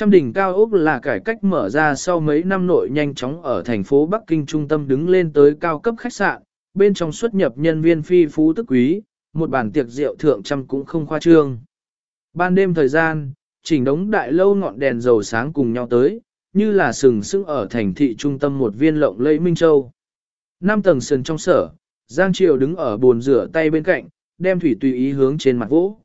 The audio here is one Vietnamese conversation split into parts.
Trăm đỉnh cao ốc là cải cách mở ra sau mấy năm nội nhanh chóng ở thành phố Bắc Kinh trung tâm đứng lên tới cao cấp khách sạn, bên trong xuất nhập nhân viên phi phú tức quý, một bàn tiệc rượu thượng trăm cũng không khoa trương. Ban đêm thời gian, chỉnh đống đại lâu ngọn đèn dầu sáng cùng nhau tới, như là sừng sững ở thành thị trung tâm một viên lộng lẫy Minh Châu. Năm tầng sườn trong sở, Giang Triều đứng ở bồn rửa tay bên cạnh, đem thủy tùy ý hướng trên mặt vỗ.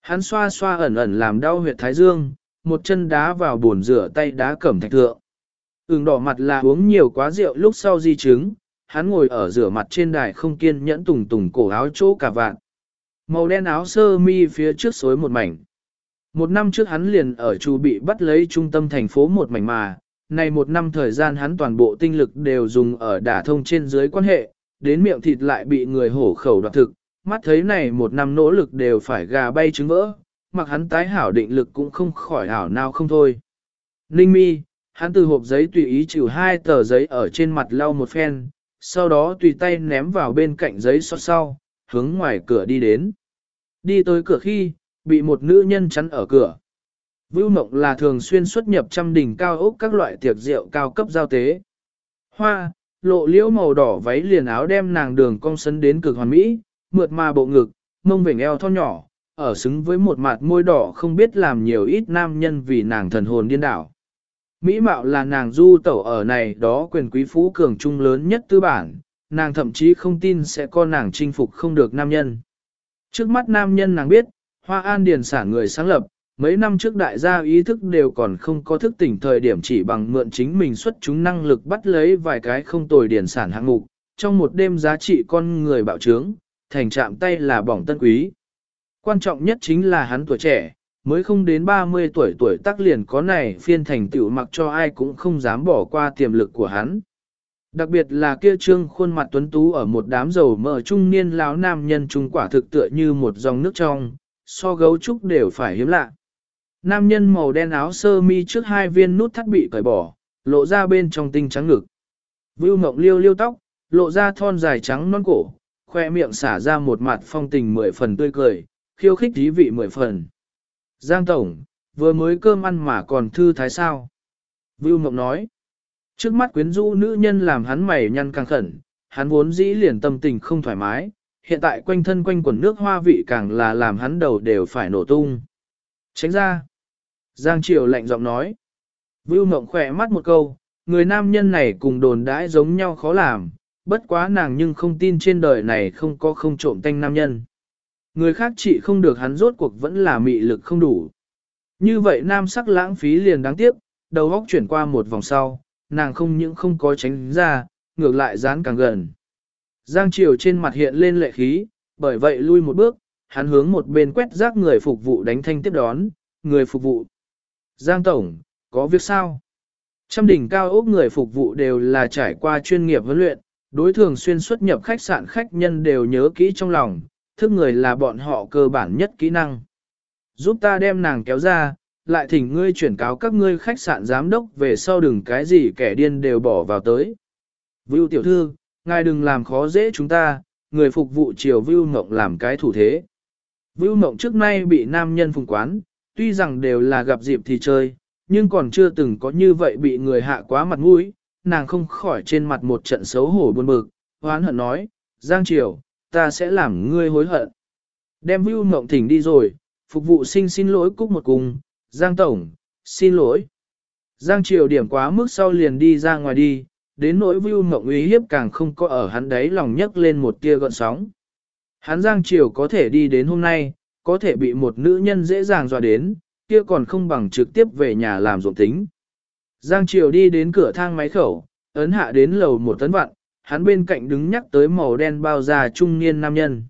Hắn xoa xoa ẩn ẩn làm đau huyệt thái dương, một chân đá vào bồn rửa tay đá cẩm thạch thượng. Ứng đỏ mặt là uống nhiều quá rượu lúc sau di chứng, hắn ngồi ở rửa mặt trên đài không kiên nhẫn tùng tùng cổ áo chỗ cả vạn. Màu đen áo sơ mi phía trước xối một mảnh. Một năm trước hắn liền ở chu bị bắt lấy trung tâm thành phố một mảnh mà, này một năm thời gian hắn toàn bộ tinh lực đều dùng ở đả thông trên dưới quan hệ, đến miệng thịt lại bị người hổ khẩu đoạt thực, mắt thấy này một năm nỗ lực đều phải gà bay trứng vỡ, mặc hắn tái hảo định lực cũng không khỏi hảo nào không thôi. Ninh mi, hắn từ hộp giấy tùy ý chịu hai tờ giấy ở trên mặt lau một phen, sau đó tùy tay ném vào bên cạnh giấy xót sau, hướng ngoài cửa đi đến. Đi tới cửa khi, bị một nữ nhân chắn ở cửa. Vưu Mộng là thường xuyên xuất nhập trăm đỉnh cao ốc các loại tiệc rượu cao cấp giao tế. Hoa, lộ liễu màu đỏ váy liền áo đem nàng đường cong sấn đến cực hoàn mỹ, mượt mà bộ ngực, mông vểnh eo thon nhỏ, ở xứng với một mặt môi đỏ không biết làm nhiều ít nam nhân vì nàng thần hồn điên đảo. Mỹ mạo là nàng du tẩu ở này đó quyền quý phú cường trung lớn nhất tư bản, nàng thậm chí không tin sẽ có nàng chinh phục không được nam nhân. Trước mắt nam nhân nàng biết, Hoa An Điền sản người sáng lập, mấy năm trước đại gia ý thức đều còn không có thức tỉnh thời điểm chỉ bằng mượn chính mình xuất chúng năng lực bắt lấy vài cái không tồi điển sản hạng mục, trong một đêm giá trị con người bạo trướng, thành chạm tay là bỏng tân quý. Quan trọng nhất chính là hắn tuổi trẻ, mới không đến 30 tuổi tuổi tác liền có này phiên thành tựu mặc cho ai cũng không dám bỏ qua tiềm lực của hắn. Đặc biệt là kia trương khuôn mặt tuấn tú ở một đám dầu mờ trung niên lão nam nhân trung quả thực tựa như một dòng nước trong, so gấu trúc đều phải hiếm lạ. Nam nhân màu đen áo sơ mi trước hai viên nút thắt bị cởi bỏ, lộ ra bên trong tinh trắng ngực. Vưu mộng liêu liêu tóc, lộ ra thon dài trắng non cổ, khoe miệng xả ra một mặt phong tình mười phần tươi cười, khiêu khích thí vị mười phần. Giang Tổng, vừa mới cơm ăn mà còn thư thái sao. Vưu Mộng nói, trước mắt quyến rũ nữ nhân làm hắn mày nhăn căng khẩn, hắn vốn dĩ liền tâm tình không thoải mái, hiện tại quanh thân quanh quần nước hoa vị càng là làm hắn đầu đều phải nổ tung. Tránh ra. Giang Triều lạnh giọng nói. Vưu Mộng khỏe mắt một câu, người nam nhân này cùng đồn đãi giống nhau khó làm, bất quá nàng nhưng không tin trên đời này không có không trộm tanh nam nhân. Người khác chỉ không được hắn rốt cuộc vẫn là mị lực không đủ. Như vậy nam sắc lãng phí liền đáng tiếc, đầu góc chuyển qua một vòng sau, nàng không những không có tránh ra, ngược lại dán càng gần. Giang Triều trên mặt hiện lên lệ khí, bởi vậy lui một bước, hắn hướng một bên quét rác người phục vụ đánh thanh tiếp đón, người phục vụ. Giang Tổng, có việc sao? Trăm đỉnh cao ốc người phục vụ đều là trải qua chuyên nghiệp huấn luyện, đối thường xuyên xuất nhập khách sạn khách nhân đều nhớ kỹ trong lòng, thức người là bọn họ cơ bản nhất kỹ năng. Giúp ta đem nàng kéo ra, lại thỉnh ngươi chuyển cáo các ngươi khách sạn giám đốc về sau đừng cái gì kẻ điên đều bỏ vào tới. Vưu tiểu thư, ngài đừng làm khó dễ chúng ta, người phục vụ chiều Vưu Ngộng làm cái thủ thế. Vưu Ngộng trước nay bị nam nhân phùng quán, tuy rằng đều là gặp dịp thì chơi, nhưng còn chưa từng có như vậy bị người hạ quá mặt mũi, nàng không khỏi trên mặt một trận xấu hổ buồn bực, hoán hận nói, Giang Triều, ta sẽ làm ngươi hối hận. Đem Vưu Mộng thỉnh đi rồi, phục vụ sinh xin lỗi cúc một cùng, Giang Tổng, xin lỗi. Giang Triều điểm quá mức sau liền đi ra ngoài đi, đến nỗi Vưu Mộng uy hiếp càng không có ở hắn đấy lòng nhấc lên một tia gợn sóng. Hắn Giang Triều có thể đi đến hôm nay, có thể bị một nữ nhân dễ dàng dọa đến, kia còn không bằng trực tiếp về nhà làm ruộng tính. Giang Triều đi đến cửa thang máy khẩu, ấn hạ đến lầu một tấn vạn, hắn bên cạnh đứng nhắc tới màu đen bao già trung niên nam nhân.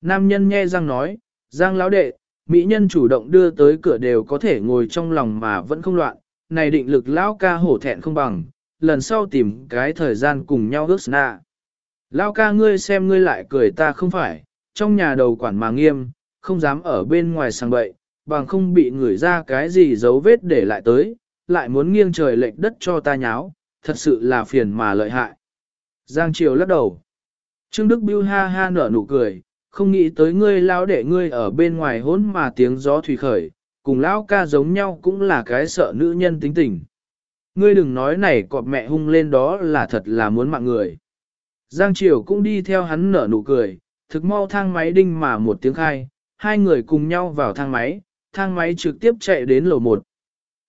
Nam nhân nghe Giang nói, Giang lão đệ, mỹ nhân chủ động đưa tới cửa đều có thể ngồi trong lòng mà vẫn không loạn, này định lực lão ca hổ thẹn không bằng, lần sau tìm cái thời gian cùng nhau ước nạ. Lão ca ngươi xem ngươi lại cười ta không phải, trong nhà đầu quản mà nghiêm, không dám ở bên ngoài sang bậy, bằng không bị người ra cái gì dấu vết để lại tới, lại muốn nghiêng trời lệch đất cho ta nháo, thật sự là phiền mà lợi hại. Giang Triều lắc đầu. Trương Đức Biêu ha ha nở nụ cười, không nghĩ tới ngươi lao để ngươi ở bên ngoài hốn mà tiếng gió thủy khởi, cùng lão ca giống nhau cũng là cái sợ nữ nhân tính tình. Ngươi đừng nói này cọp mẹ hung lên đó là thật là muốn mạng người. Giang Triều cũng đi theo hắn nở nụ cười, thực mau thang máy đinh mà một tiếng khai, hai người cùng nhau vào thang máy, thang máy trực tiếp chạy đến lầu một.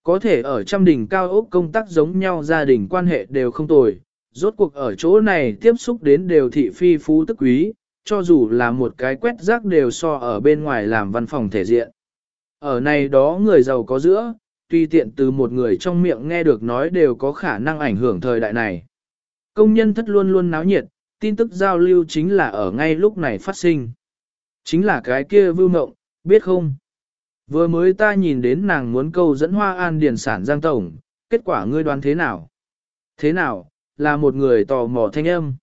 Có thể ở trăm đỉnh cao ốc công tác giống nhau gia đình quan hệ đều không tồi, rốt cuộc ở chỗ này tiếp xúc đến đều thị phi phú tức quý, cho dù là một cái quét rác đều so ở bên ngoài làm văn phòng thể diện. Ở này đó người giàu có giữa, tuy tiện từ một người trong miệng nghe được nói đều có khả năng ảnh hưởng thời đại này. Công nhân thất luôn luôn náo nhiệt, tin tức giao lưu chính là ở ngay lúc này phát sinh. Chính là cái kia vưu mộng, biết không? Vừa mới ta nhìn đến nàng muốn câu dẫn hoa an điền sản giang tổng, kết quả ngươi đoán thế nào? Thế nào, là một người tò mò thanh âm.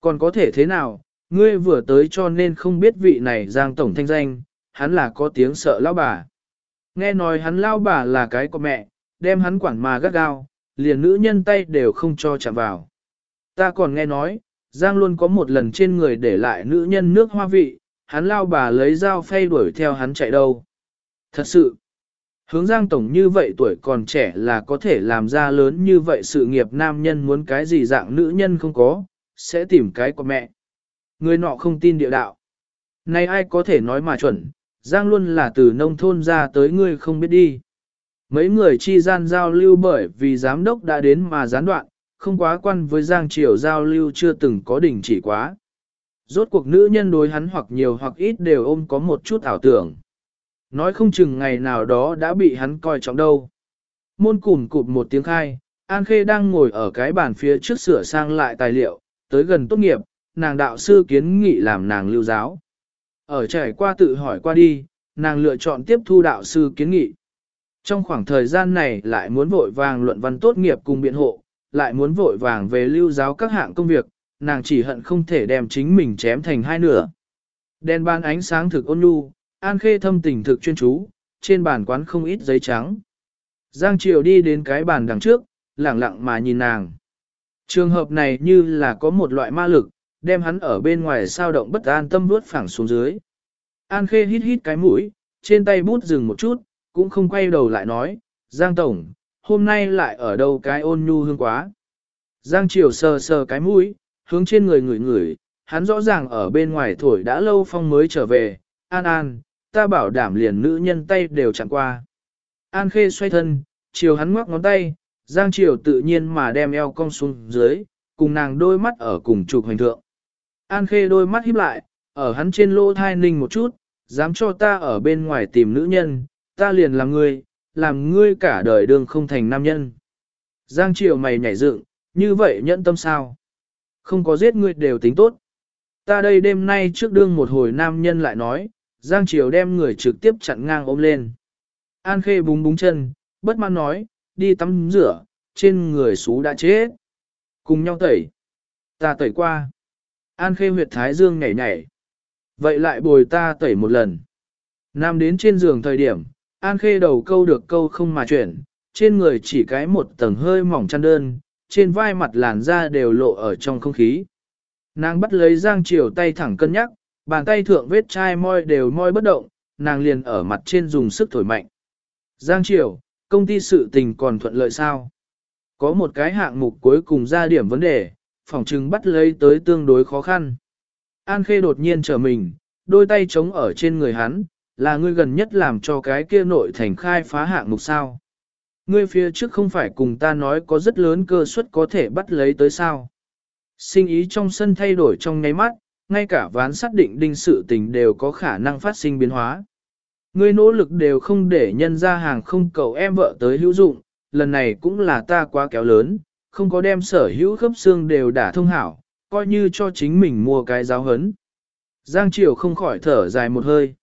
Còn có thể thế nào, ngươi vừa tới cho nên không biết vị này giang tổng thanh danh, hắn là có tiếng sợ lão bà. Nghe nói hắn lao bà là cái của mẹ, đem hắn quản mà gắt gao, liền nữ nhân tay đều không cho chạm vào. Ta còn nghe nói, Giang luôn có một lần trên người để lại nữ nhân nước hoa vị, hắn lao bà lấy dao phay đuổi theo hắn chạy đâu. Thật sự, hướng Giang Tổng như vậy tuổi còn trẻ là có thể làm ra lớn như vậy sự nghiệp nam nhân muốn cái gì dạng nữ nhân không có, sẽ tìm cái của mẹ. Người nọ không tin địa đạo. Này ai có thể nói mà chuẩn, Giang luôn là từ nông thôn ra tới ngươi không biết đi. Mấy người chi gian giao lưu bởi vì giám đốc đã đến mà gián đoạn, không quá quan với Giang Triều giao lưu chưa từng có đỉnh chỉ quá. Rốt cuộc nữ nhân đối hắn hoặc nhiều hoặc ít đều ôm có một chút ảo tưởng. Nói không chừng ngày nào đó đã bị hắn coi trọng đâu. Môn cùm cụt một tiếng khai, An Khê đang ngồi ở cái bàn phía trước sửa sang lại tài liệu, tới gần tốt nghiệp, nàng đạo sư kiến nghị làm nàng lưu giáo. Ở trải qua tự hỏi qua đi, nàng lựa chọn tiếp thu đạo sư kiến nghị. Trong khoảng thời gian này lại muốn vội vàng luận văn tốt nghiệp cùng biện hộ, lại muốn vội vàng về lưu giáo các hạng công việc, nàng chỉ hận không thể đem chính mình chém thành hai nửa. Đèn ban ánh sáng thực ôn nhu, An Khê thâm tình thực chuyên chú, trên bàn quán không ít giấy trắng. Giang Triều đi đến cái bàn đằng trước, lặng lặng mà nhìn nàng. Trường hợp này như là có một loại ma lực, đem hắn ở bên ngoài sao động bất an tâm vuốt phẳng xuống dưới. An Khê hít hít cái mũi, trên tay bút dừng một chút, cũng không quay đầu lại nói, Giang Tổng, hôm nay lại ở đâu cái ôn nhu hương quá. Giang Triều sờ sờ cái mũi, hướng trên người người người, hắn rõ ràng ở bên ngoài thổi đã lâu phong mới trở về, An An, ta bảo đảm liền nữ nhân tay đều chẳng qua. An Khê xoay thân, chiều hắn ngoắc ngón tay, Giang Triều tự nhiên mà đem eo cong xuống dưới, cùng nàng đôi mắt ở cùng chụp hành thượng. An Khê đôi mắt híp lại, ở hắn trên lô thai ninh một chút, dám cho ta ở bên ngoài tìm nữ nhân, ta liền làm ngươi, làm ngươi cả đời đường không thành nam nhân. Giang Triều mày nhảy dựng, như vậy nhẫn tâm sao? Không có giết ngươi đều tính tốt. Ta đây đêm nay trước đương một hồi nam nhân lại nói, Giang Triều đem người trực tiếp chặn ngang ôm lên. An Khê búng búng chân, bất mãn nói, đi tắm rửa, trên người xú đã chết. Cùng nhau tẩy. Ta tẩy qua. An Khê huyệt thái dương nhảy nhảy. Vậy lại bồi ta tẩy một lần. Nam đến trên giường thời điểm, An Khê đầu câu được câu không mà chuyển, trên người chỉ cái một tầng hơi mỏng chăn đơn, trên vai mặt làn da đều lộ ở trong không khí. Nàng bắt lấy Giang Triều tay thẳng cân nhắc, bàn tay thượng vết chai môi đều môi bất động, nàng liền ở mặt trên dùng sức thổi mạnh. Giang Triều, công ty sự tình còn thuận lợi sao? Có một cái hạng mục cuối cùng ra điểm vấn đề, phòng trừng bắt lấy tới tương đối khó khăn. An Khê đột nhiên trở mình, đôi tay chống ở trên người hắn, là ngươi gần nhất làm cho cái kia nội thành khai phá hạng mục sao. Ngươi phía trước không phải cùng ta nói có rất lớn cơ suất có thể bắt lấy tới sao. Sinh ý trong sân thay đổi trong nháy mắt, ngay cả ván xác định đinh sự tình đều có khả năng phát sinh biến hóa. Ngươi nỗ lực đều không để nhân ra hàng không cầu em vợ tới hữu dụng, lần này cũng là ta quá kéo lớn, không có đem sở hữu khớp xương đều đả thông hảo, coi như cho chính mình mua cái giáo hấn. Giang Triều không khỏi thở dài một hơi.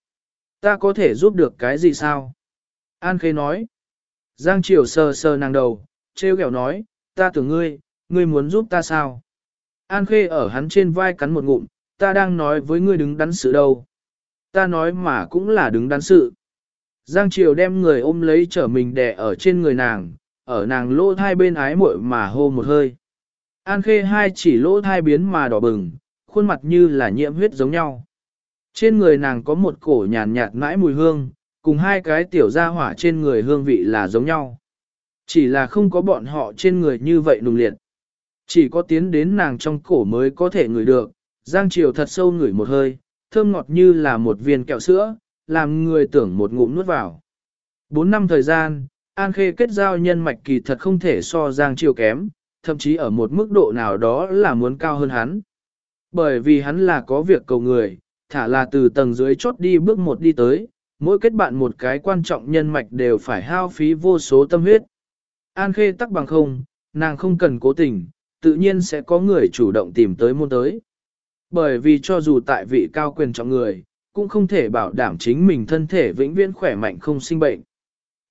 Ta có thể giúp được cái gì sao? An Khê nói. Giang Triều sờ sờ nàng đầu, Trêu ghẹo nói, ta tưởng ngươi, ngươi muốn giúp ta sao? An Khê ở hắn trên vai cắn một ngụm, ta đang nói với ngươi đứng đắn sự đâu. Ta nói mà cũng là đứng đắn sự. Giang Triều đem người ôm lấy trở mình đè ở trên người nàng, ở nàng lỗ thai bên ái muội mà hô một hơi. An Khê hai chỉ lỗ thai biến mà đỏ bừng, khuôn mặt như là nhiễm huyết giống nhau. Trên người nàng có một cổ nhàn nhạt mãi mùi hương, Cùng hai cái tiểu gia hỏa trên người hương vị là giống nhau. Chỉ là không có bọn họ trên người như vậy nùng liệt. Chỉ có tiến đến nàng trong cổ mới có thể ngửi được, Giang Triều thật sâu ngửi một hơi, thơm ngọt như là một viên kẹo sữa, làm người tưởng một ngụm nuốt vào. Bốn năm thời gian, An Khê kết giao nhân mạch kỳ thật không thể so Giang Triều kém, thậm chí ở một mức độ nào đó là muốn cao hơn hắn. Bởi vì hắn là có việc cầu người, thả là từ tầng dưới chốt đi bước một đi tới, mỗi kết bạn một cái quan trọng nhân mạch đều phải hao phí vô số tâm huyết. An Khê tắc bằng không, nàng không cần cố tình, tự nhiên sẽ có người chủ động tìm tới môn tới. Bởi vì cho dù tại vị cao quyền trọng người, cũng không thể bảo đảm chính mình thân thể vĩnh viễn khỏe mạnh không sinh bệnh.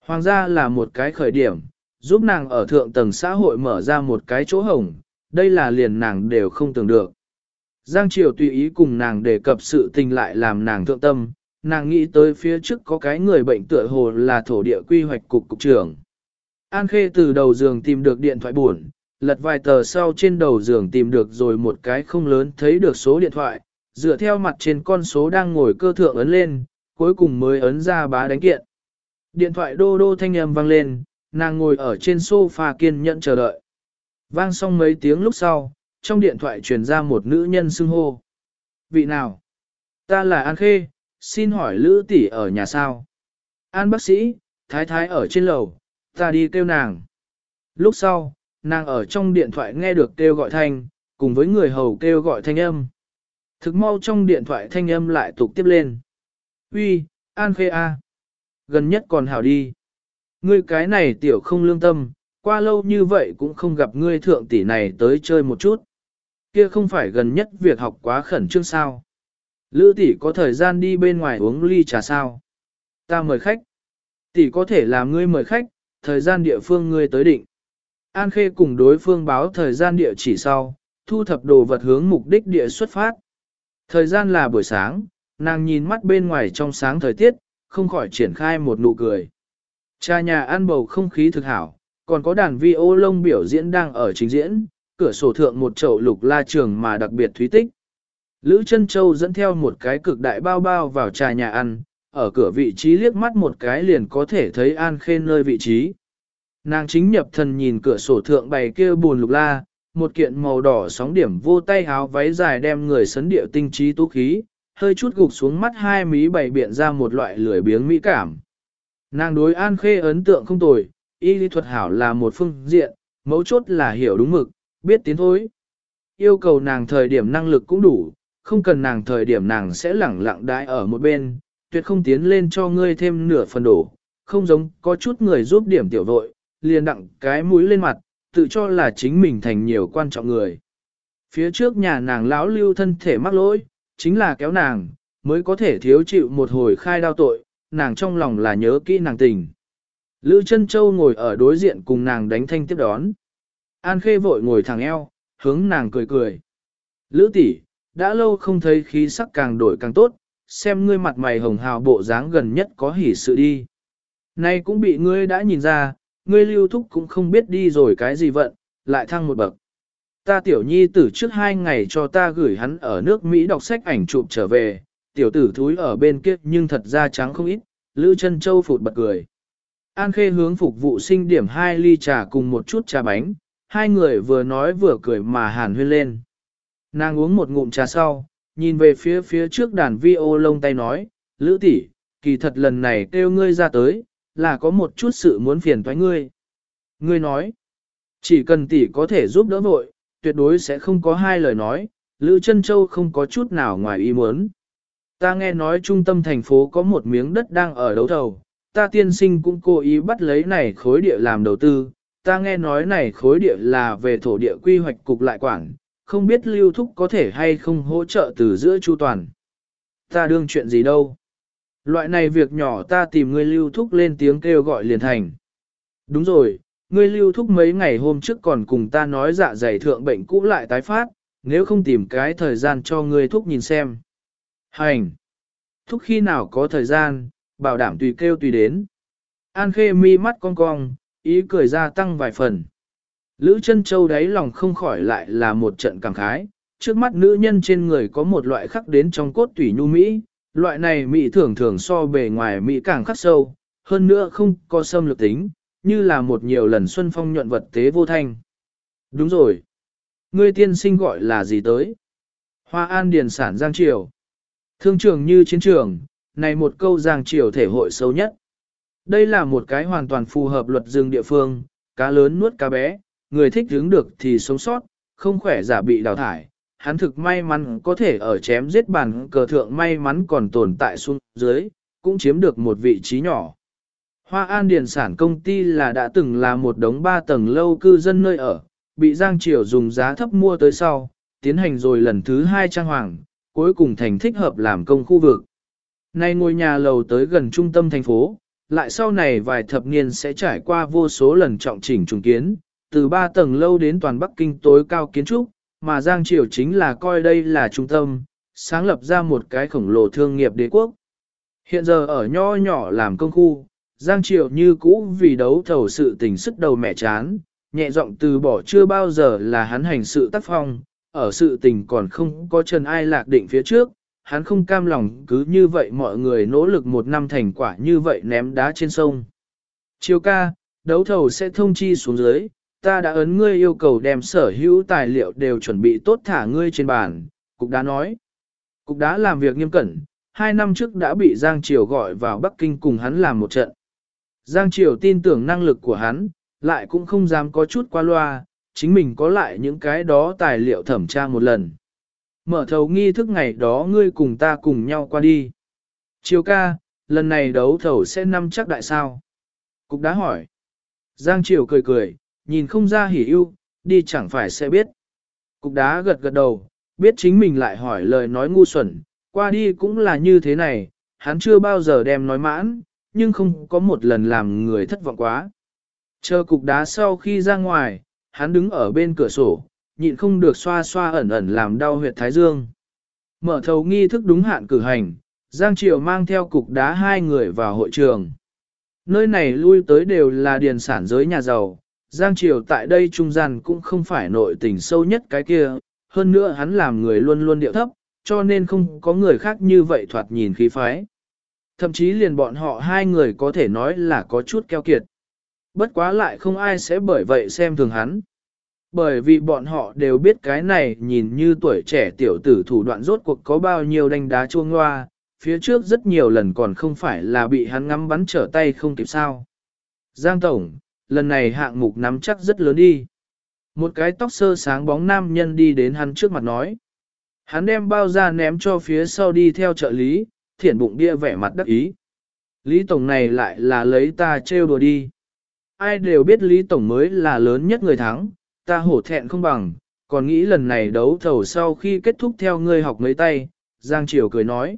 Hoàng gia là một cái khởi điểm, giúp nàng ở thượng tầng xã hội mở ra một cái chỗ hồng, đây là liền nàng đều không tưởng được. Giang Triều tùy ý cùng nàng đề cập sự tình lại làm nàng thượng tâm, nàng nghĩ tới phía trước có cái người bệnh tựa hồ là thổ địa quy hoạch cục cục trưởng. An Khê từ đầu giường tìm được điện thoại buồn, lật vài tờ sau trên đầu giường tìm được rồi một cái không lớn thấy được số điện thoại, dựa theo mặt trên con số đang ngồi cơ thượng ấn lên, cuối cùng mới ấn ra bá đánh kiện. Điện thoại đô đô thanh âm vang lên, nàng ngồi ở trên sofa kiên nhẫn chờ đợi. Vang xong mấy tiếng lúc sau, trong điện thoại truyền ra một nữ nhân xưng hô. Vị nào? Ta là An Khê, xin hỏi Lữ tỷ ở nhà sao? An bác sĩ, thái thái ở trên lầu, ta đi kêu nàng. Lúc sau, nàng ở trong điện thoại nghe được kêu gọi thanh, cùng với người hầu kêu gọi thanh âm. Thực mau trong điện thoại thanh âm lại tục tiếp lên. Uy, An Khê A. Gần nhất còn hảo đi. Ngươi cái này tiểu không lương tâm, qua lâu như vậy cũng không gặp ngươi thượng tỷ này tới chơi một chút. Kia không phải gần nhất việc học quá khẩn trương sao. Lữ tỷ có thời gian đi bên ngoài uống ly trà sao. Ta mời khách. Tỷ có thể làm ngươi mời khách, thời gian địa phương ngươi tới định. An Khê cùng đối phương báo thời gian địa chỉ sau, thu thập đồ vật hướng mục đích địa xuất phát. Thời gian là buổi sáng, nàng nhìn mắt bên ngoài trong sáng thời tiết, không khỏi triển khai một nụ cười. Cha nhà ăn bầu không khí thực hảo, còn có đàn vi ô lông biểu diễn đang ở trình diễn, cửa sổ thượng một chậu lục la trường mà đặc biệt thúy tích. Lữ chân Châu dẫn theo một cái cực đại bao bao vào trà nhà ăn, ở cửa vị trí liếc mắt một cái liền có thể thấy An Khê nơi vị trí. Nàng chính nhập thần nhìn cửa sổ thượng bày kia buồn lục la, một kiện màu đỏ sóng điểm vô tay háo váy dài đem người sấn điệu tinh trí tú khí, hơi chút gục xuống mắt hai mí bày biện ra một loại lười biếng mỹ cảm. Nàng đối An Khê ấn tượng không tồi, y lý thuật hảo là một phương diện, mấu chốt là hiểu đúng mực, biết tiến thối. Yêu cầu nàng thời điểm năng lực cũng đủ, không cần nàng thời điểm nàng sẽ lẳng lặng đãi ở một bên, tuyệt không tiến lên cho ngươi thêm nửa phần đổ, không giống có chút người giúp điểm tiểu vội, liền đặng cái mũi lên mặt, tự cho là chính mình thành nhiều quan trọng người. Phía trước nhà nàng lão lưu thân thể mắc lỗi, chính là kéo nàng, mới có thể thiếu chịu một hồi khai đau tội, nàng trong lòng là nhớ kỹ nàng tình. Lữ chân Châu ngồi ở đối diện cùng nàng đánh thanh tiếp đón. An Khê vội ngồi thẳng eo, hướng nàng cười cười. Lữ tỷ, đã lâu không thấy khí sắc càng đổi càng tốt, xem ngươi mặt mày hồng hào bộ dáng gần nhất có hỉ sự đi. Nay cũng bị ngươi đã nhìn ra, ngươi lưu thúc cũng không biết đi rồi cái gì vận, lại thăng một bậc. Ta tiểu nhi tử trước hai ngày cho ta gửi hắn ở nước Mỹ đọc sách ảnh chụp trở về, tiểu tử thúi ở bên kia nhưng thật ra trắng không ít, Lữ chân Châu phụt bật cười. An Khê hướng phục vụ sinh điểm hai ly trà cùng một chút trà bánh, hai người vừa nói vừa cười mà hàn huyên lên. Nàng uống một ngụm trà sau, nhìn về phía phía trước đàn vi ô lông tay nói, Lữ tỷ, kỳ thật lần này kêu ngươi ra tới, là có một chút sự muốn phiền toái ngươi. Ngươi nói, chỉ cần tỷ có thể giúp đỡ vội, tuyệt đối sẽ không có hai lời nói, Lữ chân Châu không có chút nào ngoài ý muốn. Ta nghe nói trung tâm thành phố có một miếng đất đang ở đấu thầu, ta tiên sinh cũng cố ý bắt lấy này khối địa làm đầu tư, ta nghe nói này khối địa là về thổ địa quy hoạch cục lại quản, không biết lưu thúc có thể hay không hỗ trợ từ giữa chu toàn. Ta đương chuyện gì đâu. Loại này việc nhỏ ta tìm ngươi lưu thúc lên tiếng kêu gọi liền thành. Đúng rồi, ngươi lưu thúc mấy ngày hôm trước còn cùng ta nói dạ dày thượng bệnh cũ lại tái phát, nếu không tìm cái thời gian cho ngươi thúc nhìn xem. Hành! Thúc khi nào có thời gian, bảo đảm tùy kêu tùy đến. An khê mi mắt cong cong, ý cười ra tăng vài phần. Lữ chân châu đáy lòng không khỏi lại là một trận cảm khái, trước mắt nữ nhân trên người có một loại khắc đến trong cốt tủy nhu mỹ, Loại này Mỹ thường thường so bề ngoài Mỹ càng khắc sâu, hơn nữa không có xâm lược tính, như là một nhiều lần xuân phong nhuận vật tế vô thanh. Đúng rồi. Ngươi tiên sinh gọi là gì tới? Hoa An Điền Sản Giang Triều. Thương trường như chiến trường, này một câu Giang Triều thể hội sâu nhất. Đây là một cái hoàn toàn phù hợp luật rừng địa phương, cá lớn nuốt cá bé, người thích hướng được thì sống sót, không khỏe giả bị đào thải. Hắn thực may mắn có thể ở chém giết bàn cờ thượng may mắn còn tồn tại xuống dưới, cũng chiếm được một vị trí nhỏ. Hoa An Điền Sản công ty là đã từng là một đống ba tầng lâu cư dân nơi ở, bị Giang Triều dùng giá thấp mua tới sau, tiến hành rồi lần thứ hai trang hoàng, cuối cùng thành thích hợp làm công khu vực. Nay ngôi nhà lầu tới gần trung tâm thành phố, lại sau này vài thập niên sẽ trải qua vô số lần trọng chỉnh trùng kiến, từ ba tầng lâu đến toàn Bắc Kinh tối cao kiến trúc, mà Giang Triều chính là coi đây là trung tâm, sáng lập ra một cái khổng lồ thương nghiệp đế quốc. Hiện giờ ở nho nhỏ làm công khu, Giang Triều như cũ vì đấu thầu sự tình sức đầu mẹ chán, nhẹ giọng từ bỏ chưa bao giờ là hắn hành sự tác phong, ở sự tình còn không có chân ai lạc định phía trước, hắn không cam lòng cứ như vậy mọi người nỗ lực một năm thành quả như vậy ném đá trên sông. Chiều ca, đấu thầu sẽ thông chi xuống dưới, ta đã ấn ngươi yêu cầu đem sở hữu tài liệu đều chuẩn bị tốt thả ngươi trên bàn, cục đá nói. Cục đá làm việc nghiêm cẩn, hai năm trước đã bị Giang Triều gọi vào Bắc Kinh cùng hắn làm một trận. Giang Triều tin tưởng năng lực của hắn, lại cũng không dám có chút qua loa, chính mình có lại những cái đó tài liệu thẩm tra một lần. Mở thầu nghi thức ngày đó ngươi cùng ta cùng nhau qua đi. triều ca, lần này đấu thầu sẽ năm chắc đại sao? Cục đá hỏi. Giang Triều cười cười, nhìn không ra hỉ ưu, đi chẳng phải sẽ biết. Cục đá gật gật đầu, biết chính mình lại hỏi lời nói ngu xuẩn, qua đi cũng là như thế này, hắn chưa bao giờ đem nói mãn, nhưng không có một lần làm người thất vọng quá. Chờ cục đá sau khi ra ngoài, hắn đứng ở bên cửa sổ, nhịn không được xoa xoa ẩn ẩn làm đau huyệt thái dương. Mở thầu nghi thức đúng hạn cử hành, Giang Triều mang theo cục đá hai người vào hội trường. Nơi này lui tới đều là điền sản giới nhà giàu, Giang Triều tại đây trung gian cũng không phải nội tình sâu nhất cái kia, hơn nữa hắn làm người luôn luôn điệu thấp, cho nên không có người khác như vậy thoạt nhìn khí phái. Thậm chí liền bọn họ hai người có thể nói là có chút keo kiệt. Bất quá lại không ai sẽ bởi vậy xem thường hắn. Bởi vì bọn họ đều biết cái này nhìn như tuổi trẻ tiểu tử thủ đoạn rốt cuộc có bao nhiêu đánh đá chuông hoa, phía trước rất nhiều lần còn không phải là bị hắn ngắm bắn trở tay không kịp sao. Giang Tổng, lần này hạng mục nắm chắc rất lớn đi. Một cái tóc sơ sáng bóng nam nhân đi đến hắn trước mặt nói. Hắn đem bao ra ném cho phía sau đi theo trợ lý, thiển bụng bia vẻ mặt đắc ý. Lý Tổng này lại là lấy ta trêu đùa đi. Ai đều biết Lý Tổng mới là lớn nhất người thắng, ta hổ thẹn không bằng, còn nghĩ lần này đấu thầu sau khi kết thúc theo ngươi học mấy tay, Giang Triều cười nói.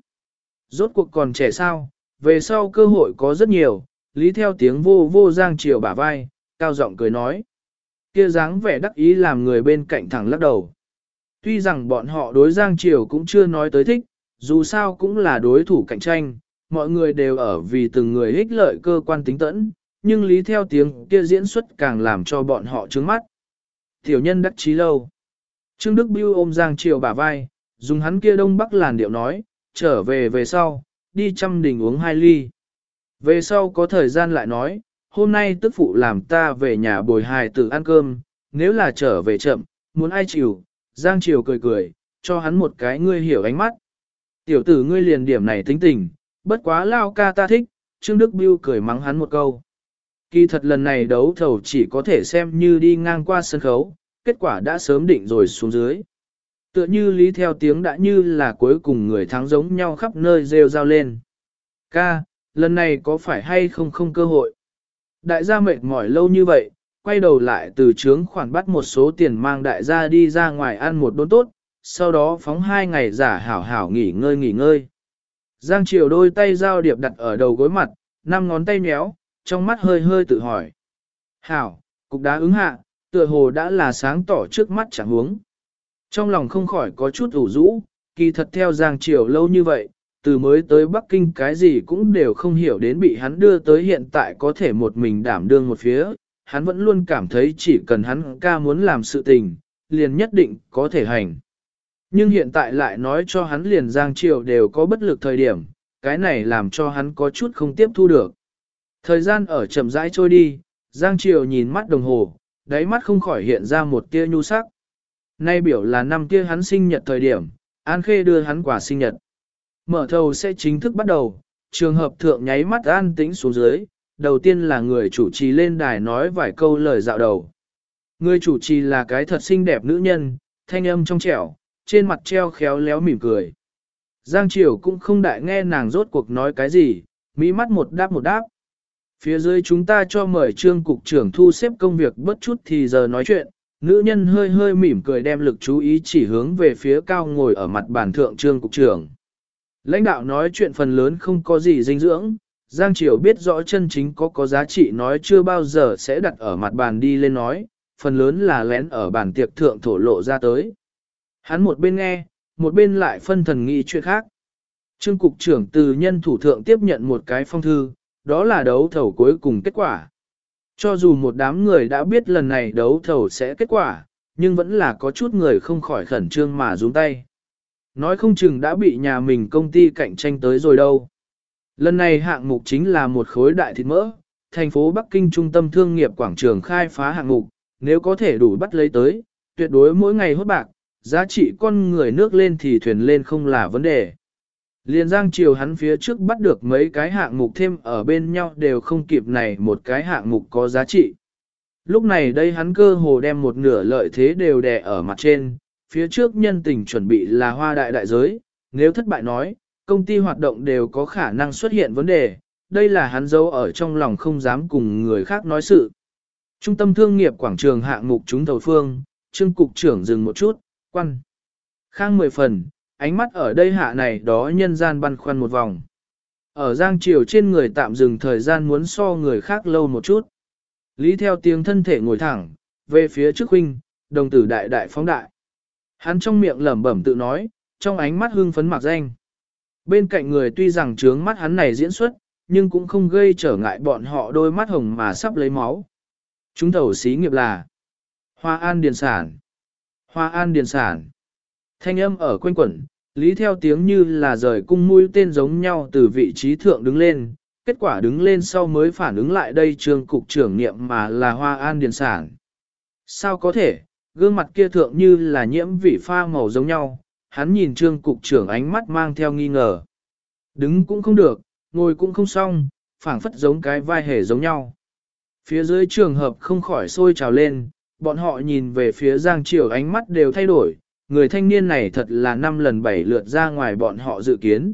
Rốt cuộc còn trẻ sao, về sau cơ hội có rất nhiều, Lý theo tiếng vô vô Giang Triều bả vai, cao giọng cười nói. Kia dáng vẻ đắc ý làm người bên cạnh thẳng lắc đầu. Tuy rằng bọn họ đối Giang Triều cũng chưa nói tới thích, dù sao cũng là đối thủ cạnh tranh, mọi người đều ở vì từng người ích lợi cơ quan tính tẫn, nhưng lý theo tiếng kia diễn xuất càng làm cho bọn họ trướng mắt. Tiểu nhân đắc chí lâu. Trương Đức Biêu ôm Giang Triều bả vai, dùng hắn kia đông bắc làn điệu nói, trở về về sau, đi trăm đình uống hai ly. Về sau có thời gian lại nói, hôm nay tức phụ làm ta về nhà bồi hài tử ăn cơm, nếu là trở về chậm, muốn ai chịu, Giang Triều cười cười, cho hắn một cái ngươi hiểu ánh mắt. Tiểu tử ngươi liền điểm này tính tình, bất quá lao ca ta thích, Trương Đức Biêu cười mắng hắn một câu. Kỳ thật lần này đấu thầu chỉ có thể xem như đi ngang qua sân khấu, kết quả đã sớm định rồi xuống dưới. Tựa như lý theo tiếng đã như là cuối cùng người thắng giống nhau khắp nơi rêu rao lên. Ca, lần này có phải hay không không cơ hội? Đại gia mệt mỏi lâu như vậy, quay đầu lại từ trướng khoản bắt một số tiền mang đại gia đi ra ngoài ăn một đốn tốt, sau đó phóng hai ngày giả hảo hảo nghỉ ngơi nghỉ ngơi. Giang Triều đôi tay giao điệp đặt ở đầu gối mặt, năm ngón tay nhéo, trong mắt hơi hơi tự hỏi. Hảo, cục đá ứng hạ, tựa hồ đã là sáng tỏ trước mắt chẳng huống. Trong lòng không khỏi có chút ủ rũ, kỳ thật theo Giang Triều lâu như vậy, từ mới tới Bắc Kinh cái gì cũng đều không hiểu đến bị hắn đưa tới hiện tại có thể một mình đảm đương một phía, hắn vẫn luôn cảm thấy chỉ cần hắn ca muốn làm sự tình, liền nhất định có thể hành. Nhưng hiện tại lại nói cho hắn liền Giang Triều đều có bất lực thời điểm, cái này làm cho hắn có chút không tiếp thu được. Thời gian ở chậm rãi trôi đi, Giang Triều nhìn mắt đồng hồ, đáy mắt không khỏi hiện ra một tia nhu sắc. Nay biểu là năm kia hắn sinh nhật thời điểm, An Khê đưa hắn quà sinh nhật. Mở thầu sẽ chính thức bắt đầu, trường hợp thượng nháy mắt an tĩnh xuống dưới, đầu tiên là người chủ trì lên đài nói vài câu lời dạo đầu. Người chủ trì là cái thật xinh đẹp nữ nhân, thanh âm trong trẻo, trên mặt treo khéo léo mỉm cười. Giang Triều cũng không đại nghe nàng rốt cuộc nói cái gì, mỹ mắt một đáp một đáp. Phía dưới chúng ta cho mời trương cục trưởng thu xếp công việc bất chút thì giờ nói chuyện, nữ nhân hơi hơi mỉm cười đem lực chú ý chỉ hướng về phía cao ngồi ở mặt bàn thượng trương cục trưởng. Lãnh đạo nói chuyện phần lớn không có gì dinh dưỡng, Giang Triều biết rõ chân chính có có giá trị nói chưa bao giờ sẽ đặt ở mặt bàn đi lên nói, phần lớn là lén ở bàn tiệc thượng thổ lộ ra tới. Hắn một bên nghe, một bên lại phân thần nghĩ chuyện khác. Trương cục trưởng từ nhân thủ thượng tiếp nhận một cái phong thư, đó là đấu thầu cuối cùng kết quả. Cho dù một đám người đã biết lần này đấu thầu sẽ kết quả, nhưng vẫn là có chút người không khỏi khẩn trương mà rúng tay. Nói không chừng đã bị nhà mình công ty cạnh tranh tới rồi đâu. Lần này hạng mục chính là một khối đại thịt mỡ, thành phố Bắc Kinh trung tâm thương nghiệp quảng trường khai phá hạng mục, nếu có thể đủ bắt lấy tới, tuyệt đối mỗi ngày hốt bạc, giá trị con người nước lên thì thuyền lên không là vấn đề. Liên giang chiều hắn phía trước bắt được mấy cái hạng mục thêm ở bên nhau đều không kịp này một cái hạng mục có giá trị. Lúc này đây hắn cơ hồ đem một nửa lợi thế đều đè ở mặt trên, phía trước nhân tình chuẩn bị là hoa đại đại giới, nếu thất bại nói, công ty hoạt động đều có khả năng xuất hiện vấn đề, đây là hắn giấu ở trong lòng không dám cùng người khác nói sự. Trung tâm thương nghiệp quảng trường hạng mục chúng thầu phương, trương cục trưởng dừng một chút, quan. Khang mười phần, ánh mắt ở đây hạ này đó nhân gian băn khoăn một vòng. Ở giang triều trên người tạm dừng thời gian muốn so người khác lâu một chút. Lý theo tiếng thân thể ngồi thẳng, về phía trước huynh, đồng tử đại đại phóng đại. Hắn trong miệng lẩm bẩm tự nói, trong ánh mắt hưng phấn mạc danh. Bên cạnh người tuy rằng trướng mắt hắn này diễn xuất, nhưng cũng không gây trở ngại bọn họ đôi mắt hồng mà sắp lấy máu. Chúng thầu xí nghiệp là Hoa An Điền Sản. Hoa An Điền Sản. Thanh âm ở quanh quẩn, lý theo tiếng như là rời cung mũi tên giống nhau từ vị trí thượng đứng lên, kết quả đứng lên sau mới phản ứng lại đây trường cục trưởng niệm mà là Hoa An Điền Sản. Sao có thể, gương mặt kia thượng như là nhiễm vị pha màu giống nhau, hắn nhìn trương cục trưởng ánh mắt mang theo nghi ngờ. Đứng cũng không được, ngồi cũng không xong, phảng phất giống cái vai hề giống nhau. Phía dưới trường hợp không khỏi sôi trào lên, bọn họ nhìn về phía Giang Triều ánh mắt đều thay đổi, người thanh niên này thật là năm lần bảy lượt ra ngoài bọn họ dự kiến.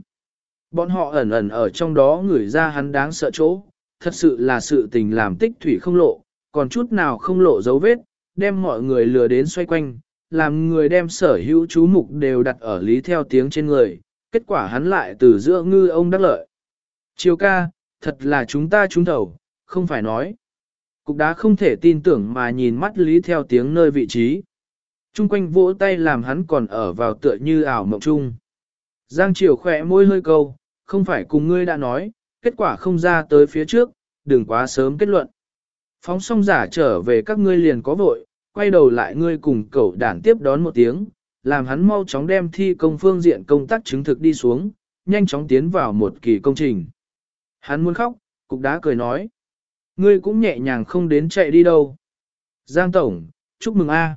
Bọn họ ẩn ẩn ở trong đó người ra hắn đáng sợ chỗ, thật sự là sự tình làm tích thủy không lộ, còn chút nào không lộ dấu vết, đem mọi người lừa đến xoay quanh, làm người đem sở hữu chú mục đều đặt ở lý theo tiếng trên người, kết quả hắn lại từ giữa ngư ông đắc lợi. Chiều ca, thật là chúng ta trúng thầu, không phải nói. Cục đá không thể tin tưởng mà nhìn mắt lý theo tiếng nơi vị trí. Trung quanh vỗ tay làm hắn còn ở vào tựa như ảo mộng chung. Giang Triều khỏe môi hơi câu, không phải cùng ngươi đã nói, kết quả không ra tới phía trước, đừng quá sớm kết luận. Phóng xong giả trở về các ngươi liền có vội, quay đầu lại ngươi cùng cậu đản tiếp đón một tiếng, làm hắn mau chóng đem thi công phương diện công tác chứng thực đi xuống, nhanh chóng tiến vào một kỳ công trình. Hắn muốn khóc, cục đá cười nói. Ngươi cũng nhẹ nhàng không đến chạy đi đâu. Giang Tổng, chúc mừng a.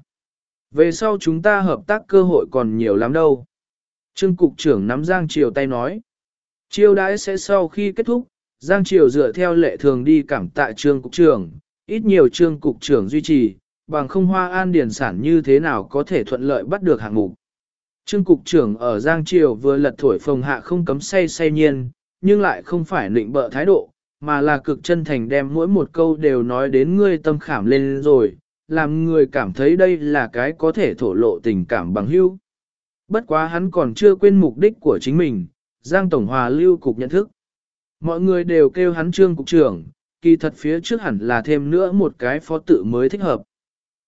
Về sau chúng ta hợp tác cơ hội còn nhiều lắm đâu. Trương Cục trưởng nắm Giang Triều tay nói. Chiêu đãi sẽ sau khi kết thúc, Giang Triều dựa theo lệ thường đi cảm tạ Trương Cục trưởng, ít nhiều Trương Cục trưởng duy trì, bằng không hoa an điển sản như thế nào có thể thuận lợi bắt được hạng mục. Trương Cục trưởng ở Giang Triều vừa lật thổi phòng hạ không cấm say say nhiên, nhưng lại không phải nịnh bợ thái độ, mà là cực chân thành đem mỗi một câu đều nói đến ngươi tâm khảm lên rồi, làm người cảm thấy đây là cái có thể thổ lộ tình cảm bằng hữu. Bất quá hắn còn chưa quên mục đích của chính mình, Giang Tổng Hòa lưu cục nhận thức. Mọi người đều kêu hắn trương cục trưởng, kỳ thật phía trước hẳn là thêm nữa một cái phó tự mới thích hợp.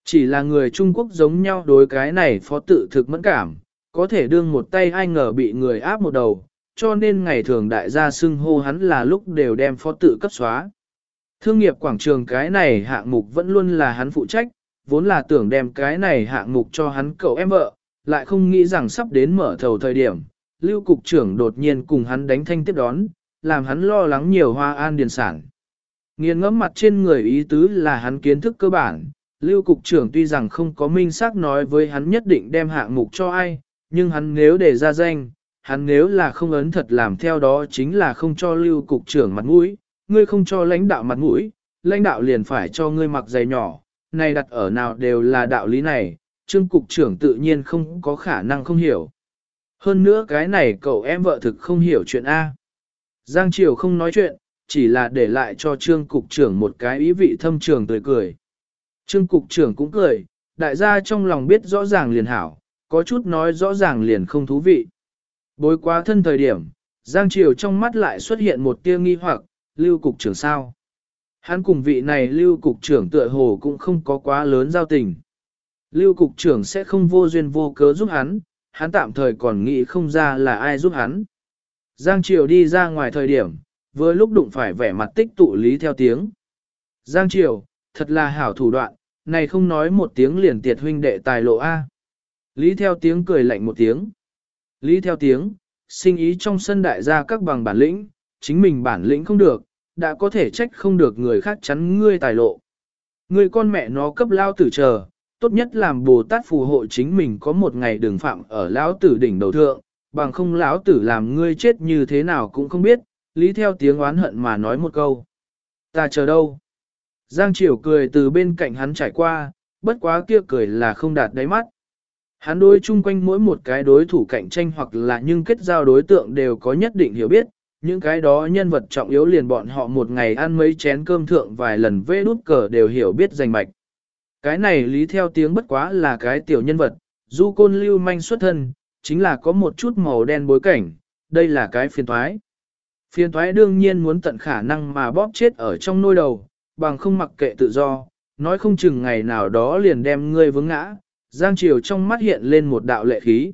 Chỉ là người Trung Quốc giống nhau đối cái này phó tự thực mẫn cảm, có thể đương một tay ai ngờ bị người áp một đầu, cho nên ngày thường đại gia xưng hô hắn là lúc đều đem phó tự cấp xóa. Thương nghiệp quảng trường cái này hạng mục vẫn luôn là hắn phụ trách, vốn là tưởng đem cái này hạng mục cho hắn cậu em vợ, lại không nghĩ rằng sắp đến mở thầu thời điểm, lưu cục trưởng đột nhiên cùng hắn đánh thanh tiếp đón, làm hắn lo lắng nhiều hoa an điền sản. Nghiền ngẫm mặt trên người ý tứ là hắn kiến thức cơ bản, lưu cục trưởng tuy rằng không có minh xác nói với hắn nhất định đem hạng mục cho ai, nhưng hắn nếu để ra danh, hắn nếu là không ấn thật làm theo đó chính là không cho lưu cục trưởng mặt mũi, ngươi không cho lãnh đạo mặt mũi, lãnh đạo liền phải cho ngươi mặc giày nhỏ, này đặt ở nào đều là đạo lý này, trương cục trưởng tự nhiên không có khả năng không hiểu. Hơn nữa cái này cậu em vợ thực không hiểu chuyện A. Giang Triều không nói chuyện, chỉ là để lại cho trương cục trưởng một cái ý vị thâm trường tươi cười. Trương cục trưởng cũng cười, đại gia trong lòng biết rõ ràng liền hảo, có chút nói rõ ràng liền không thú vị. Bối quá thân thời điểm, Giang Triều trong mắt lại xuất hiện một tia nghi hoặc, lưu cục trưởng sao. Hắn cùng vị này lưu cục trưởng tựa hồ cũng không có quá lớn giao tình. Lưu cục trưởng sẽ không vô duyên vô cớ giúp hắn, hắn tạm thời còn nghĩ không ra là ai giúp hắn. Giang Triều đi ra ngoài thời điểm, vừa lúc đụng phải vẻ mặt tích tụ lý theo tiếng. Giang Triều, thật là hảo thủ đoạn, này không nói một tiếng liền tiệt huynh đệ tài lộ A. Lý theo tiếng cười lạnh một tiếng. Lý theo tiếng, sinh ý trong sân đại gia các bằng bản lĩnh, chính mình bản lĩnh không được, đã có thể trách không được người khác chắn ngươi tài lộ. Người con mẹ nó cấp lao tử chờ, tốt nhất làm Bồ Tát phù hộ chính mình có một ngày đường phạm ở lão tử đỉnh đầu thượng, bằng không lão tử làm ngươi chết như thế nào cũng không biết, lý theo tiếng oán hận mà nói một câu. Ta chờ đâu? Giang Triều cười từ bên cạnh hắn trải qua, bất quá kia cười là không đạt đáy mắt. Hắn đối chung quanh mỗi một cái đối thủ cạnh tranh hoặc là nhưng kết giao đối tượng đều có nhất định hiểu biết, những cái đó nhân vật trọng yếu liền bọn họ một ngày ăn mấy chén cơm thượng vài lần vê đút cờ đều hiểu biết danh mạch. Cái này lý theo tiếng bất quá là cái tiểu nhân vật, du côn lưu manh xuất thân, chính là có một chút màu đen bối cảnh, đây là cái phiền thoái. Phiền thoái đương nhiên muốn tận khả năng mà bóp chết ở trong nôi đầu, bằng không mặc kệ tự do, nói không chừng ngày nào đó liền đem ngươi vướng ngã, Giang Triều trong mắt hiện lên một đạo lệ khí.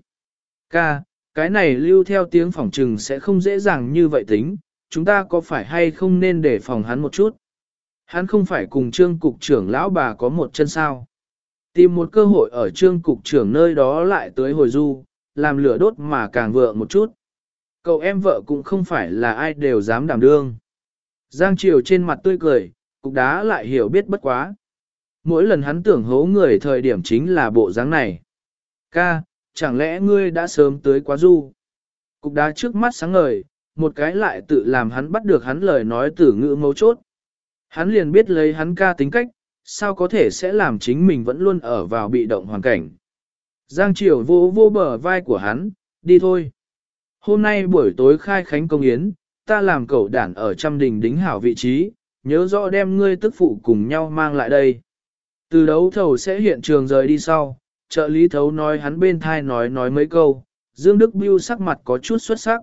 Ca, cái này lưu theo tiếng phỏng trừng sẽ không dễ dàng như vậy tính, chúng ta có phải hay không nên để phòng hắn một chút? Hắn không phải cùng trương cục trưởng lão bà có một chân sao. Tìm một cơ hội ở trương cục trưởng nơi đó lại tới hồi du, làm lửa đốt mà càng vượng một chút. Cậu em vợ cũng không phải là ai đều dám đảm đương. Giang Triều trên mặt tươi cười, cục đá lại hiểu biết bất quá. Mỗi lần hắn tưởng hố người thời điểm chính là bộ dáng này. Ca, chẳng lẽ ngươi đã sớm tới quá du? Cục đá trước mắt sáng ngời, một cái lại tự làm hắn bắt được hắn lời nói từ ngữ mấu chốt. Hắn liền biết lấy hắn ca tính cách, sao có thể sẽ làm chính mình vẫn luôn ở vào bị động hoàn cảnh. Giang Triều vô vô bờ vai của hắn, đi thôi. Hôm nay buổi tối khai khánh công yến, ta làm cậu đản ở trăm đình đính hảo vị trí, nhớ rõ đem ngươi tức phụ cùng nhau mang lại đây. Từ đấu thầu sẽ hiện trường rời đi sau, trợ lý thấu nói hắn bên thai nói nói mấy câu, Dương Đức Biêu sắc mặt có chút xuất sắc.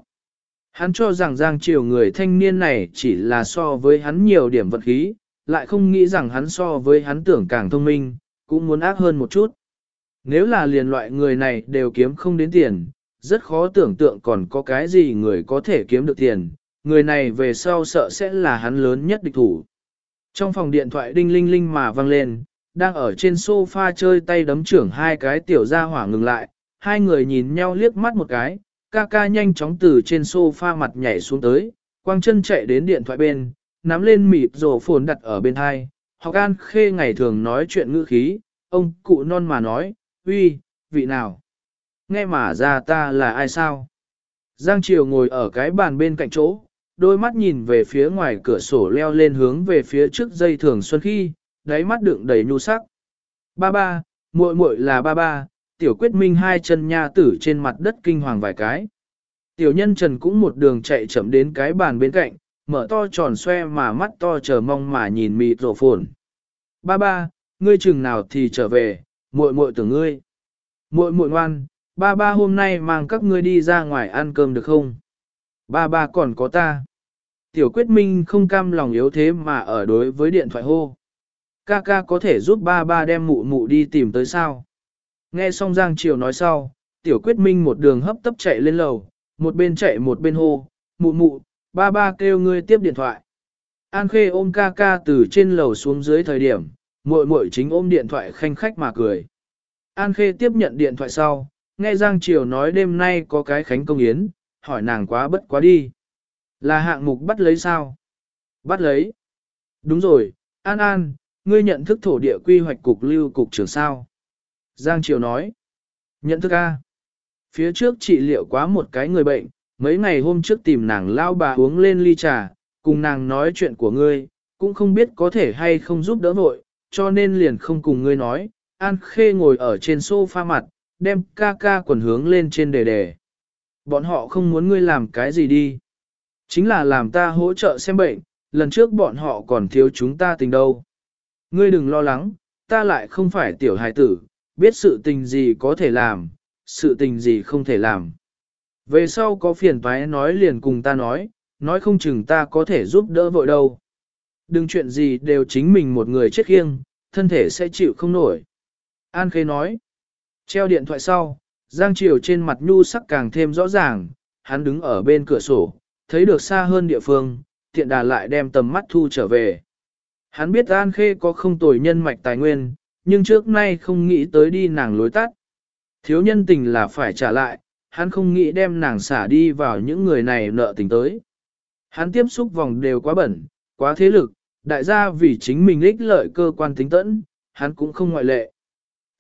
Hắn cho rằng Giang Triều người thanh niên này chỉ là so với hắn nhiều điểm vật khí, lại không nghĩ rằng hắn so với hắn tưởng càng thông minh, cũng muốn ác hơn một chút. Nếu là liền loại người này đều kiếm không đến tiền, rất khó tưởng tượng còn có cái gì người có thể kiếm được tiền, người này về sau sợ sẽ là hắn lớn nhất địch thủ. Trong phòng điện thoại đinh linh linh mà vang lên, đang ở trên sofa chơi tay đấm trưởng hai cái tiểu gia hỏa ngừng lại, hai người nhìn nhau liếc mắt một cái, ca ca nhanh chóng từ trên sofa mặt nhảy xuống tới, quang chân chạy đến điện thoại bên, nắm lên mịp rổ phồn đặt ở bên hai, học an khê ngày thường nói chuyện ngữ khí, ông cụ non mà nói, uy, vị nào? Nghe mà ra ta là ai sao? Giang Triều ngồi ở cái bàn bên cạnh chỗ, đôi mắt nhìn về phía ngoài cửa sổ leo lên hướng về phía trước dây thường xuân khi, đáy mắt đựng đầy nhu sắc. Ba ba, muội muội là ba ba, tiểu quyết minh hai chân nha tử trên mặt đất kinh hoàng vài cái. Tiểu nhân trần cũng một đường chạy chậm đến cái bàn bên cạnh, mở to tròn xoe mà mắt to chờ mong mà nhìn mịt rổ phồn. Ba ba, ngươi chừng nào thì trở về, muội muội tưởng ngươi. Muội muội ngoan, ba ba hôm nay mang các ngươi đi ra ngoài ăn cơm được không? Ba ba còn có ta. Tiểu quyết minh không cam lòng yếu thế mà ở đối với điện thoại hô. Ca ca có thể giúp ba ba đem mụ mụ đi tìm tới sao? Nghe xong Giang Triều nói sau, tiểu quyết minh một đường hấp tấp chạy lên lầu, một bên chạy một bên hô, mụ mụ, ba ba kêu ngươi tiếp điện thoại. An Khê ôm ca ca từ trên lầu xuống dưới thời điểm, muội muội chính ôm điện thoại khanh khách mà cười. An Khê tiếp nhận điện thoại sau, nghe Giang Triều nói đêm nay có cái khánh công yến, hỏi nàng quá bất quá đi. Là hạng mục bắt lấy sao? Bắt lấy. Đúng rồi, An An, ngươi nhận thức thổ địa quy hoạch cục lưu cục trưởng sao? Giang Triều nói. Nhận thức A. Phía trước trị liệu quá một cái người bệnh, mấy ngày hôm trước tìm nàng lao bà uống lên ly trà, cùng nàng nói chuyện của ngươi, cũng không biết có thể hay không giúp đỡ vội, cho nên liền không cùng ngươi nói. An Khê ngồi ở trên sofa mặt, đem ca ca quần hướng lên trên đề đề. Bọn họ không muốn ngươi làm cái gì đi. Chính là làm ta hỗ trợ xem bệnh, lần trước bọn họ còn thiếu chúng ta tình đâu. Ngươi đừng lo lắng, ta lại không phải tiểu hài tử, biết sự tình gì có thể làm, sự tình gì không thể làm. Về sau có phiền toái nói liền cùng ta nói, nói không chừng ta có thể giúp đỡ vội đâu. Đừng chuyện gì đều chính mình một người chết khiêng, thân thể sẽ chịu không nổi. An Khê nói, treo điện thoại sau, Giang Triều trên mặt nhu sắc càng thêm rõ ràng, hắn đứng ở bên cửa sổ, thấy được xa hơn địa phương, tiện đà lại đem tầm mắt thu trở về. Hắn biết An Khê có không tồi nhân mạch tài nguyên, nhưng trước nay không nghĩ tới đi nàng lối tắt. Thiếu nhân tình là phải trả lại, hắn không nghĩ đem nàng xả đi vào những người này nợ tình tới. Hắn tiếp xúc vòng đều quá bẩn, quá thế lực, đại gia vì chính mình ích lợi cơ quan tính tẫn, hắn cũng không ngoại lệ.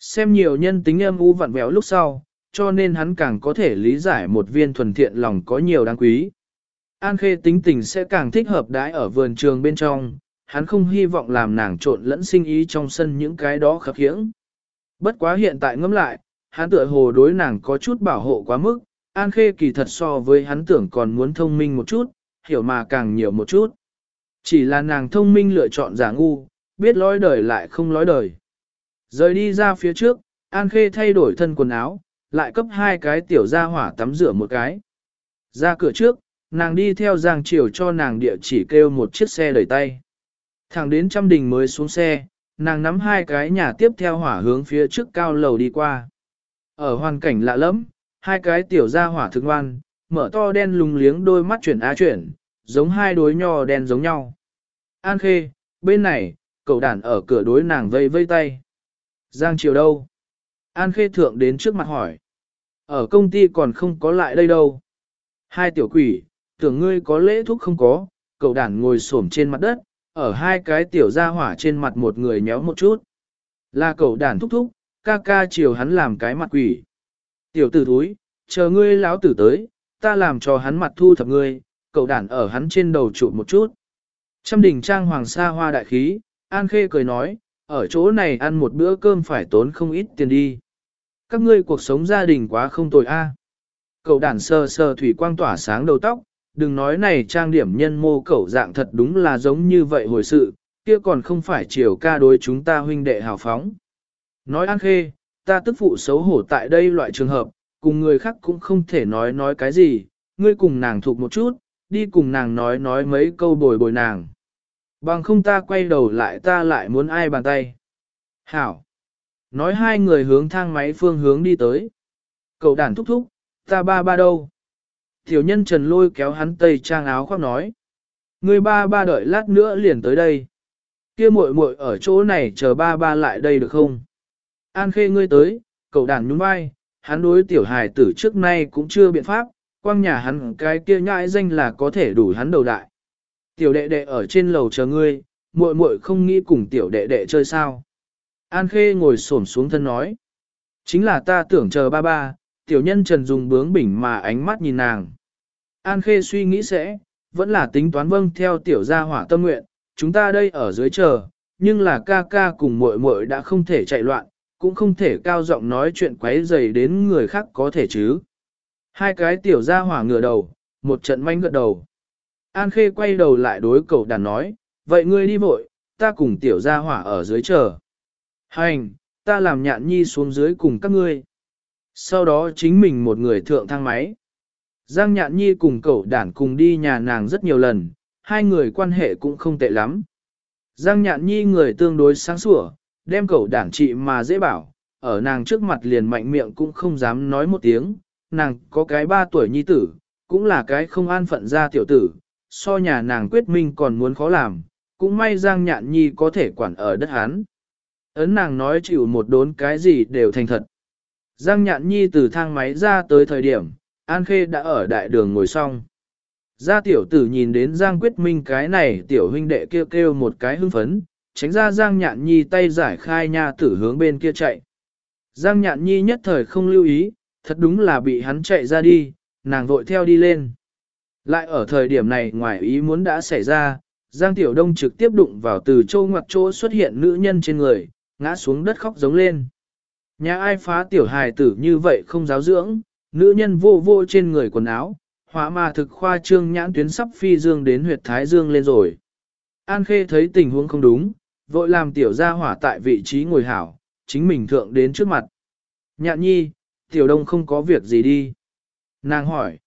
Xem nhiều nhân tính âm u vặn vẹo lúc sau, cho nên hắn càng có thể lý giải một viên thuần thiện lòng có nhiều đáng quý. An Khê tính tình sẽ càng thích hợp đãi ở vườn trường bên trong, hắn không hy vọng làm nàng trộn lẫn sinh ý trong sân những cái đó khập khiễng. Bất quá hiện tại ngẫm lại, hắn tựa hồ đối nàng có chút bảo hộ quá mức, An Khê kỳ thật so với hắn tưởng còn muốn thông minh một chút, hiểu mà càng nhiều một chút. Chỉ là nàng thông minh lựa chọn giả ngu, biết lối đời lại không lối đời. Rời đi ra phía trước, An Khê thay đổi thân quần áo, lại cấp hai cái tiểu ra hỏa tắm rửa một cái. Ra cửa trước, nàng đi theo Giang Triều cho nàng địa chỉ kêu một chiếc xe đẩy tay. Thẳng đến trăm đình mới xuống xe, nàng nắm hai cái nhà tiếp theo hỏa hướng phía trước cao lầu đi qua. Ở hoàn cảnh lạ lẫm, hai cái tiểu ra hỏa thức ngoan, mở to đen lùng liếng đôi mắt chuyển á chuyển, giống hai đối nho đen giống nhau. An khê, bên này, cậu đàn ở cửa đối nàng vây vây tay. Giang Triều đâu? An khê thượng đến trước mặt hỏi. Ở công ty còn không có lại đây đâu. Hai tiểu quỷ, tưởng ngươi có lễ thuốc không có, cậu đàn ngồi xổm trên mặt đất, ở hai cái tiểu ra hỏa trên mặt một người nhéo một chút. Là cậu đàn thúc thúc, ca ca chiều hắn làm cái mặt quỷ. Tiểu tử thúi, chờ ngươi lão tử tới, ta làm cho hắn mặt thu thập ngươi, cậu đàn ở hắn trên đầu trụ một chút. Trăm đỉnh trang hoàng sa hoa đại khí, An Khê cười nói, ở chỗ này ăn một bữa cơm phải tốn không ít tiền đi. Các ngươi cuộc sống gia đình quá không tồi a. Cậu đàn sơ sơ thủy quang tỏa sáng đầu tóc, đừng nói này trang điểm nhân mô cẩu dạng thật đúng là giống như vậy hồi sự, kia còn không phải chiều ca đối chúng ta huynh đệ hào phóng. Nói an khê, ta tức phụ xấu hổ tại đây loại trường hợp, cùng người khác cũng không thể nói nói cái gì, ngươi cùng nàng thuộc một chút, đi cùng nàng nói nói mấy câu bồi bồi nàng. Bằng không ta quay đầu lại ta lại muốn ai bàn tay. Hảo. Nói hai người hướng thang máy phương hướng đi tới. Cậu đàn thúc thúc, ta ba ba đâu? Tiểu nhân trần lôi kéo hắn tây trang áo khoác nói. Người ba ba đợi lát nữa liền tới đây. Kia muội muội ở chỗ này chờ ba ba lại đây được không? An khê ngươi tới, cậu đàn nhún vai, hắn đối tiểu hài tử trước nay cũng chưa biện pháp, quang nhà hắn cái kia nhãi danh là có thể đủ hắn đầu đại. Tiểu đệ đệ ở trên lầu chờ ngươi, muội muội không nghĩ cùng tiểu đệ đệ chơi sao. An khê ngồi xổm xuống thân nói. Chính là ta tưởng chờ ba ba, tiểu nhân trần dùng bướng bỉnh mà ánh mắt nhìn nàng. An Khê suy nghĩ sẽ, vẫn là tính toán vâng theo tiểu gia hỏa tâm nguyện, chúng ta đây ở dưới chờ, nhưng là ca ca cùng muội muội đã không thể chạy loạn, cũng không thể cao giọng nói chuyện quấy rầy đến người khác có thể chứ. Hai cái tiểu gia hỏa ngửa đầu, một trận manh gật đầu. An Khê quay đầu lại đối cậu đàn nói, vậy ngươi đi vội, ta cùng tiểu gia hỏa ở dưới chờ. Hành, ta làm nhạn nhi xuống dưới cùng các ngươi. Sau đó chính mình một người thượng thang máy. Giang Nhạn Nhi cùng cậu đản cùng đi nhà nàng rất nhiều lần, hai người quan hệ cũng không tệ lắm. Giang Nhạn Nhi người tương đối sáng sủa, đem cậu đản trị mà dễ bảo, ở nàng trước mặt liền mạnh miệng cũng không dám nói một tiếng, nàng có cái ba tuổi nhi tử, cũng là cái không an phận ra tiểu tử, so nhà nàng quyết minh còn muốn khó làm, cũng may Giang Nhạn Nhi có thể quản ở đất Hán. Ấn nàng nói chịu một đốn cái gì đều thành thật. Giang Nhạn Nhi từ thang máy ra tới thời điểm, An Khê đã ở đại đường ngồi xong. Gia tiểu tử nhìn đến Giang Quyết Minh cái này tiểu huynh đệ kêu kêu một cái hưng phấn, tránh ra Giang Nhạn Nhi tay giải khai nha tử hướng bên kia chạy. Giang Nhạn Nhi nhất thời không lưu ý, thật đúng là bị hắn chạy ra đi, nàng vội theo đi lên. Lại ở thời điểm này ngoài ý muốn đã xảy ra, Giang Tiểu Đông trực tiếp đụng vào từ châu ngoặt chỗ xuất hiện nữ nhân trên người, ngã xuống đất khóc giống lên. Nhà ai phá tiểu hài tử như vậy không giáo dưỡng, nữ nhân vô vô trên người quần áo, hóa mà thực khoa trương nhãn tuyến sắp phi dương đến huyệt thái dương lên rồi. An Khê thấy tình huống không đúng, vội làm tiểu gia hỏa tại vị trí ngồi hảo, chính mình thượng đến trước mặt. Nhạn nhi, tiểu đông không có việc gì đi. Nàng hỏi.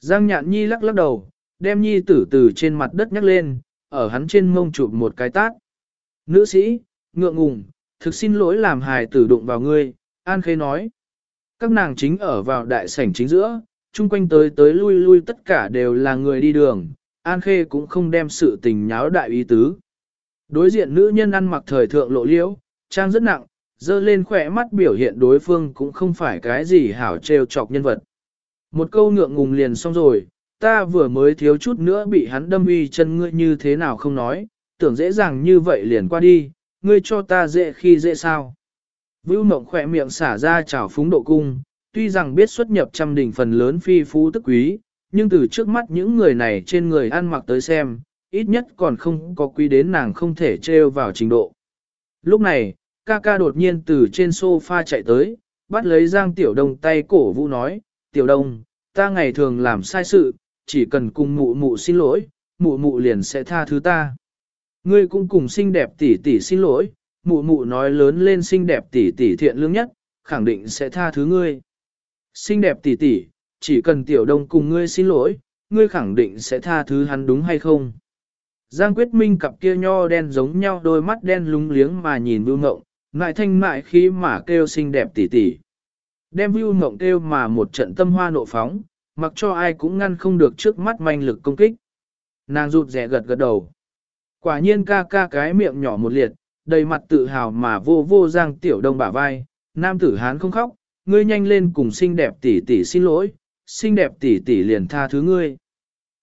Giang nhạn nhi lắc lắc đầu, đem nhi tử từ trên mặt đất nhắc lên, ở hắn trên mông chụp một cái tát. Nữ sĩ, ngượng ngùng, thực xin lỗi làm hài tử đụng vào ngươi, An Khê nói. Các nàng chính ở vào đại sảnh chính giữa, chung quanh tới tới lui lui tất cả đều là người đi đường, An Khê cũng không đem sự tình nháo đại ý tứ. Đối diện nữ nhân ăn mặc thời thượng lộ liễu, trang rất nặng, dơ lên khỏe mắt biểu hiện đối phương cũng không phải cái gì hảo trêu chọc nhân vật. Một câu ngượng ngùng liền xong rồi, ta vừa mới thiếu chút nữa bị hắn đâm uy chân ngươi như thế nào không nói, tưởng dễ dàng như vậy liền qua đi, ngươi cho ta dễ khi dễ sao. Vưu mộng khỏe miệng xả ra chảo phúng độ cung, tuy rằng biết xuất nhập trăm đỉnh phần lớn phi phú tức quý, nhưng từ trước mắt những người này trên người ăn mặc tới xem, ít nhất còn không có quý đến nàng không thể trêu vào trình độ. Lúc này, ca ca đột nhiên từ trên sofa chạy tới, bắt lấy Giang Tiểu Đông tay cổ vũ nói, Tiểu Đông, ta ngày thường làm sai sự, chỉ cần cùng mụ mụ xin lỗi, mụ mụ liền sẽ tha thứ ta. Ngươi cũng cùng xinh đẹp tỷ tỷ xin lỗi, mụ mụ nói lớn lên xinh đẹp tỷ tỷ thiện lương nhất, khẳng định sẽ tha thứ ngươi. Xinh đẹp tỷ tỷ, chỉ cần tiểu đông cùng ngươi xin lỗi, ngươi khẳng định sẽ tha thứ hắn đúng hay không? Giang Quyết Minh cặp kia nho đen giống nhau đôi mắt đen lúng liếng mà nhìn Vưu Ngộng, ngại thanh mại khi mà kêu xinh đẹp tỷ tỷ. Đem view Ngộng kêu mà một trận tâm hoa nộ phóng, mặc cho ai cũng ngăn không được trước mắt manh lực công kích. Nàng rụt rẻ gật gật đầu. Quả nhiên ca ca cái miệng nhỏ một liệt, đầy mặt tự hào mà vô vô Giang Tiểu Đông bả vai, nam tử hán không khóc, ngươi nhanh lên cùng xinh đẹp tỷ tỷ xin lỗi, xinh đẹp tỷ tỷ liền tha thứ ngươi.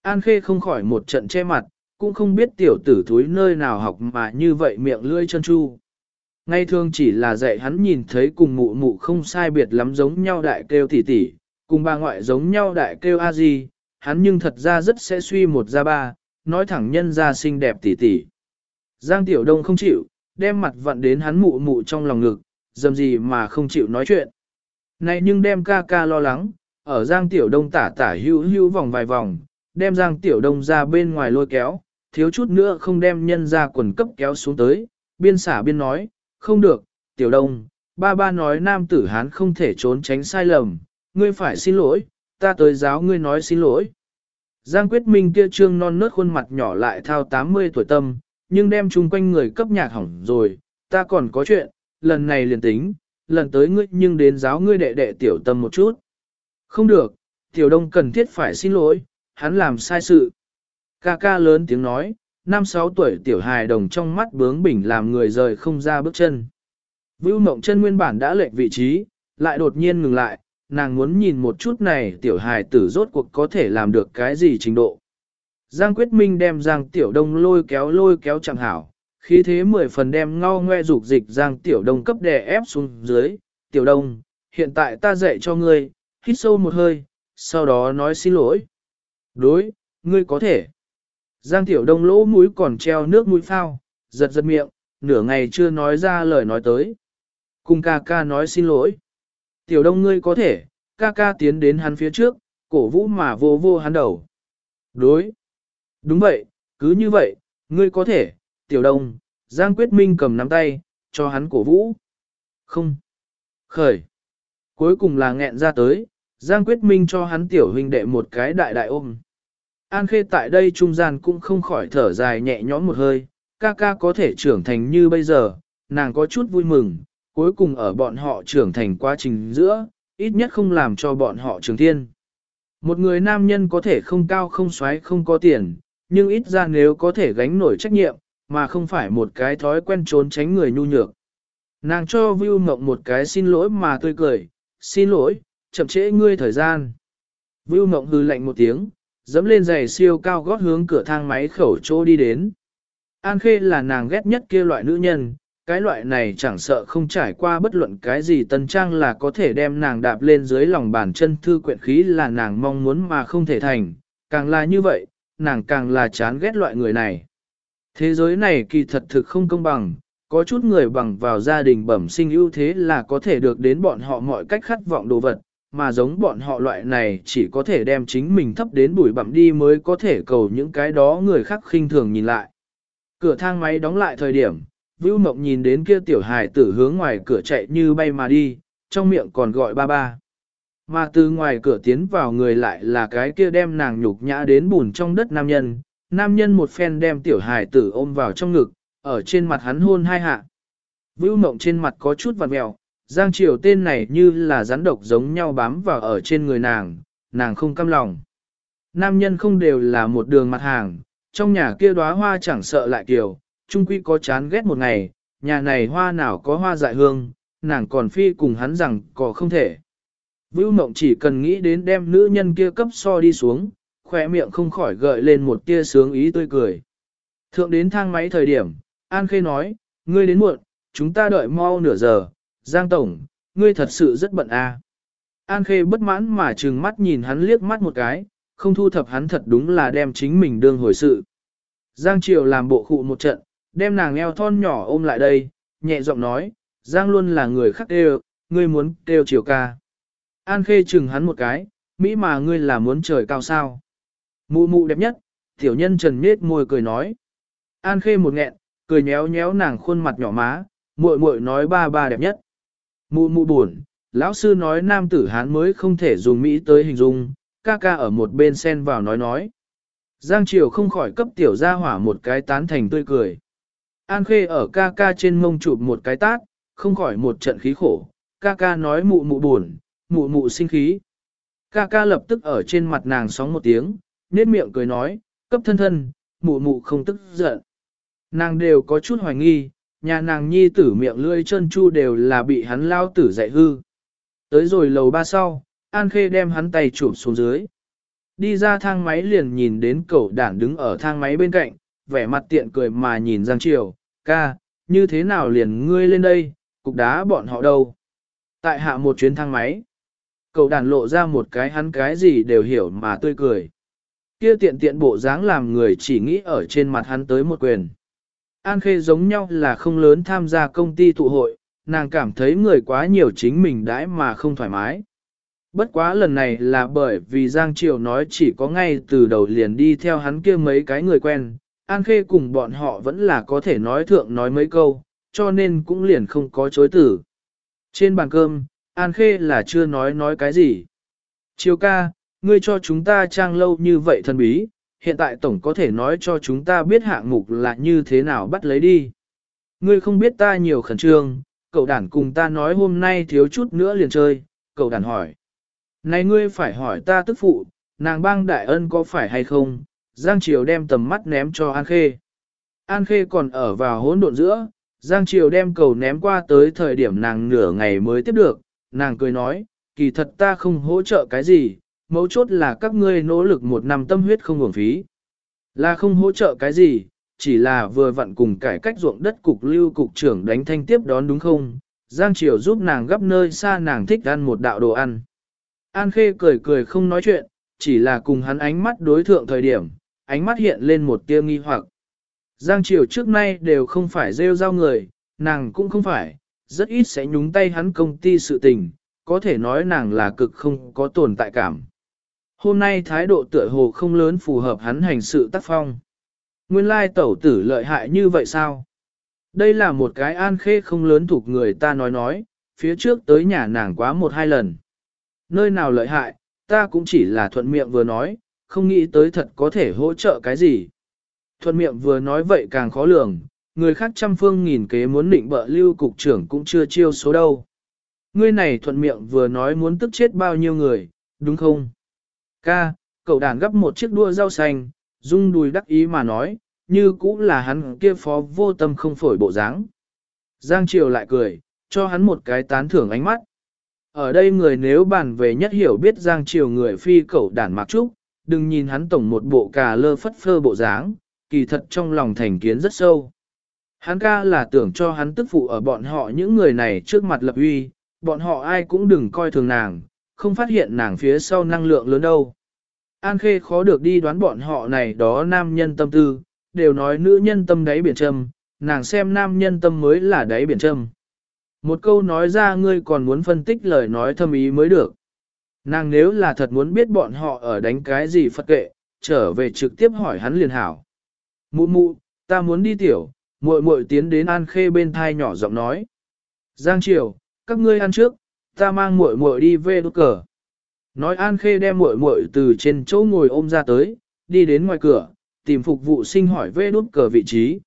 An Khê không khỏi một trận che mặt, cũng không biết tiểu tử thúi nơi nào học mà như vậy miệng lưỡi chân chu. Ngay thường chỉ là dạy hắn nhìn thấy cùng mụ mụ không sai biệt lắm giống nhau đại kêu tỷ tỷ, cùng bà ngoại giống nhau đại kêu a gì, hắn nhưng thật ra rất sẽ suy một ra ba, nói thẳng nhân ra xinh đẹp tỷ tỷ. Giang Tiểu Đông không chịu, đem mặt vặn đến hắn mụ mụ trong lòng ngực, dầm gì mà không chịu nói chuyện. Này nhưng đem ca ca lo lắng, ở Giang Tiểu Đông tả tả hữu hữu vòng vài vòng, đem Giang Tiểu Đông ra bên ngoài lôi kéo, thiếu chút nữa không đem nhân ra quần cấp kéo xuống tới, biên xả biên nói, không được, Tiểu Đông, ba ba nói nam tử hán không thể trốn tránh sai lầm, ngươi phải xin lỗi, ta tới giáo ngươi nói xin lỗi. Giang Quyết Minh kia trương non nớt khuôn mặt nhỏ lại thao 80 tuổi tâm, nhưng đem chung quanh người cấp nhạc hỏng rồi, ta còn có chuyện, lần này liền tính, lần tới ngươi nhưng đến giáo ngươi đệ đệ tiểu tâm một chút. Không được, tiểu đông cần thiết phải xin lỗi, hắn làm sai sự. Ca ca lớn tiếng nói, năm sáu tuổi tiểu hài đồng trong mắt bướng bỉnh làm người rời không ra bước chân. Vưu mộng chân nguyên bản đã lệch vị trí, lại đột nhiên ngừng lại, nàng muốn nhìn một chút này tiểu hài tử rốt cuộc có thể làm được cái gì trình độ. Giang Quyết Minh đem Giang Tiểu Đông lôi kéo lôi kéo chẳng hảo, khí thế mười phần đem ngao ngoe dục dịch Giang Tiểu Đông cấp đè ép xuống dưới. Tiểu Đông, hiện tại ta dạy cho ngươi, hít sâu một hơi, sau đó nói xin lỗi. Đối, ngươi có thể. Giang Tiểu Đông lỗ mũi còn treo nước mũi phao, giật giật miệng, nửa ngày chưa nói ra lời nói tới. Cùng ca ca nói xin lỗi. Tiểu Đông ngươi có thể, ca ca tiến đến hắn phía trước, cổ vũ mà vô vô hắn đầu. Đối. Đúng vậy, cứ như vậy, ngươi có thể, Tiểu Đông, Giang Quyết Minh cầm nắm tay, cho hắn cổ vũ. Không. Khởi. Cuối cùng là nghẹn ra tới, Giang Quyết Minh cho hắn tiểu huynh đệ một cái đại đại ôm. An Khê tại đây trung gian cũng không khỏi thở dài nhẹ nhõm một hơi, ca ca có thể trưởng thành như bây giờ, nàng có chút vui mừng, cuối cùng ở bọn họ trưởng thành quá trình giữa, ít nhất không làm cho bọn họ trưởng thiên. Một người nam nhân có thể không cao không xoáy không có tiền, nhưng ít ra nếu có thể gánh nổi trách nhiệm, mà không phải một cái thói quen trốn tránh người nhu nhược. Nàng cho Vưu Mộng một cái xin lỗi mà tươi cười, xin lỗi, chậm trễ ngươi thời gian. Vưu Mộng hư lạnh một tiếng, dẫm lên giày siêu cao gót hướng cửa thang máy khẩu chỗ đi đến. An Khê là nàng ghét nhất kia loại nữ nhân, cái loại này chẳng sợ không trải qua bất luận cái gì tân trang là có thể đem nàng đạp lên dưới lòng bàn chân thư quyện khí là nàng mong muốn mà không thể thành, càng là như vậy, nàng càng là chán ghét loại người này. Thế giới này kỳ thật thực không công bằng, có chút người bằng vào gia đình bẩm sinh ưu thế là có thể được đến bọn họ mọi cách khát vọng đồ vật, mà giống bọn họ loại này chỉ có thể đem chính mình thấp đến bụi bặm đi mới có thể cầu những cái đó người khác khinh thường nhìn lại. Cửa thang máy đóng lại thời điểm, Vưu Mộng nhìn đến kia tiểu hài tử hướng ngoài cửa chạy như bay mà đi, trong miệng còn gọi ba ba. Mà từ ngoài cửa tiến vào người lại là cái kia đem nàng nhục nhã đến bùn trong đất nam nhân, nam nhân một phen đem tiểu hài tử ôm vào trong ngực, ở trên mặt hắn hôn hai hạ. Vưu Mộng trên mặt có chút vằn mèo Giang Triều tên này như là rắn độc giống nhau bám vào ở trên người nàng, nàng không căm lòng. Nam nhân không đều là một đường mặt hàng, trong nhà kia đóa hoa chẳng sợ lại kiều, trung quy có chán ghét một ngày, nhà này hoa nào có hoa dại hương, nàng còn phi cùng hắn rằng có không thể. Vưu Mộng chỉ cần nghĩ đến đem nữ nhân kia cấp so đi xuống, khỏe miệng không khỏi gợi lên một tia sướng ý tươi cười. Thượng đến thang máy thời điểm, An Khê nói, ngươi đến muộn, chúng ta đợi mau nửa giờ, Giang Tổng, ngươi thật sự rất bận à. An Khê bất mãn mà trừng mắt nhìn hắn liếc mắt một cái, không thu thập hắn thật đúng là đem chính mình đương hồi sự. Giang Triều làm bộ khụ một trận, đem nàng eo thon nhỏ ôm lại đây, nhẹ giọng nói, Giang luôn là người khắc đều, ngươi muốn kêu Triều ca. An Khê chừng hắn một cái, Mỹ mà ngươi là muốn trời cao sao. Mụ mụ đẹp nhất, tiểu nhân trần nết môi cười nói. An Khê một nghẹn, cười nhéo nhéo nàng khuôn mặt nhỏ má, muội muội nói ba ba đẹp nhất. Mụ mụ buồn, lão sư nói nam tử hán mới không thể dùng Mỹ tới hình dung, ca ca ở một bên xen vào nói nói. Giang Triều không khỏi cấp tiểu gia hỏa một cái tán thành tươi cười. An Khê ở ca ca trên mông chụp một cái tát, không khỏi một trận khí khổ, ca ca nói mụ mụ buồn, mụ mụ sinh khí. Ca ca lập tức ở trên mặt nàng sóng một tiếng, nết miệng cười nói, cấp thân thân, mụ mụ không tức giận. Nàng đều có chút hoài nghi, nhà nàng nhi tử miệng lưỡi chân chu đều là bị hắn lao tử dạy hư. Tới rồi lầu ba sau, An Khê đem hắn tay chụp xuống dưới. Đi ra thang máy liền nhìn đến cậu đản đứng ở thang máy bên cạnh, vẻ mặt tiện cười mà nhìn Giang Triều, ca, như thế nào liền ngươi lên đây, cục đá bọn họ đâu. Tại hạ một chuyến thang máy, cậu đản lộ ra một cái hắn cái gì đều hiểu mà tươi cười. Kia tiện tiện bộ dáng làm người chỉ nghĩ ở trên mặt hắn tới một quyền. An Khê giống nhau là không lớn tham gia công ty tụ hội, nàng cảm thấy người quá nhiều chính mình đãi mà không thoải mái. Bất quá lần này là bởi vì Giang Triều nói chỉ có ngay từ đầu liền đi theo hắn kia mấy cái người quen, An Khê cùng bọn họ vẫn là có thể nói thượng nói mấy câu, cho nên cũng liền không có chối tử. Trên bàn cơm, An Khê là chưa nói nói cái gì. Triều ca, ngươi cho chúng ta trang lâu như vậy thân bí, hiện tại tổng có thể nói cho chúng ta biết hạng mục là như thế nào bắt lấy đi. Ngươi không biết ta nhiều khẩn trương, cậu đàn cùng ta nói hôm nay thiếu chút nữa liền chơi, cậu đàn hỏi. Này ngươi phải hỏi ta tức phụ, nàng bang đại ân có phải hay không, Giang Triều đem tầm mắt ném cho An Khê. An Khê còn ở vào hỗn độn giữa, Giang Triều đem cầu ném qua tới thời điểm nàng nửa ngày mới tiếp được, nàng cười nói, kỳ thật ta không hỗ trợ cái gì, mấu chốt là các ngươi nỗ lực một năm tâm huyết không hưởng phí. Là không hỗ trợ cái gì, chỉ là vừa vặn cùng cải cách ruộng đất cục lưu cục trưởng đánh thanh tiếp đón đúng không? Giang Triều giúp nàng gấp nơi xa nàng thích ăn một đạo đồ ăn. An Khê cười cười không nói chuyện, chỉ là cùng hắn ánh mắt đối thượng thời điểm, ánh mắt hiện lên một tia nghi hoặc. Giang Triều trước nay đều không phải rêu rao người, nàng cũng không phải, rất ít sẽ nhúng tay hắn công ty sự tình, có thể nói nàng là cực không có tồn tại cảm. Hôm nay thái độ tựa hồ không lớn phù hợp hắn hành sự tác phong. Nguyên lai tẩu tử lợi hại như vậy sao? Đây là một cái an khê không lớn thuộc người ta nói nói, phía trước tới nhà nàng quá một hai lần. Nơi nào lợi hại, ta cũng chỉ là thuận miệng vừa nói, không nghĩ tới thật có thể hỗ trợ cái gì. Thuận miệng vừa nói vậy càng khó lường, người khác trăm phương nghìn kế muốn định bợ lưu cục trưởng cũng chưa chiêu số đâu. Ngươi này thuận miệng vừa nói muốn tức chết bao nhiêu người, đúng không? Ca, cậu đàn gấp một chiếc đua rau xanh, rung đùi đắc ý mà nói, như cũng là hắn kia phó vô tâm không phổi bộ dáng. Giang Triều lại cười, cho hắn một cái tán thưởng ánh mắt. Ở đây người nếu bàn về nhất hiểu biết Giang Triều người phi cậu đàn mặc trúc, đừng nhìn hắn tổng một bộ cà lơ phất phơ bộ dáng, kỳ thật trong lòng thành kiến rất sâu. Hắn ca là tưởng cho hắn tức phụ ở bọn họ những người này trước mặt lập uy, bọn họ ai cũng đừng coi thường nàng, không phát hiện nàng phía sau năng lượng lớn đâu. An Khê khó được đi đoán bọn họ này đó nam nhân tâm tư, đều nói nữ nhân tâm đáy biển trầm, nàng xem nam nhân tâm mới là đáy biển trầm. Một câu nói ra ngươi còn muốn phân tích lời nói thâm ý mới được. Nàng nếu là thật muốn biết bọn họ ở đánh cái gì phật kệ, trở về trực tiếp hỏi hắn liền hảo. Mụ mụ, ta muốn đi tiểu, muội muội tiến đến An Khê bên thai nhỏ giọng nói. Giang Triều, các ngươi ăn trước, ta mang muội muội đi về đốt cờ. Nói An Khê đem muội muội từ trên chỗ ngồi ôm ra tới, đi đến ngoài cửa, tìm phục vụ sinh hỏi về đốt cờ vị trí.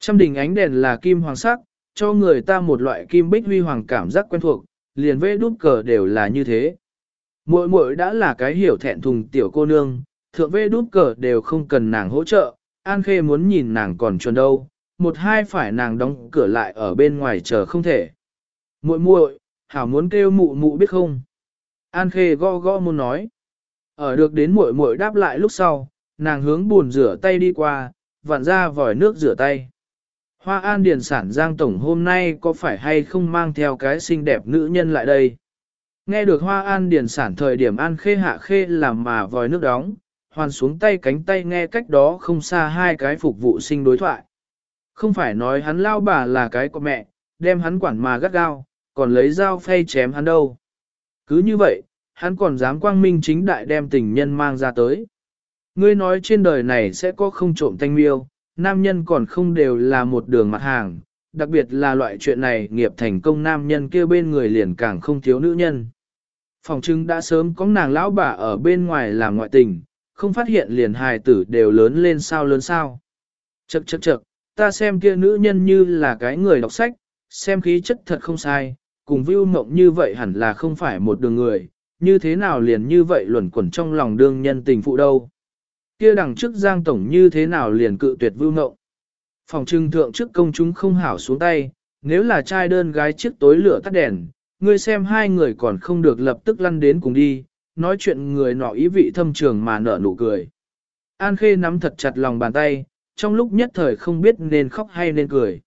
Trăm đỉnh ánh đèn là kim hoàng sắc, cho người ta một loại kim bích huy hoàng cảm giác quen thuộc, liền về đốt cờ đều là như thế. Muội muội đã là cái hiểu thẹn thùng tiểu cô nương, thượng về đốt cờ đều không cần nàng hỗ trợ, An Khê muốn nhìn nàng còn chuẩn đâu, một hai phải nàng đóng cửa lại ở bên ngoài chờ không thể. Muội muội, hảo muốn kêu mụ mụ biết không? An Khê go go muốn nói. Ở được đến muội muội đáp lại lúc sau, nàng hướng buồn rửa tay đi qua, vặn ra vòi nước rửa tay. Hoa An Điền sản Giang Tổng hôm nay có phải hay không mang theo cái xinh đẹp nữ nhân lại đây? Nghe được Hoa An Điền sản thời điểm An Khê hạ khê làm mà vòi nước đóng, hoàn xuống tay cánh tay nghe cách đó không xa hai cái phục vụ sinh đối thoại. Không phải nói hắn lao bà là cái của mẹ, đem hắn quản mà gắt gao, còn lấy dao phay chém hắn đâu. Cứ như vậy, hắn còn dám quang minh chính đại đem tình nhân mang ra tới. Ngươi nói trên đời này sẽ có không trộm thanh miêu, nam nhân còn không đều là một đường mặt hàng, đặc biệt là loại chuyện này nghiệp thành công nam nhân kia bên người liền càng không thiếu nữ nhân. Phòng trưng đã sớm có nàng lão bà ở bên ngoài làm ngoại tình, không phát hiện liền hài tử đều lớn lên sao lớn sao. Chậc chậc chậc, ta xem kia nữ nhân như là cái người đọc sách, xem khí chất thật không sai, cùng Vưu mộng như vậy hẳn là không phải một đường người, như thế nào liền như vậy luẩn quẩn trong lòng đương nhân tình phụ đâu. Kia đằng trước Giang Tổng như thế nào liền cự tuyệt vưu Mộng. Phòng trưng thượng trước công chúng không hảo xuống tay, nếu là trai đơn gái chiếc tối lửa tắt đèn, ngươi xem hai người còn không được lập tức lăn đến cùng đi, nói chuyện người nọ ý vị thâm trường mà nở nụ cười. An Khê nắm thật chặt lòng bàn tay, trong lúc nhất thời không biết nên khóc hay nên cười.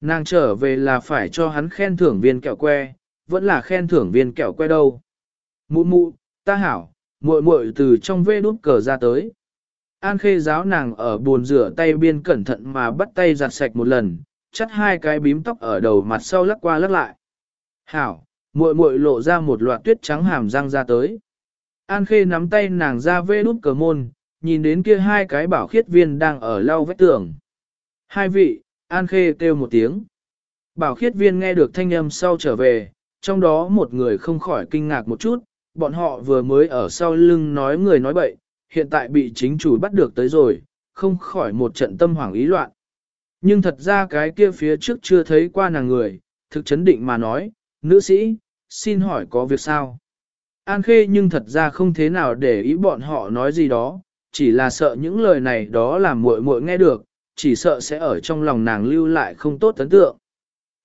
Nàng trở về là phải cho hắn khen thưởng viên kẹo que, vẫn là khen thưởng viên kẹo que đâu. Mụ mụ, ta hảo, muội muội từ trong vê đút cờ ra tới. An khê giáo nàng ở buồn rửa tay biên cẩn thận mà bắt tay giặt sạch một lần, chắt hai cái bím tóc ở đầu mặt sau lắc qua lắc lại. Hảo, muội muội lộ ra một loạt tuyết trắng hàm răng ra tới. An khê nắm tay nàng ra vê đút cờ môn, nhìn đến kia hai cái bảo khiết viên đang ở lau vách tường. Hai vị, An khê kêu một tiếng. Bảo khiết viên nghe được thanh âm sau trở về, trong đó một người không khỏi kinh ngạc một chút, bọn họ vừa mới ở sau lưng nói người nói bậy, hiện tại bị chính chủ bắt được tới rồi, không khỏi một trận tâm hoảng ý loạn. Nhưng thật ra cái kia phía trước chưa thấy qua nàng người, thực chấn định mà nói, nữ sĩ, xin hỏi có việc sao? An Khê nhưng thật ra không thế nào để ý bọn họ nói gì đó, chỉ là sợ những lời này đó làm muội muội nghe được, chỉ sợ sẽ ở trong lòng nàng lưu lại không tốt ấn tượng.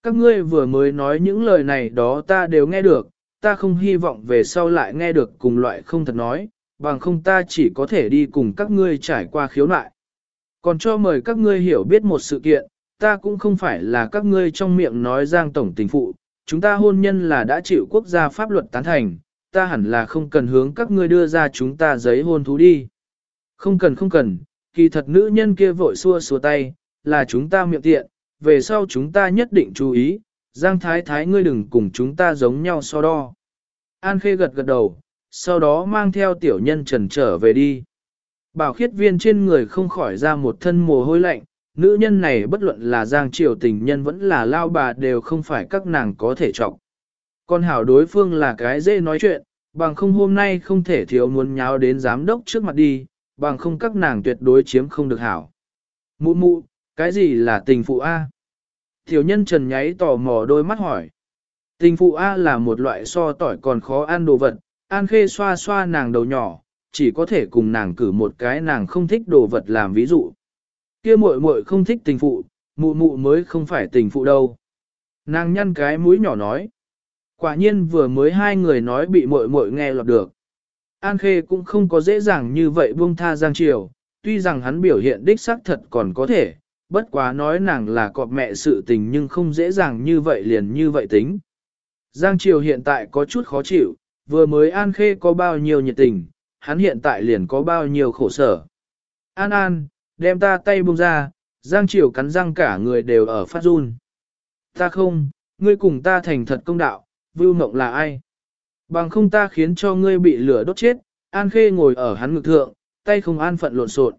Các ngươi vừa mới nói những lời này đó ta đều nghe được, ta không hy vọng về sau lại nghe được cùng loại không thật nói, bằng không ta chỉ có thể đi cùng các ngươi trải qua khiếu nại. Còn cho mời các ngươi hiểu biết một sự kiện, ta cũng không phải là các ngươi trong miệng nói giang tổng tình phụ, chúng ta hôn nhân là đã chịu quốc gia pháp luật tán thành, ta hẳn là không cần hướng các ngươi đưa ra chúng ta giấy hôn thú đi. Không cần không cần, kỳ thật nữ nhân kia vội xua xua tay, là chúng ta miệng tiện, về sau chúng ta nhất định chú ý, Giang Thái Thái ngươi đừng cùng chúng ta giống nhau so đo. An Khê gật gật đầu, sau đó mang theo tiểu nhân trần trở về đi. Bảo khiết viên trên người không khỏi ra một thân mồ hôi lạnh, nữ nhân này bất luận là giang triều tình nhân vẫn là lao bà đều không phải các nàng có thể trọng. Con hảo đối phương là cái dễ nói chuyện, bằng không hôm nay không thể thiếu muốn nháo đến giám đốc trước mặt đi, bằng không các nàng tuyệt đối chiếm không được hảo. Mụ mụ, cái gì là tình phụ A? Tiểu nhân trần nháy tò mò đôi mắt hỏi. Tình phụ A là một loại so tỏi còn khó ăn đồ vật, An Khê xoa xoa nàng đầu nhỏ, chỉ có thể cùng nàng cử một cái nàng không thích đồ vật làm ví dụ. Kia muội muội không thích tình phụ, mụ mụ mới không phải tình phụ đâu. Nàng nhăn cái mũi nhỏ nói. Quả nhiên vừa mới hai người nói bị muội muội nghe lọt được. An Khê cũng không có dễ dàng như vậy buông tha Giang Triều, tuy rằng hắn biểu hiện đích xác thật còn có thể, bất quá nói nàng là cọp mẹ sự tình nhưng không dễ dàng như vậy liền như vậy tính. Giang Triều hiện tại có chút khó chịu, vừa mới An Khê có bao nhiêu nhiệt tình, hắn hiện tại liền có bao nhiêu khổ sở. An An, đem ta tay buông ra, Giang Triều cắn răng cả người đều ở phát run. Ta không, ngươi cùng ta thành thật công đạo, Vưu Mộng là ai? Bằng không ta khiến cho ngươi bị lửa đốt chết, An Khê ngồi ở hắn ngực thượng, tay không an phận lộn xộn.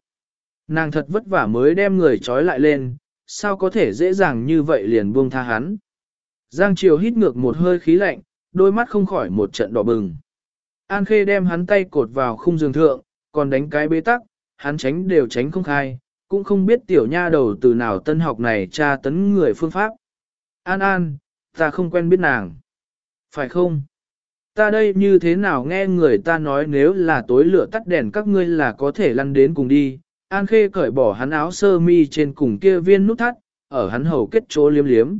Nàng thật vất vả mới đem người trói lại lên, sao có thể dễ dàng như vậy liền buông tha hắn. Giang Triều hít ngược một hơi khí lạnh, đôi mắt không khỏi một trận đỏ bừng. An Khê đem hắn tay cột vào khung giường thượng, còn đánh cái bế tắc, hắn tránh đều tránh không khai, cũng không biết tiểu nha đầu từ nào tân học này tra tấn người phương pháp. An An, ta không quen biết nàng. Phải không? Ta đây như thế nào nghe người ta nói nếu là tối lửa tắt đèn các ngươi là có thể lăn đến cùng đi. An Khê cởi bỏ hắn áo sơ mi trên cùng kia viên nút thắt, ở hắn hầu kết chỗ liếm liếm.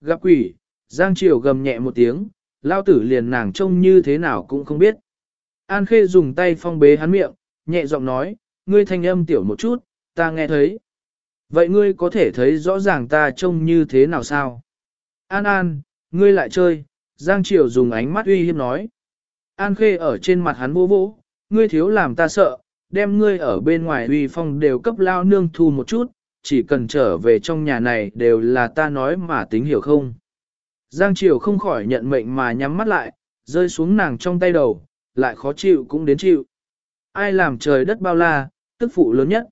Gặp quỷ, Giang Triều gầm nhẹ một tiếng, lao tử liền nàng trông như thế nào cũng không biết. An Khê dùng tay phong bế hắn miệng, nhẹ giọng nói, ngươi thanh âm tiểu một chút, ta nghe thấy. Vậy ngươi có thể thấy rõ ràng ta trông như thế nào sao? An An, ngươi lại chơi, Giang Triều dùng ánh mắt uy hiếp nói. An Khê ở trên mặt hắn vô vỗ, ngươi thiếu làm ta sợ, đem ngươi ở bên ngoài uy phong đều cấp lao nương thu một chút, chỉ cần trở về trong nhà này đều là ta nói mà tính hiểu không. Giang Triều không khỏi nhận mệnh mà nhắm mắt lại, rơi xuống nàng trong tay đầu, lại khó chịu cũng đến chịu. Ai làm trời đất bao la, tức phụ lớn nhất.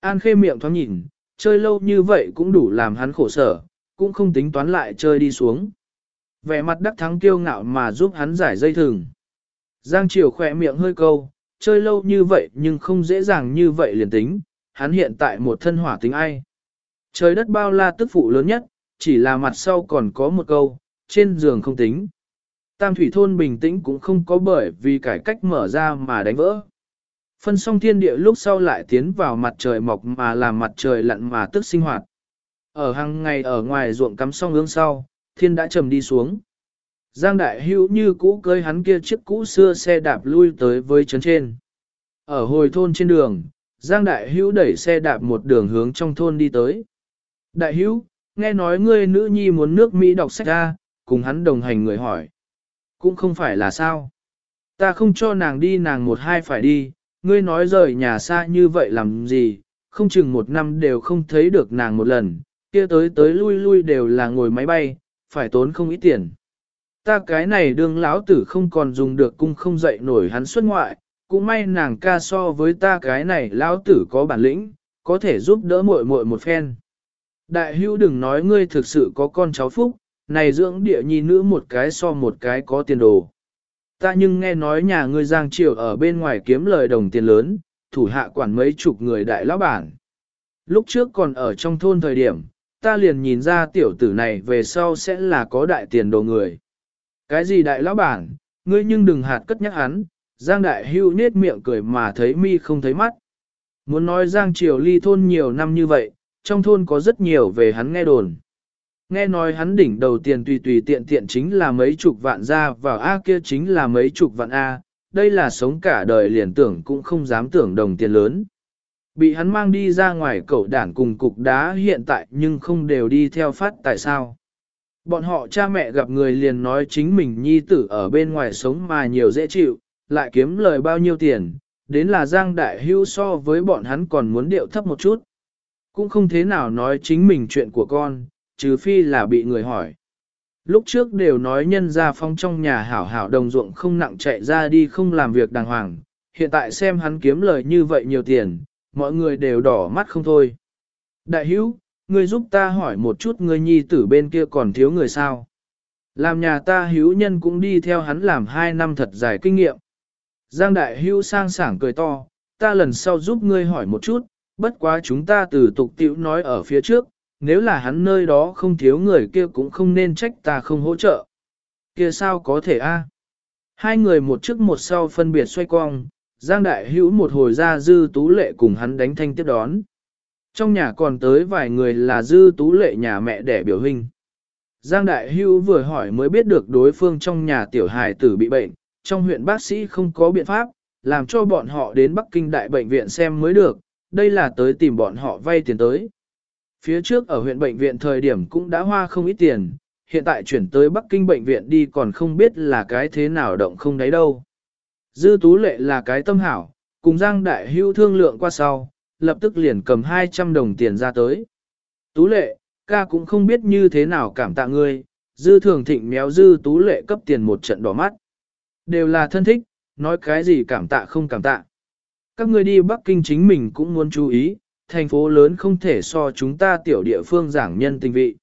An Khê miệng thoáng nhìn, chơi lâu như vậy cũng đủ làm hắn khổ sở, cũng không tính toán lại chơi đi xuống vẻ mặt đắc thắng kiêu ngạo mà giúp hắn giải dây thừng. Giang Triều khỏe miệng hơi câu, chơi lâu như vậy nhưng không dễ dàng như vậy liền tính, hắn hiện tại một thân hỏa tính ai. Trời đất bao la tức phụ lớn nhất, chỉ là mặt sau còn có một câu, trên giường không tính. Tam thủy thôn bình tĩnh cũng không có bởi vì cải cách mở ra mà đánh vỡ. Phân xong thiên địa lúc sau lại tiến vào mặt trời mọc mà làm mặt trời lặn mà tức sinh hoạt. Ở hàng ngày ở ngoài ruộng cắm xong ương sau, thiên đã trầm đi xuống. Giang đại hữu như cũ cơi hắn kia chiếc cũ xưa xe đạp lui tới với trấn trên. Ở hồi thôn trên đường, Giang đại hữu đẩy xe đạp một đường hướng trong thôn đi tới. Đại hữu, nghe nói ngươi nữ nhi muốn nước Mỹ đọc sách ra, cùng hắn đồng hành người hỏi. Cũng không phải là sao. Ta không cho nàng đi nàng một hai phải đi, ngươi nói rời nhà xa như vậy làm gì, không chừng một năm đều không thấy được nàng một lần, kia tới tới lui lui đều là ngồi máy bay, phải tốn không ít tiền. Ta cái này đương lão tử không còn dùng được cung không dậy nổi hắn xuất ngoại, cũng may nàng ca so với ta cái này lão tử có bản lĩnh, có thể giúp đỡ muội muội một phen. Đại hữu đừng nói ngươi thực sự có con cháu phúc, này dưỡng địa nhi nữ một cái so một cái có tiền đồ. Ta nhưng nghe nói nhà ngươi giang triều ở bên ngoài kiếm lời đồng tiền lớn, thủ hạ quản mấy chục người đại lão bản. Lúc trước còn ở trong thôn thời điểm, ta liền nhìn ra tiểu tử này về sau sẽ là có đại tiền đồ người. Cái gì đại lão bản, ngươi nhưng đừng hạt cất nhắc hắn, Giang đại hưu nết miệng cười mà thấy mi không thấy mắt. Muốn nói Giang triều ly thôn nhiều năm như vậy, trong thôn có rất nhiều về hắn nghe đồn. Nghe nói hắn đỉnh đầu tiền tùy tùy tiện tiện chính là mấy chục vạn ra vào A kia chính là mấy chục vạn A, đây là sống cả đời liền tưởng cũng không dám tưởng đồng tiền lớn bị hắn mang đi ra ngoài cậu đản cùng cục đá hiện tại nhưng không đều đi theo phát tại sao. Bọn họ cha mẹ gặp người liền nói chính mình nhi tử ở bên ngoài sống mà nhiều dễ chịu, lại kiếm lời bao nhiêu tiền, đến là Giang Đại Hưu so với bọn hắn còn muốn điệu thấp một chút. Cũng không thế nào nói chính mình chuyện của con, trừ phi là bị người hỏi. Lúc trước đều nói nhân gia phong trong nhà hảo hảo đồng ruộng không nặng chạy ra đi không làm việc đàng hoàng, hiện tại xem hắn kiếm lời như vậy nhiều tiền, mọi người đều đỏ mắt không thôi. Đại hữu, ngươi giúp ta hỏi một chút ngươi nhi tử bên kia còn thiếu người sao. Làm nhà ta hữu nhân cũng đi theo hắn làm hai năm thật dài kinh nghiệm. Giang đại hữu sang sảng cười to, ta lần sau giúp ngươi hỏi một chút, bất quá chúng ta từ tục tiểu nói ở phía trước, nếu là hắn nơi đó không thiếu người kia cũng không nên trách ta không hỗ trợ. Kia sao có thể a? Hai người một trước một sau phân biệt xoay cong, Giang Đại Hữu một hồi ra dư tú lệ cùng hắn đánh thanh tiếp đón. Trong nhà còn tới vài người là dư tú lệ nhà mẹ đẻ biểu hình. Giang Đại Hưu vừa hỏi mới biết được đối phương trong nhà tiểu hài tử bị bệnh, trong huyện bác sĩ không có biện pháp, làm cho bọn họ đến Bắc Kinh Đại Bệnh viện xem mới được, đây là tới tìm bọn họ vay tiền tới. Phía trước ở huyện bệnh viện thời điểm cũng đã hoa không ít tiền, hiện tại chuyển tới Bắc Kinh bệnh viện đi còn không biết là cái thế nào động không đấy đâu. Dư Tú Lệ là cái tâm hảo, cùng Giang Đại Hưu thương lượng qua sau, lập tức liền cầm 200 đồng tiền ra tới. Tú Lệ, ca cũng không biết như thế nào cảm tạ ngươi, Dư Thường Thịnh méo Dư Tú Lệ cấp tiền một trận đỏ mắt. Đều là thân thích, nói cái gì cảm tạ không cảm tạ. Các ngươi đi Bắc Kinh chính mình cũng muốn chú ý, thành phố lớn không thể so chúng ta tiểu địa phương giảng nhân tình vị.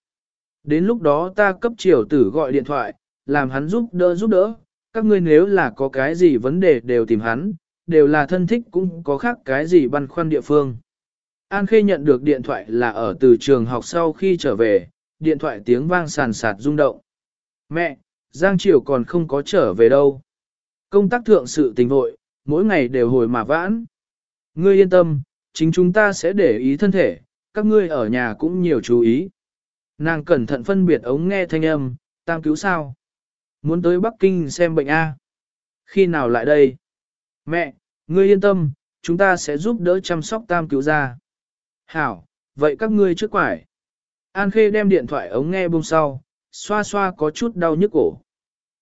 Đến lúc đó ta cấp triều tử gọi điện thoại, làm hắn giúp đỡ giúp đỡ, các ngươi nếu là có cái gì vấn đề đều tìm hắn, đều là thân thích cũng có khác cái gì băn khoăn địa phương. An Khê nhận được điện thoại là ở từ trường học sau khi trở về, điện thoại tiếng vang sàn sạt rung động. Mẹ, Giang Triều còn không có trở về đâu. Công tác thượng sự tình vội, mỗi ngày đều hồi mà vãn. Ngươi yên tâm, chính chúng ta sẽ để ý thân thể, các ngươi ở nhà cũng nhiều chú ý. Nàng cẩn thận phân biệt ống nghe thanh âm, tam cứu sao? Muốn tới Bắc Kinh xem bệnh A. Khi nào lại đây? Mẹ, ngươi yên tâm, chúng ta sẽ giúp đỡ chăm sóc tam cứu gia Hảo, vậy các ngươi trước quải. An Khê đem điện thoại ống nghe buông sau, xoa xoa có chút đau nhức cổ.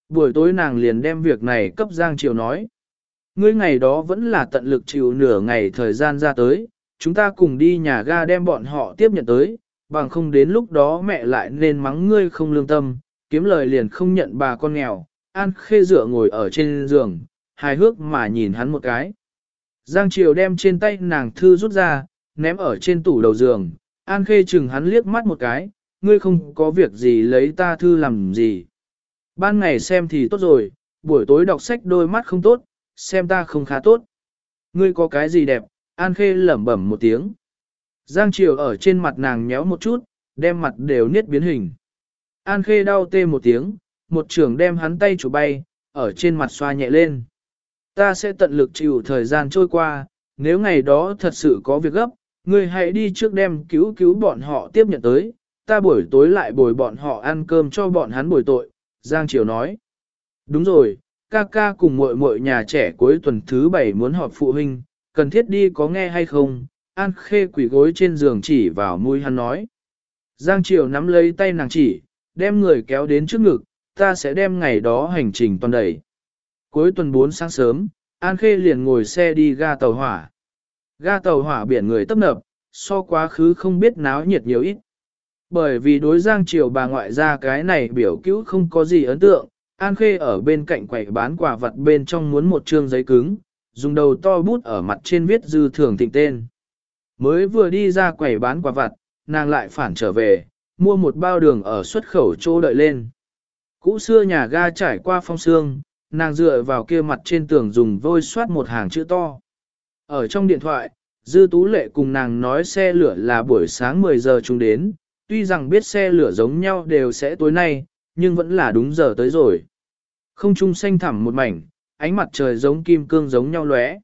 Buổi tối nàng liền đem việc này cấp Giang Triều nói. Ngươi ngày đó vẫn là tận lực chịu nửa ngày thời gian ra tới, chúng ta cùng đi nhà ga đem bọn họ tiếp nhận tới, bằng không đến lúc đó mẹ lại nên mắng ngươi không lương tâm, kiếm lời liền không nhận bà con nghèo. An Khê dựa ngồi ở trên giường, hài hước mà nhìn hắn một cái. Giang Triều đem trên tay nàng thư rút ra, ném ở trên tủ đầu giường, An Khê chừng hắn liếc mắt một cái, ngươi không có việc gì lấy ta thư làm gì. Ban ngày xem thì tốt rồi, buổi tối đọc sách đôi mắt không tốt, xem ta không khá tốt. Ngươi có cái gì đẹp, An Khê lẩm bẩm một tiếng. Giang Triều ở trên mặt nàng nhéo một chút, đem mặt đều niết biến hình. An Khê đau tê một tiếng, một trường đem hắn tay chủ bay, ở trên mặt xoa nhẹ lên. Ta sẽ tận lực chịu thời gian trôi qua, nếu ngày đó thật sự có việc gấp, ngươi hãy đi trước đem cứu cứu bọn họ tiếp nhận tới, ta buổi tối lại bồi bọn họ ăn cơm cho bọn hắn bồi tội, Giang Triều nói. Đúng rồi, ca ca cùng muội muội nhà trẻ cuối tuần thứ bảy muốn họp phụ huynh, cần thiết đi có nghe hay không? An khê quỷ gối trên giường chỉ vào mũi hắn nói. Giang Triều nắm lấy tay nàng chỉ, đem người kéo đến trước ngực, ta sẽ đem ngày đó hành trình toàn đẩy. Cuối tuần 4 sáng sớm, An Khê liền ngồi xe đi ga tàu hỏa. Ga tàu hỏa biển người tấp nập, so quá khứ không biết náo nhiệt nhiều ít. Bởi vì đối Giang Triều bà ngoại ra cái này biểu cứu không có gì ấn tượng, An Khê ở bên cạnh quầy bán quà vật bên trong muốn một trương giấy cứng, dùng đầu to bút ở mặt trên viết dư thường thịnh tên. Mới vừa đi ra quầy bán quà vặt, nàng lại phản trở về, mua một bao đường ở xuất khẩu chỗ đợi lên. Cũ xưa nhà ga trải qua phong sương, nàng dựa vào kia mặt trên tường dùng vôi soát một hàng chữ to. Ở trong điện thoại, Dư Tú Lệ cùng nàng nói xe lửa là buổi sáng 10 giờ chúng đến, tuy rằng biết xe lửa giống nhau đều sẽ tối nay, nhưng vẫn là đúng giờ tới rồi. Không trung xanh thẳm một mảnh, ánh mặt trời giống kim cương giống nhau lóe.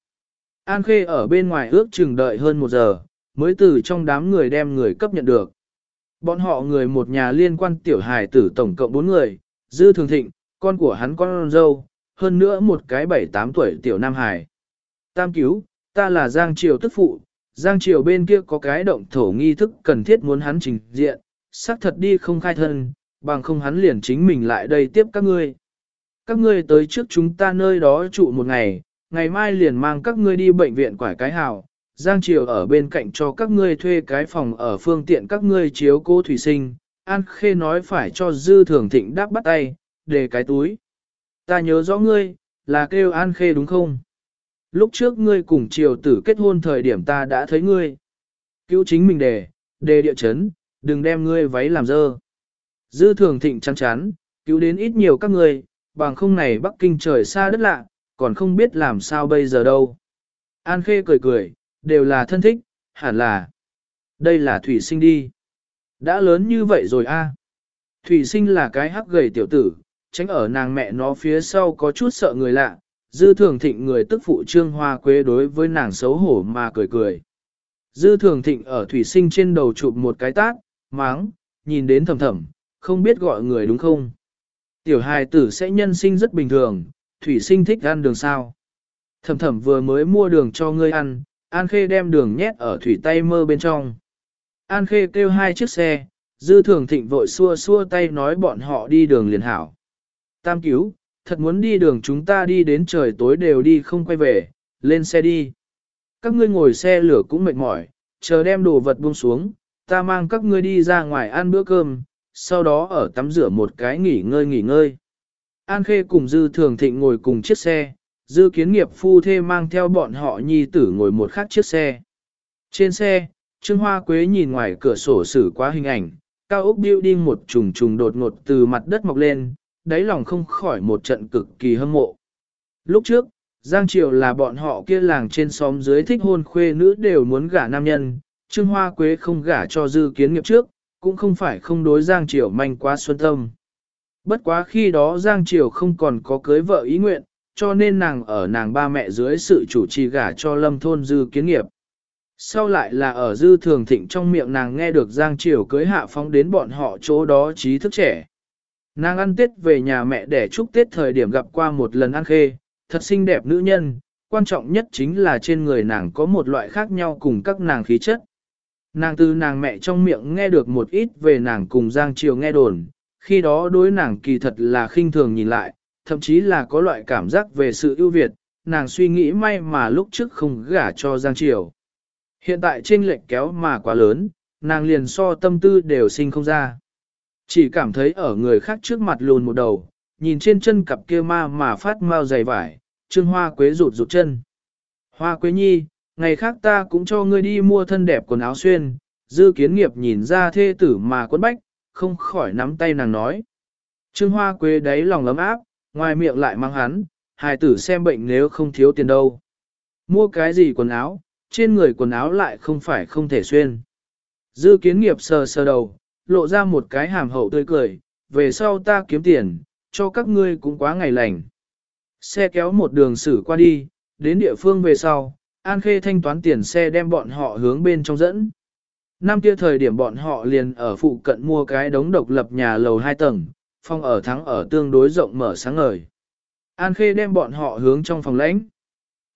An Khê ở bên ngoài ước chừng đợi hơn một giờ, mới từ trong đám người đem người cấp nhận được. Bọn họ người một nhà liên quan tiểu hài tử tổng cộng bốn người, Dư Thường Thịnh, con của hắn con dâu, hơn nữa một cái bảy tám tuổi tiểu nam hài. Tam cứu, ta là Giang Triều tức phụ, Giang Triều bên kia có cái động thổ nghi thức cần thiết muốn hắn trình diện, xác thật đi không khai thân, bằng không hắn liền chính mình lại đây tiếp các ngươi. Các ngươi tới trước chúng ta nơi đó trụ một ngày, ngày mai liền mang các ngươi đi bệnh viện quải cái hào, Giang Triều ở bên cạnh cho các ngươi thuê cái phòng ở phương tiện các ngươi chiếu cô thủy sinh, An Khê nói phải cho Dư Thường Thịnh đáp bắt tay, để cái túi. Ta nhớ rõ ngươi, là kêu An Khê đúng không? Lúc trước ngươi cùng triều tử kết hôn thời điểm ta đã thấy ngươi. Cứu chính mình đề, đề địa chấn, đừng đem ngươi váy làm dơ. Dư thường thịnh chắn chắn, cứu đến ít nhiều các ngươi, bằng không này Bắc Kinh trời xa đất lạ, còn không biết làm sao bây giờ đâu. An Khê cười cười, đều là thân thích, hẳn là. Đây là Thủy Sinh đi. Đã lớn như vậy rồi a. Thủy Sinh là cái hắc gầy tiểu tử, tránh ở nàng mẹ nó phía sau có chút sợ người lạ, dư thường thịnh người tức phụ trương hoa quế đối với nàng xấu hổ mà cười cười. Dư thường thịnh ở thủy sinh trên đầu chụp một cái tát, máng, nhìn đến thầm thầm, không biết gọi người đúng không? Tiểu hài tử sẽ nhân sinh rất bình thường, thủy sinh thích ăn đường sao. Thầm thầm vừa mới mua đường cho ngươi ăn, An Khê đem đường nhét ở thủy tay mơ bên trong. An Khê kêu hai chiếc xe, dư thường thịnh vội xua xua tay nói bọn họ đi đường liền hảo. Tam cứu, thật muốn đi đường chúng ta đi đến trời tối đều đi không quay về, lên xe đi. Các ngươi ngồi xe lửa cũng mệt mỏi, chờ đem đồ vật buông xuống, ta mang các ngươi đi ra ngoài ăn bữa cơm, sau đó ở tắm rửa một cái nghỉ ngơi nghỉ ngơi. An Khê cùng Dư Thường Thịnh ngồi cùng chiếc xe, Dư Kiến Nghiệp phu thê mang theo bọn họ nhi tử ngồi một khắc chiếc xe. Trên xe, Trương Hoa Quế nhìn ngoài cửa sổ xử quá hình ảnh, cao ốc building một trùng trùng đột ngột từ mặt đất mọc lên, đáy lòng không khỏi một trận cực kỳ hâm mộ. Lúc trước, Giang Triều là bọn họ kia làng trên xóm dưới thích hôn khuê nữ đều muốn gả nam nhân, Trương Hoa Quế không gả cho dư kiến nghiệp trước, cũng không phải không đối Giang Triều manh quá xuân tâm. Bất quá khi đó Giang Triều không còn có cưới vợ ý nguyện, cho nên nàng ở nàng ba mẹ dưới sự chủ trì gả cho lâm thôn dư kiến nghiệp. Sau lại là ở dư thường thịnh trong miệng nàng nghe được Giang Triều cưới hạ phóng đến bọn họ chỗ đó trí thức trẻ. Nàng ăn tết về nhà mẹ để chúc tết thời điểm gặp qua một lần ăn khê, thật xinh đẹp nữ nhân, quan trọng nhất chính là trên người nàng có một loại khác nhau cùng các nàng khí chất. Nàng từ nàng mẹ trong miệng nghe được một ít về nàng cùng Giang Triều nghe đồn, khi đó đối nàng kỳ thật là khinh thường nhìn lại, thậm chí là có loại cảm giác về sự ưu việt, nàng suy nghĩ may mà lúc trước không gả cho Giang Triều. Hiện tại trên lệch kéo mà quá lớn, nàng liền so tâm tư đều sinh không ra. Chỉ cảm thấy ở người khác trước mặt lùn một đầu, nhìn trên chân cặp kia ma mà phát mau dày vải, trương hoa quế rụt rụt chân. Hoa quế nhi, ngày khác ta cũng cho ngươi đi mua thân đẹp quần áo xuyên, dư kiến nghiệp nhìn ra thê tử mà quấn bách, không khỏi nắm tay nàng nói. Trương hoa quế đáy lòng ấm áp, ngoài miệng lại mang hắn, hài tử xem bệnh nếu không thiếu tiền đâu. Mua cái gì quần áo, trên người quần áo lại không phải không thể xuyên. Dư kiến nghiệp sờ sờ đầu, lộ ra một cái hàm hậu tươi cười, về sau ta kiếm tiền, cho các ngươi cũng quá ngày lành. Xe kéo một đường xử qua đi, đến địa phương về sau, An Khê thanh toán tiền xe đem bọn họ hướng bên trong dẫn. Năm kia thời điểm bọn họ liền ở phụ cận mua cái đống độc lập nhà lầu 2 tầng, phòng ở thắng ở tương đối rộng mở sáng ngời. An Khê đem bọn họ hướng trong phòng lãnh.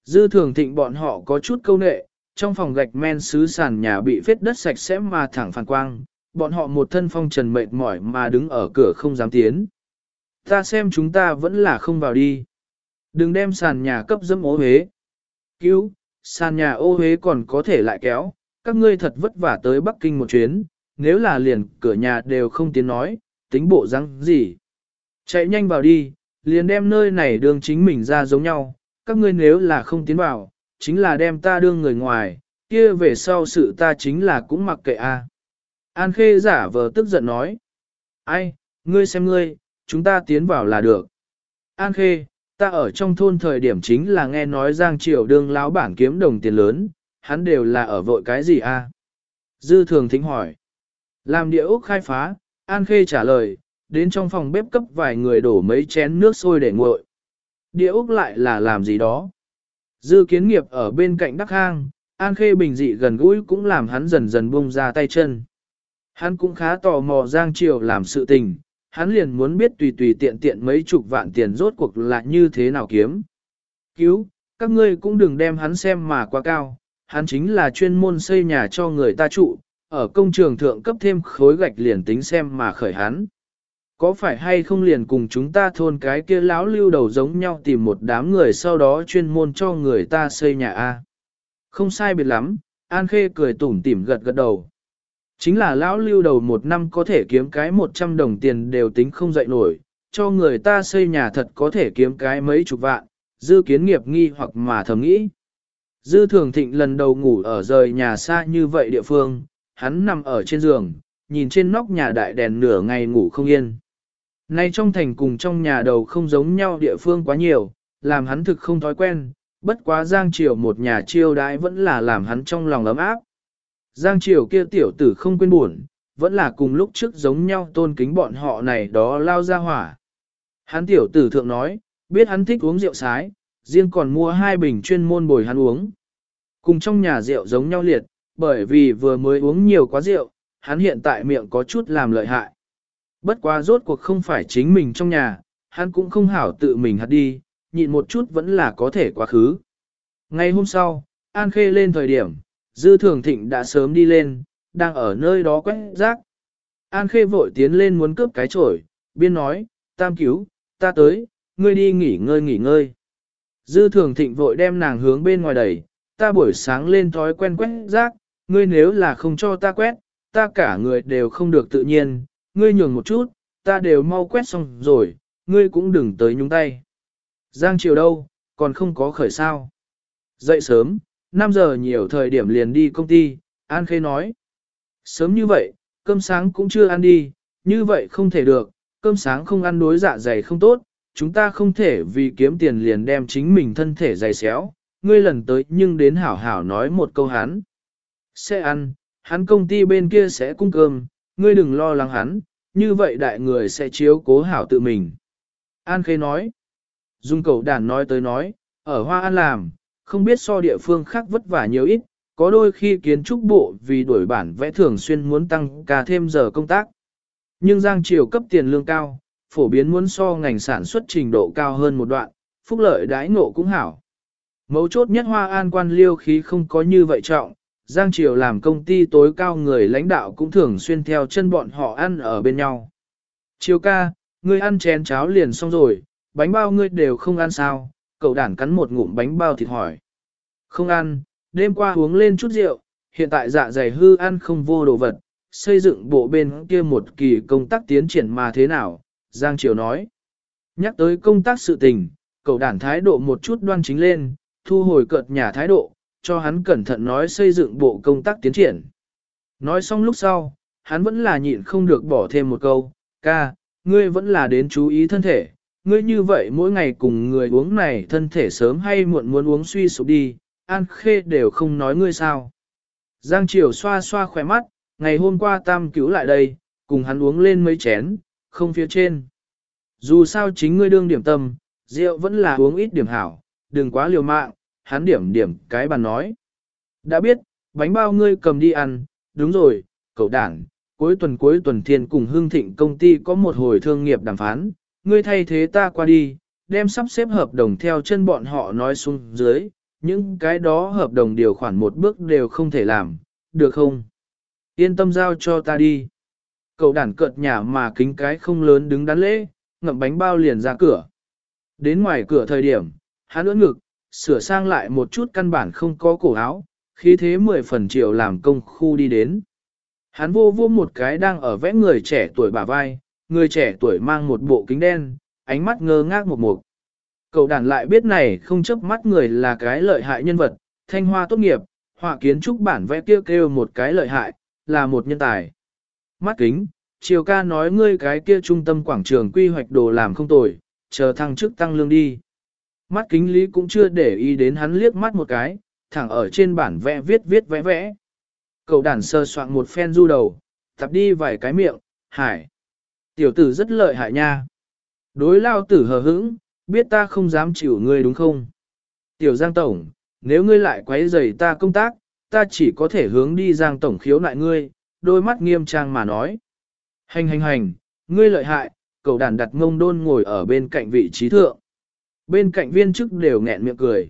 Dư thường thịnh bọn họ có chút câu nệ, trong phòng gạch men xứ sàn nhà bị vết đất sạch sẽ mà thẳng phản quang, bọn họ một thân phong trần mệt mỏi mà đứng ở cửa không dám tiến. Ta xem chúng ta vẫn là không vào đi. Đừng đem sàn nhà cấp dâm ố huế. Cứu, sàn nhà ô huế còn có thể lại kéo, các ngươi thật vất vả tới Bắc Kinh một chuyến, nếu là liền cửa nhà đều không tiến nói, tính bộ răng gì. Chạy nhanh vào đi, liền đem nơi này đường chính mình ra giống nhau, các ngươi nếu là không tiến vào, chính là đem ta đương người ngoài, kia về sau sự ta chính là cũng mặc kệ a. An Khê giả vờ tức giận nói. Ai, ngươi xem ngươi, chúng ta tiến vào là được. An Khê, ta ở trong thôn thời điểm chính là nghe nói Giang Triều đương lão bản kiếm đồng tiền lớn, hắn đều là ở vội cái gì a? Dư thường thính hỏi. Làm địa ốc khai phá, An Khê trả lời, đến trong phòng bếp cấp vài người đổ mấy chén nước sôi để nguội. Địa Úc lại là làm gì đó? Dư kiến nghiệp ở bên cạnh Đắc Hang, An Khê bình dị gần gũi cũng làm hắn dần dần buông ra tay chân. Hắn cũng khá tò mò Giang Triều làm sự tình, hắn liền muốn biết tùy tùy tiện tiện mấy chục vạn tiền rốt cuộc là như thế nào kiếm. Cứu, các ngươi cũng đừng đem hắn xem mà quá cao, hắn chính là chuyên môn xây nhà cho người ta trụ, ở công trường thượng cấp thêm khối gạch liền tính xem mà khởi hắn. Có phải hay không liền cùng chúng ta thôn cái kia lão lưu đầu giống nhau tìm một đám người sau đó chuyên môn cho người ta xây nhà A. Không sai biệt lắm, An Khê cười tủm tỉm gật gật đầu. Chính là lão lưu đầu một năm có thể kiếm cái 100 đồng tiền đều tính không dậy nổi, cho người ta xây nhà thật có thể kiếm cái mấy chục vạn, dư kiến nghiệp nghi hoặc mà thầm nghĩ. Dư thường thịnh lần đầu ngủ ở rời nhà xa như vậy địa phương, hắn nằm ở trên giường, nhìn trên nóc nhà đại đèn nửa ngày ngủ không yên. Nay trong thành cùng trong nhà đầu không giống nhau địa phương quá nhiều, làm hắn thực không thói quen, bất quá Giang Triều một nhà chiêu đãi vẫn là làm hắn trong lòng ấm áp. Giang Triều kia tiểu tử không quên buồn, vẫn là cùng lúc trước giống nhau tôn kính bọn họ này đó lao ra hỏa. Hắn tiểu tử thượng nói, biết hắn thích uống rượu sái, riêng còn mua hai bình chuyên môn bồi hắn uống. Cùng trong nhà rượu giống nhau liệt, bởi vì vừa mới uống nhiều quá rượu, hắn hiện tại miệng có chút làm lợi hại. Bất quá rốt cuộc không phải chính mình trong nhà, hắn cũng không hảo tự mình hạt đi, nhịn một chút vẫn là có thể quá khứ. Ngay hôm sau, An Khê lên thời điểm, Dư Thường Thịnh đã sớm đi lên, đang ở nơi đó quét rác. An Khê vội tiến lên muốn cướp cái chổi, biên nói, tam cứu, ta tới, ngươi đi nghỉ ngơi nghỉ ngơi. Dư Thường Thịnh vội đem nàng hướng bên ngoài đẩy, ta buổi sáng lên thói quen quét rác, ngươi nếu là không cho ta quét, ta cả người đều không được tự nhiên, ngươi nhường một chút, ta đều mau quét xong rồi, ngươi cũng đừng tới nhúng tay. Giang chiều đâu, còn không có khởi sao. Dậy sớm, 5 giờ nhiều thời điểm liền đi công ty, An Khê nói. Sớm như vậy, cơm sáng cũng chưa ăn đi, như vậy không thể được, cơm sáng không ăn đối dạ dày không tốt, chúng ta không thể vì kiếm tiền liền đem chính mình thân thể dày xéo, ngươi lần tới nhưng đến hảo hảo nói một câu hắn. Sẽ ăn, hắn công ty bên kia sẽ cung cơm, ngươi đừng lo lắng hắn, như vậy đại người sẽ chiếu cố hảo tự mình. An Khê nói, Dung cầu đàn nói tới nói, ở Hoa An làm, không biết so địa phương khác vất vả nhiều ít, có đôi khi kiến trúc bộ vì đổi bản vẽ thường xuyên muốn tăng cả thêm giờ công tác. Nhưng Giang Triều cấp tiền lương cao, phổ biến muốn so ngành sản xuất trình độ cao hơn một đoạn, phúc lợi đãi ngộ cũng hảo. Mấu chốt nhất Hoa An quan liêu khí không có như vậy trọng, Giang Triều làm công ty tối cao người lãnh đạo cũng thường xuyên theo chân bọn họ ăn ở bên nhau. Triều ca, ngươi ăn chén cháo liền xong rồi, bánh bao ngươi đều không ăn sao, cậu đản cắn một ngụm bánh bao thịt hỏi. Không ăn, đêm qua uống lên chút rượu, hiện tại dạ dày hư ăn không vô đồ vật, xây dựng bộ bên kia một kỳ công tác tiến triển mà thế nào, Giang Triều nói. Nhắc tới công tác sự tình, cậu đản thái độ một chút đoan chính lên, thu hồi cợt nhà thái độ, cho hắn cẩn thận nói xây dựng bộ công tác tiến triển. Nói xong lúc sau, hắn vẫn là nhịn không được bỏ thêm một câu, ca, ngươi vẫn là đến chú ý thân thể, ngươi như vậy mỗi ngày cùng người uống này thân thể sớm hay muộn muốn uống suy sụp đi, An Khê đều không nói ngươi sao. Giang Triều xoa xoa khỏe mắt, ngày hôm qua tam cứu lại đây, cùng hắn uống lên mấy chén, không phía trên. Dù sao chính ngươi đương điểm tâm, rượu vẫn là uống ít điểm hảo, đừng quá liều mạng, hắn điểm điểm cái bàn nói. Đã biết, bánh bao ngươi cầm đi ăn, đúng rồi, cậu đảng, cuối tuần cuối tuần thiên cùng hương thịnh công ty có một hồi thương nghiệp đàm phán, ngươi thay thế ta qua đi, đem sắp xếp hợp đồng theo chân bọn họ nói xuống dưới, những cái đó hợp đồng điều khoản một bước đều không thể làm, được không? Yên tâm giao cho ta đi. Cậu đàn cợt nhà mà kính cái không lớn đứng đắn lễ, ngậm bánh bao liền ra cửa. Đến ngoài cửa thời điểm, hắn ưỡn ngực, sửa sang lại một chút căn bản không có cổ áo, khí thế mười phần triệu làm công khu đi đến. Hắn vô vô một cái đang ở vẽ người trẻ tuổi bả vai, người trẻ tuổi mang một bộ kính đen, ánh mắt ngơ ngác một mục. Cậu đàn lại biết này không chấp mắt người là cái lợi hại nhân vật, thanh hoa tốt nghiệp, họa kiến trúc bản vẽ kêu kêu một cái lợi hại, là một nhân tài. Mắt kính, chiều ca nói ngươi cái kia trung tâm quảng trường quy hoạch đồ làm không tồi, chờ thăng chức tăng lương đi. Mắt kính lý cũng chưa để ý đến hắn liếc mắt một cái, thẳng ở trên bản vẽ viết viết vẽ vẽ. Cậu đàn sơ soạn một phen du đầu, tập đi vài cái miệng, hải. Tiểu tử rất lợi hại nha. Đối lao tử hờ hững, biết ta không dám chịu ngươi đúng không? Tiểu Giang Tổng, nếu ngươi lại quấy rầy ta công tác, ta chỉ có thể hướng đi Giang Tổng khiếu nại ngươi, đôi mắt nghiêm trang mà nói. Hành hành hành, ngươi lợi hại, cậu đàn đặt ngông đôn ngồi ở bên cạnh vị trí thượng. Bên cạnh viên chức đều nghẹn miệng cười.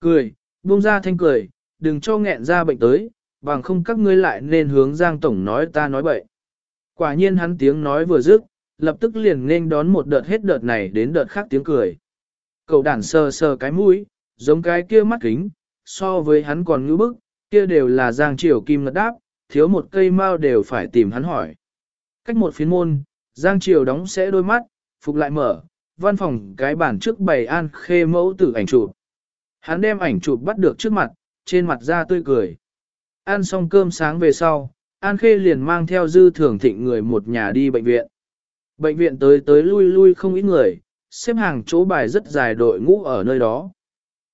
Cười, buông ra thanh cười, đừng cho nghẹn ra bệnh tới, bằng không các ngươi lại nên hướng Giang Tổng nói ta nói bậy. Quả nhiên hắn tiếng nói vừa dứt, lập tức liền nên đón một đợt hết đợt này đến đợt khác tiếng cười. Cậu đàn sờ sờ cái mũi, giống cái kia mắt kính, so với hắn còn ngữ bức, kia đều là giang triều kim ngật đáp, thiếu một cây mao đều phải tìm hắn hỏi. Cách một phiến môn, giang triều đóng sẽ đôi mắt, phục lại mở, văn phòng cái bản trước bày an khê mẫu tử ảnh chụp. Hắn đem ảnh chụp bắt được trước mặt, trên mặt ra tươi cười. Ăn xong cơm sáng về sau, An Khê liền mang theo dư thường thịnh người một nhà đi bệnh viện. Bệnh viện tới tới lui lui không ít người, xếp hàng chỗ bài rất dài đội ngũ ở nơi đó.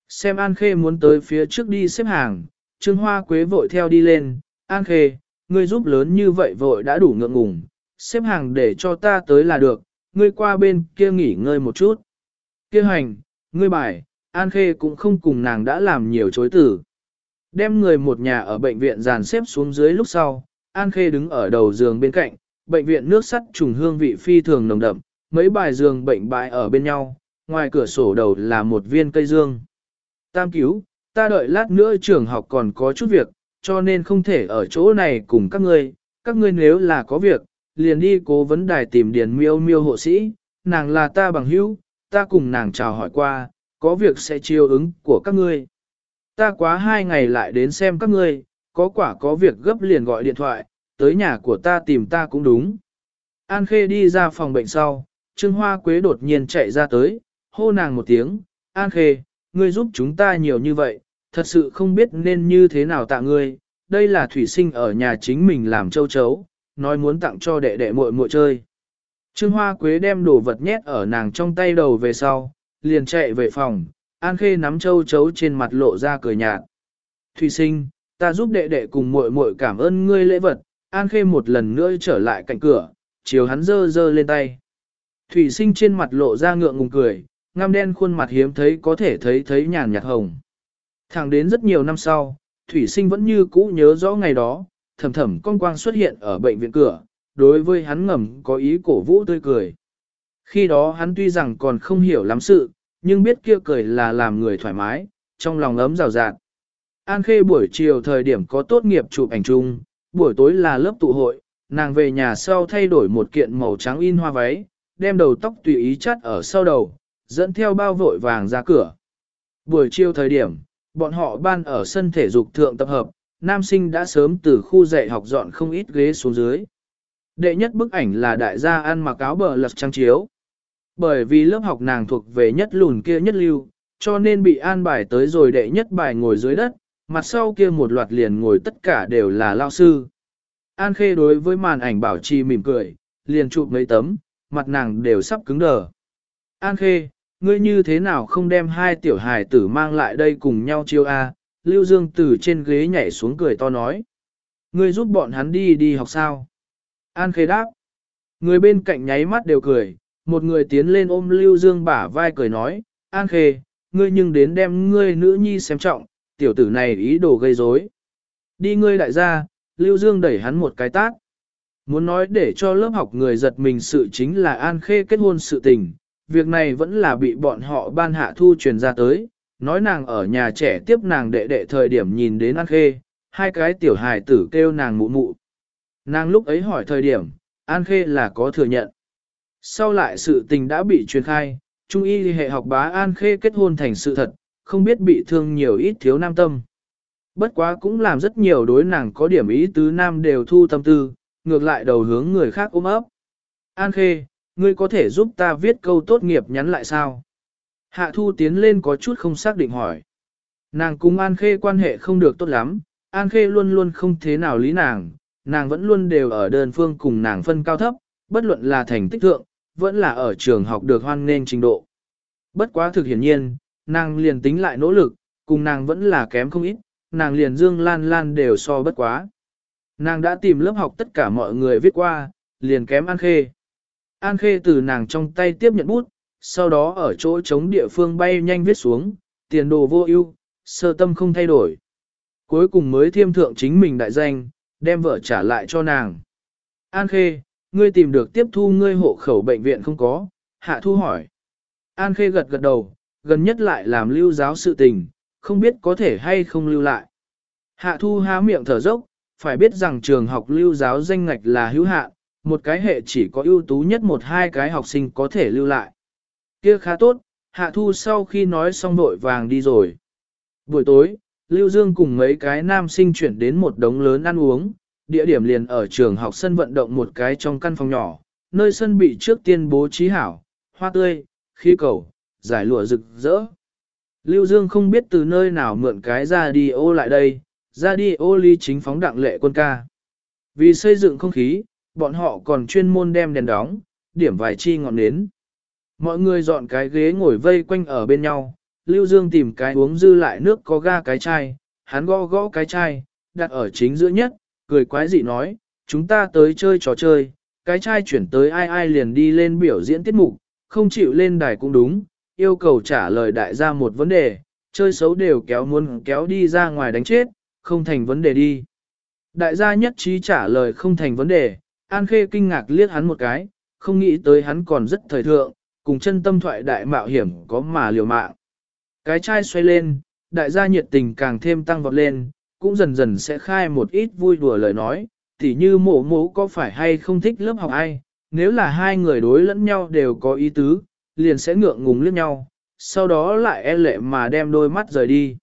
Xem An Khê muốn tới phía trước đi xếp hàng, Trương Hoa Quế vội theo đi lên, An Khê, ngươi giúp lớn như vậy vội đã đủ ngượng ngùng, xếp hàng để cho ta tới là được, ngươi qua bên kia nghỉ ngơi một chút. Kia hành, ngươi bài, An Khê cũng không cùng nàng đã làm nhiều chối tử. Đem người một nhà ở bệnh viện dàn xếp xuống dưới lúc sau, An Khê đứng ở đầu giường bên cạnh, bệnh viện nước sắt trùng hương vị phi thường nồng đậm, mấy bài giường bệnh bại ở bên nhau, ngoài cửa sổ đầu là một viên cây dương. Tam cứu, ta đợi lát nữa trường học còn có chút việc, cho nên không thể ở chỗ này cùng các ngươi, các ngươi nếu là có việc, liền đi cố vấn đài tìm điền miêu miêu hộ sĩ, nàng là ta bằng hữu, ta cùng nàng chào hỏi qua, có việc sẽ chiêu ứng của các ngươi. Ta quá hai ngày lại đến xem các ngươi, có quả có việc gấp liền gọi điện thoại, tới nhà của ta tìm ta cũng đúng. An Khê đi ra phòng bệnh sau, Trương Hoa Quế đột nhiên chạy ra tới, hô nàng một tiếng, An Khê, ngươi giúp chúng ta nhiều như vậy, thật sự không biết nên như thế nào tạ ngươi, đây là thủy sinh ở nhà chính mình làm châu chấu, nói muốn tặng cho đệ đệ muội muội chơi. Trương Hoa Quế đem đồ vật nhét ở nàng trong tay đầu về sau, liền chạy về phòng, An Khê nắm châu chấu trên mặt lộ ra cười nhạt. Thủy sinh, ta giúp đệ đệ cùng muội muội cảm ơn ngươi lễ vật, An Khê một lần nữa trở lại cạnh cửa, chiều hắn dơ dơ lên tay. Thủy sinh trên mặt lộ ra ngượng ngùng cười, ngăm đen khuôn mặt hiếm thấy có thể thấy thấy nhàn nhạt hồng. Thẳng đến rất nhiều năm sau, Thủy sinh vẫn như cũ nhớ rõ ngày đó, thầm thầm con quang xuất hiện ở bệnh viện cửa, đối với hắn ngầm có ý cổ vũ tươi cười. Khi đó hắn tuy rằng còn không hiểu lắm sự, nhưng biết kia cười là làm người thoải mái, trong lòng ấm rào rạt. An Khê buổi chiều thời điểm có tốt nghiệp chụp ảnh chung, buổi tối là lớp tụ hội, nàng về nhà sau thay đổi một kiện màu trắng in hoa váy, đem đầu tóc tùy ý chắt ở sau đầu, dẫn theo bao vội vàng ra cửa. Buổi chiều thời điểm, bọn họ ban ở sân thể dục thượng tập hợp, nam sinh đã sớm từ khu dạy học dọn không ít ghế xuống dưới. Đệ nhất bức ảnh là đại gia ăn mặc áo bờ lật trang chiếu. Bởi vì lớp học nàng thuộc về nhất lùn kia nhất lưu, cho nên bị an bài tới rồi đệ nhất bài ngồi dưới đất, mặt sau kia một loạt liền ngồi tất cả đều là lao sư. An Khê đối với màn ảnh bảo trì mỉm cười, liền chụp mấy tấm, mặt nàng đều sắp cứng đờ. An Khê, ngươi như thế nào không đem hai tiểu hài tử mang lại đây cùng nhau chiêu A, Lưu Dương từ trên ghế nhảy xuống cười to nói. Ngươi giúp bọn hắn đi đi học sao? An Khê đáp. Người bên cạnh nháy mắt đều cười, một người tiến lên ôm Lưu Dương bả vai cười nói, An Khê, ngươi nhưng đến đem ngươi nữ nhi xem trọng, tiểu tử này ý đồ gây rối. Đi ngươi đại gia, Lưu Dương đẩy hắn một cái tát. Muốn nói để cho lớp học người giật mình sự chính là An Khê kết hôn sự tình, việc này vẫn là bị bọn họ ban hạ thu truyền ra tới, nói nàng ở nhà trẻ tiếp nàng đệ đệ thời điểm nhìn đến An Khê, hai cái tiểu hài tử kêu nàng mụ mụ. Nàng lúc ấy hỏi thời điểm, An Khê là có thừa nhận. Sau lại sự tình đã bị truyền khai, Trung y hệ học bá An Khê kết hôn thành sự thật, không biết bị thương nhiều ít thiếu nam tâm. Bất quá cũng làm rất nhiều đối nàng có điểm ý tứ nam đều thu tâm tư, ngược lại đầu hướng người khác ôm ấp. An Khê, ngươi có thể giúp ta viết câu tốt nghiệp nhắn lại sao? Hạ Thu tiến lên có chút không xác định hỏi. Nàng cùng An Khê quan hệ không được tốt lắm, An Khê luôn luôn không thế nào lý nàng, nàng vẫn luôn đều ở đơn phương cùng nàng phân cao thấp, bất luận là thành tích thượng, vẫn là ở trường học được hoan nên trình độ. Bất quá thực hiển nhiên, nàng liền tính lại nỗ lực, cùng nàng vẫn là kém không ít, nàng liền dương lan lan đều so bất quá. Nàng đã tìm lớp học tất cả mọi người viết qua, liền kém An Khê. An Khê từ nàng trong tay tiếp nhận bút, sau đó ở chỗ chống địa phương bay nhanh viết xuống, tiền đồ vô ưu, sơ tâm không thay đổi. Cuối cùng mới thiêm thượng chính mình đại danh, đem vợ trả lại cho nàng. An Khê, ngươi tìm được tiếp thu ngươi hộ khẩu bệnh viện không có? Hạ Thu hỏi. An Khê gật gật đầu, gần nhất lại làm lưu giáo sự tình, không biết có thể hay không lưu lại. Hạ Thu há miệng thở dốc, phải biết rằng trường học lưu giáo danh ngạch là hữu hạn, một cái hệ chỉ có ưu tú nhất một hai cái học sinh có thể lưu lại. Kia khá tốt, Hạ Thu sau khi nói xong vội vàng đi rồi. Buổi tối, Lưu Dương cùng mấy cái nam sinh chuyển đến một đống lớn ăn uống, địa điểm liền ở trường học sân vận động một cái trong căn phòng nhỏ, nơi sân bị trước tiên bố trí hảo, hoa tươi, khí cầu, giải lụa rực rỡ. Lưu Dương không biết từ nơi nào mượn cái ra đi ô lại đây, ra đi ô ly chính phóng đặng lệ quân ca. Vì xây dựng không khí, bọn họ còn chuyên môn đem đèn đóng, điểm vài chi ngọn nến. Mọi người dọn cái ghế ngồi vây quanh ở bên nhau, Lưu Dương tìm cái uống dư lại nước có ga cái chai, hắn gõ gõ cái chai, đặt ở chính giữa nhất, cười quái dị nói, chúng ta tới chơi trò chơi, cái chai chuyển tới ai ai liền đi lên biểu diễn tiết mục, không chịu lên đài cũng đúng, yêu cầu trả lời đại gia một vấn đề, chơi xấu đều kéo muốn kéo đi ra ngoài đánh chết, không thành vấn đề đi. Đại gia nhất trí trả lời không thành vấn đề, An Khê kinh ngạc liếc hắn một cái, không nghĩ tới hắn còn rất thời thượng, cùng chân tâm thoại đại mạo hiểm có mà liều mạng. Cái chai xoay lên, đại gia nhiệt tình càng thêm tăng vọt lên, cũng dần dần sẽ khai một ít vui đùa lời nói, tỉ như mổ mổ có phải hay không thích lớp học ai, nếu là hai người đối lẫn nhau đều có ý tứ, liền sẽ ngượng ngùng liếc nhau, sau đó lại e lệ mà đem đôi mắt rời đi.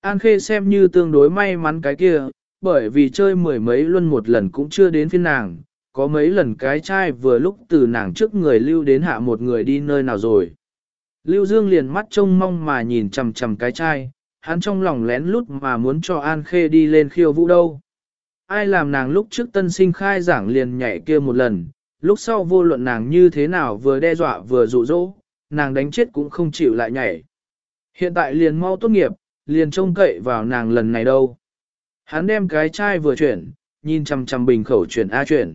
An Khê xem như tương đối may mắn cái kia, bởi vì chơi mười mấy luân một lần cũng chưa đến phiên nàng, có mấy lần cái trai vừa lúc từ nàng trước người lưu đến hạ một người đi nơi nào rồi. Lưu Dương liền mắt trông mong mà nhìn chằm chằm cái trai, hắn trong lòng lén lút mà muốn cho An Khê đi lên khiêu vũ đâu. Ai làm nàng lúc trước tân sinh khai giảng liền nhảy kia một lần, lúc sau vô luận nàng như thế nào vừa đe dọa vừa dụ dỗ, nàng đánh chết cũng không chịu lại nhảy. Hiện tại liền mau tốt nghiệp, liền trông cậy vào nàng lần này đâu. Hắn đem cái chai vừa chuyển, nhìn chằm chằm bình khẩu chuyển A chuyển.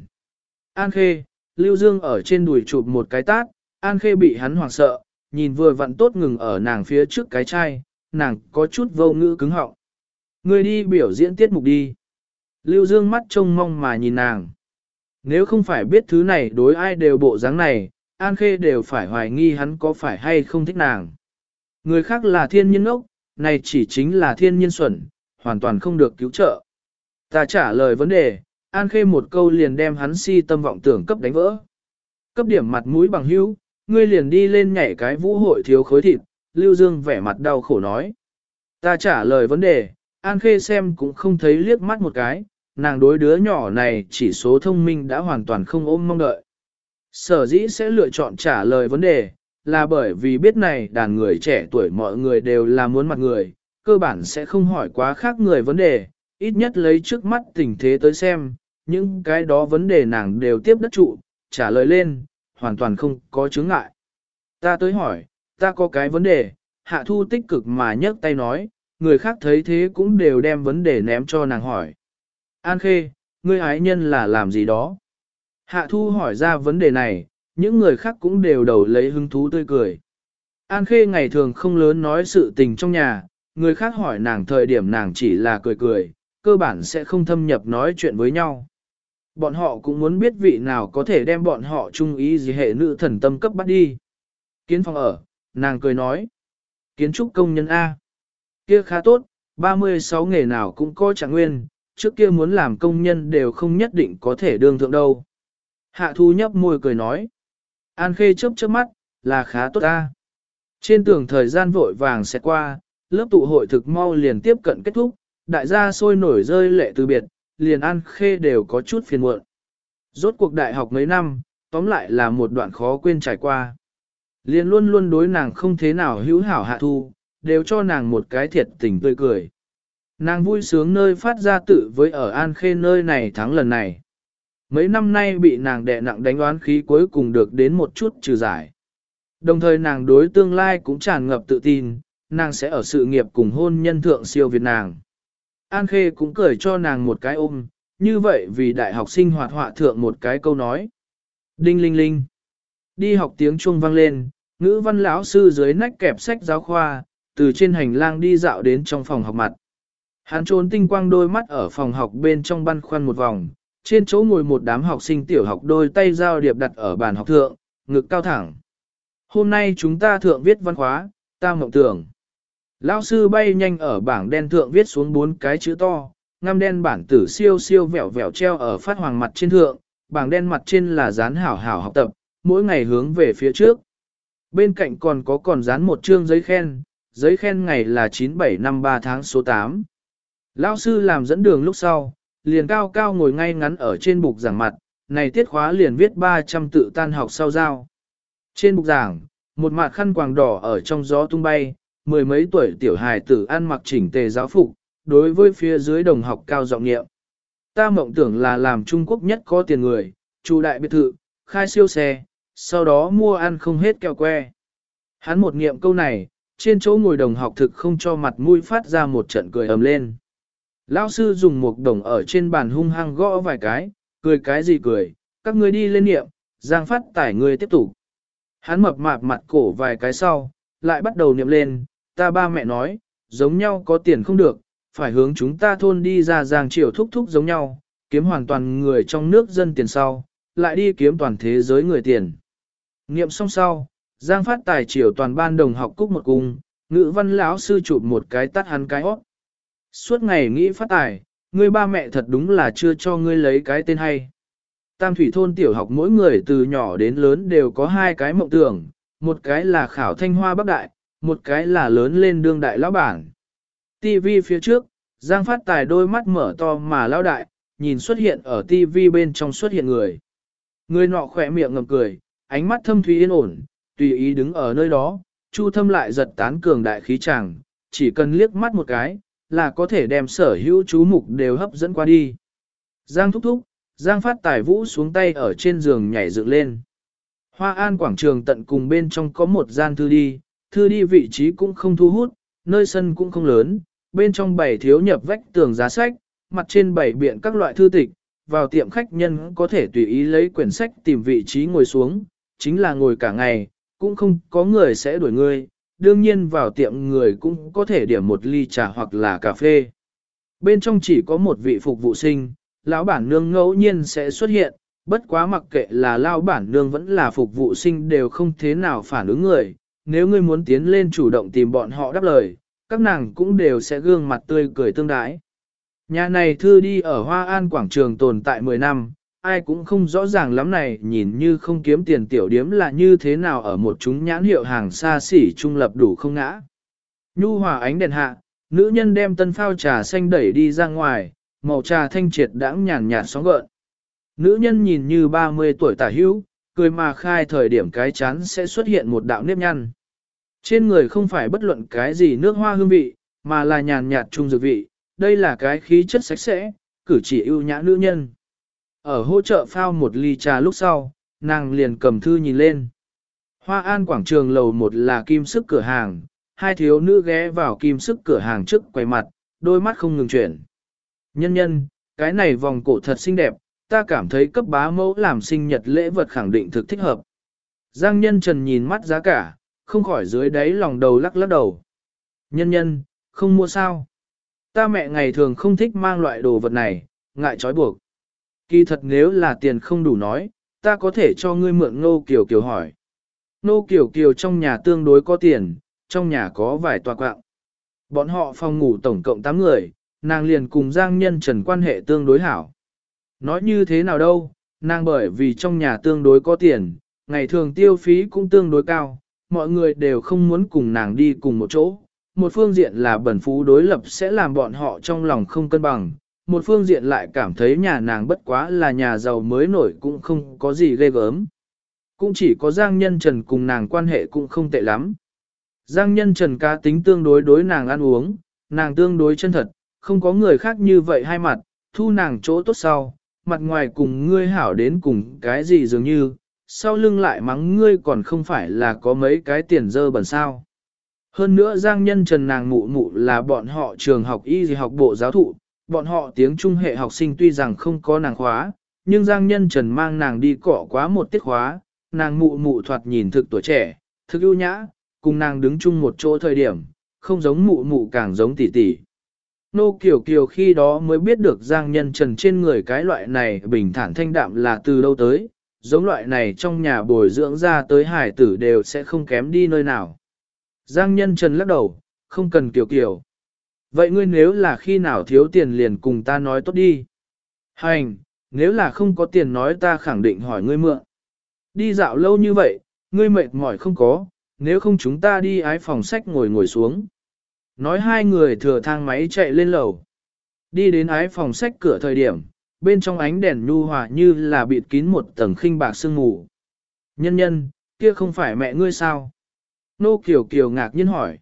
An Khê, Lưu Dương ở trên đùi chụp một cái tát, An Khê bị hắn hoảng sợ, nhìn vừa vặn tốt ngừng ở nàng phía trước cái chai, nàng có chút vô ngữ cứng họng. Người đi biểu diễn tiết mục đi. Lưu Dương mắt trông mong mà nhìn nàng. Nếu không phải biết thứ này đối ai đều bộ dáng này, An Khê đều phải hoài nghi hắn có phải hay không thích nàng. Người khác là thiên nhân ốc, này chỉ chính là thiên nhân xuẩn, hoàn toàn không được cứu trợ. Ta trả lời vấn đề, An Khê một câu liền đem hắn si tâm vọng tưởng cấp đánh vỡ. Cấp điểm mặt mũi bằng hữu, ngươi liền đi lên nhảy cái vũ hội thiếu khối thịt, Lưu Dương vẻ mặt đau khổ nói. Ta trả lời vấn đề, An Khê xem cũng không thấy liếc mắt một cái, nàng đối đứa nhỏ này chỉ số thông minh đã hoàn toàn không ôm mong đợi. Sở dĩ sẽ lựa chọn trả lời vấn đề, là bởi vì biết này đàn người trẻ tuổi mọi người đều là muốn mặt người, cơ bản sẽ không hỏi quá khác người vấn đề, ít nhất lấy trước mắt tình thế tới xem, những cái đó vấn đề nàng đều tiếp đất trụ, trả lời lên, hoàn toàn không có chướng ngại. Ta tới hỏi, ta có cái vấn đề, hạ thu tích cực mà nhấc tay nói, người khác thấy thế cũng đều đem vấn đề ném cho nàng hỏi. An khê, ngươi ái nhân là làm gì đó? Hạ thu hỏi ra vấn đề này, những người khác cũng đều đầu lấy hứng thú tươi cười. An khê ngày thường không lớn nói sự tình trong nhà, người khác hỏi nàng thời điểm nàng chỉ là cười cười, cơ bản sẽ không thâm nhập nói chuyện với nhau. Bọn họ cũng muốn biết vị nào có thể đem bọn họ chung ý gì hệ nữ thần tâm cấp bắt đi. Kiến phòng ở, nàng cười nói. Kiến trúc công nhân A. Kia khá tốt, 36 nghề nào cũng có trạng nguyên, trước kia muốn làm công nhân đều không nhất định có thể đương thượng đâu. Hạ thu nhấp môi cười nói. An khê chớp chớp mắt, là khá tốt A. Trên tường thời gian vội vàng sẽ qua, lớp tụ hội thực mau liền tiếp cận kết thúc, đại gia sôi nổi rơi lệ từ biệt, liền An Khê đều có chút phiền muộn. Rốt cuộc đại học mấy năm, tóm lại là một đoạn khó quên trải qua. Liền luôn luôn đối nàng không thế nào hữu hảo hạ thu, đều cho nàng một cái thiệt tình tươi cười. Nàng vui sướng nơi phát ra tự với ở An Khê nơi này thắng lần này. Mấy năm nay bị nàng đè nặng đánh oán khí cuối cùng được đến một chút trừ giải. Đồng thời nàng đối tương lai cũng tràn ngập tự tin, nàng sẽ ở sự nghiệp cùng hôn nhân thượng siêu Việt nàng. An Khê cũng cười cho nàng một cái ôm, như vậy vì đại học sinh hoạt họa thượng một cái câu nói. Đinh linh linh. Đi học tiếng chuông vang lên, ngữ văn lão sư dưới nách kẹp sách giáo khoa, từ trên hành lang đi dạo đến trong phòng học mặt. Hắn trốn tinh quang đôi mắt ở phòng học bên trong băn khoăn một vòng, trên chỗ ngồi một đám học sinh tiểu học đôi tay giao điệp đặt ở bàn học thượng, ngực cao thẳng. Hôm nay chúng ta thượng viết văn khóa, ta mộng tưởng. Lão sư bay nhanh ở bảng đen thượng viết xuống bốn cái chữ to, ngăm đen bản tử siêu siêu vẹo vẹo treo ở phát hoàng mặt trên thượng, bảng đen mặt trên là dán hảo hảo học tập, mỗi ngày hướng về phía trước. Bên cạnh còn có còn dán một chương giấy khen, giấy khen ngày là 9753 tháng số 8. Lão sư làm dẫn đường lúc sau, liền cao cao ngồi ngay ngắn ở trên bục giảng mặt, này tiết khóa liền viết 300 tự tan học sau giao. Trên bục giảng, một mặt khăn quàng đỏ ở trong gió tung bay, mười mấy tuổi tiểu hài tử ăn mặc chỉnh tề giáo phục, đối với phía dưới đồng học cao giọng nghiệm. Ta mộng tưởng là làm Trung Quốc nhất có tiền người, chủ đại biệt thự, khai siêu xe, sau đó mua ăn không hết kẹo que. Hắn một nghiệm câu này, trên chỗ ngồi đồng học thực không cho mặt mũi phát ra một trận cười ầm lên. Lão sư dùng một đồng ở trên bàn hung hăng gõ vài cái, cười cái gì cười, các ngươi đi lên niệm, giang phát tải người tiếp tục. Hắn mập mạp mặt cổ vài cái sau, lại bắt đầu niệm lên, ta ba mẹ nói, giống nhau có tiền không được, phải hướng chúng ta thôn đi ra giang triều thúc thúc giống nhau, kiếm hoàn toàn người trong nước dân tiền sau, lại đi kiếm toàn thế giới người tiền. Nghiệm xong sau, Giang phát tài triều toàn ban đồng học cúc một cung, ngữ văn lão sư chụp một cái tắt hắn cái hót. Suốt ngày nghĩ phát tài, ngươi ba mẹ thật đúng là chưa cho ngươi lấy cái tên hay. Tam thủy thôn tiểu học mỗi người từ nhỏ đến lớn đều có hai cái mộng tưởng, một cái là khảo thanh hoa bắc đại, một cái là lớn lên đương đại lão bản. TV phía trước, Giang phát tài đôi mắt mở to mà lão đại, nhìn xuất hiện ở TV bên trong xuất hiện người. Người nọ khỏe miệng ngầm cười, ánh mắt thâm thúy yên ổn, tùy ý đứng ở nơi đó, Chu thâm lại giật tán cường đại khí chàng, chỉ cần liếc mắt một cái, là có thể đem sở hữu chú mục đều hấp dẫn qua đi. Giang thúc thúc, Giang phát tài vũ xuống tay ở trên giường nhảy dựng lên. Hoa an quảng trường tận cùng bên trong có một gian thư đi, thư đi vị trí cũng không thu hút, nơi sân cũng không lớn, bên trong bảy thiếu nhập vách tường giá sách, mặt trên bảy biện các loại thư tịch, vào tiệm khách nhân có thể tùy ý lấy quyển sách tìm vị trí ngồi xuống, chính là ngồi cả ngày, cũng không có người sẽ đuổi ngươi, đương nhiên vào tiệm người cũng có thể điểm một ly trà hoặc là cà phê. Bên trong chỉ có một vị phục vụ sinh, lão bản nương ngẫu nhiên sẽ xuất hiện, bất quá mặc kệ là lão bản nương vẫn là phục vụ sinh đều không thế nào phản ứng người, nếu ngươi muốn tiến lên chủ động tìm bọn họ đáp lời, các nàng cũng đều sẽ gương mặt tươi cười tương đái. Nhà này thư đi ở Hoa An quảng trường tồn tại 10 năm, ai cũng không rõ ràng lắm này nhìn như không kiếm tiền tiểu điếm là như thế nào ở một chúng nhãn hiệu hàng xa xỉ trung lập đủ không ngã. Nhu hòa ánh đèn hạ, nữ nhân đem tân phao trà xanh đẩy đi ra ngoài, màu trà thanh triệt đãng nhàn nhạt sóng gợn. Nữ nhân nhìn như 30 tuổi tả hữu, cười mà khai thời điểm cái chán sẽ xuất hiện một đạo nếp nhăn. Trên người không phải bất luận cái gì nước hoa hương vị, mà là nhàn nhạt trung dược vị, đây là cái khí chất sạch sẽ, cử chỉ ưu nhã nữ nhân. Ở hỗ trợ phao một ly trà lúc sau, nàng liền cầm thư nhìn lên. Hoa An quảng trường lầu một là kim sức cửa hàng, hai thiếu nữ ghé vào kim sức cửa hàng trước quay mặt, đôi mắt không ngừng chuyển. Nhân nhân, cái này vòng cổ thật xinh đẹp, ta cảm thấy cấp bá mẫu làm sinh nhật lễ vật khẳng định thực thích hợp. Giang nhân trần nhìn mắt giá cả, không khỏi dưới đáy lòng đầu lắc lắc đầu. Nhân nhân, không mua sao. Ta mẹ ngày thường không thích mang loại đồ vật này, ngại trói buộc. Kỳ thật nếu là tiền không đủ nói, ta có thể cho ngươi mượn Nô Kiều Kiều hỏi. Nô Kiều Kiều trong nhà tương đối có tiền, trong nhà có vài tòa quạng. Bọn họ phòng ngủ tổng cộng 8 người, nàng liền cùng Giang Nhân Trần quan hệ tương đối hảo. Nói như thế nào đâu, nàng bởi vì trong nhà tương đối có tiền, ngày thường tiêu phí cũng tương đối cao, mọi người đều không muốn cùng nàng đi cùng một chỗ. Một phương diện là bẩn phú đối lập sẽ làm bọn họ trong lòng không cân bằng, một phương diện lại cảm thấy nhà nàng bất quá là nhà giàu mới nổi cũng không có gì ghê gớm. Cũng chỉ có Giang Nhân Trần cùng nàng quan hệ cũng không tệ lắm. Giang Nhân Trần cá tính tương đối đối nàng ăn uống, nàng tương đối chân thật, không có người khác như vậy hai mặt, thu nàng chỗ tốt sau, mặt ngoài cùng ngươi hảo đến cùng cái gì dường như, sau lưng lại mắng ngươi còn không phải là có mấy cái tiền dơ bẩn sao. Hơn nữa Giang Nhân Trần nàng mụ mụ là bọn họ trường học y gì học bộ giáo thụ, bọn họ tiếng trung hệ học sinh tuy rằng không có nàng khóa, nhưng Giang Nhân Trần mang nàng đi cỏ quá một tiết khóa, nàng mụ mụ thoạt nhìn thực tuổi trẻ, thực ưu nhã, cùng nàng đứng chung một chỗ thời điểm, không giống mụ mụ càng giống tỷ tỷ. Nô Kiều Kiều khi đó mới biết được Giang Nhân Trần trên người cái loại này bình thản thanh đạm là từ đâu tới, giống loại này trong nhà bồi dưỡng ra tới hải tử đều sẽ không kém đi nơi nào. Giang Nhân Trần lắc đầu, không cần Kiều Kiều. Vậy ngươi nếu là khi nào thiếu tiền liền cùng ta nói tốt đi. Hành, nếu là không có tiền nói ta khẳng định hỏi ngươi mượn. Đi dạo lâu như vậy, ngươi mệt mỏi không có, nếu không chúng ta đi ái phòng sách ngồi ngồi xuống. Nói hai người thừa thang máy chạy lên lầu. Đi đến ái phòng sách cửa thời điểm, bên trong ánh đèn nhu hòa như là bịt kín một tầng khinh bạc sương mù. Nhân nhân, kia không phải mẹ ngươi sao? Nô Kiều Kiều ngạc nhiên hỏi.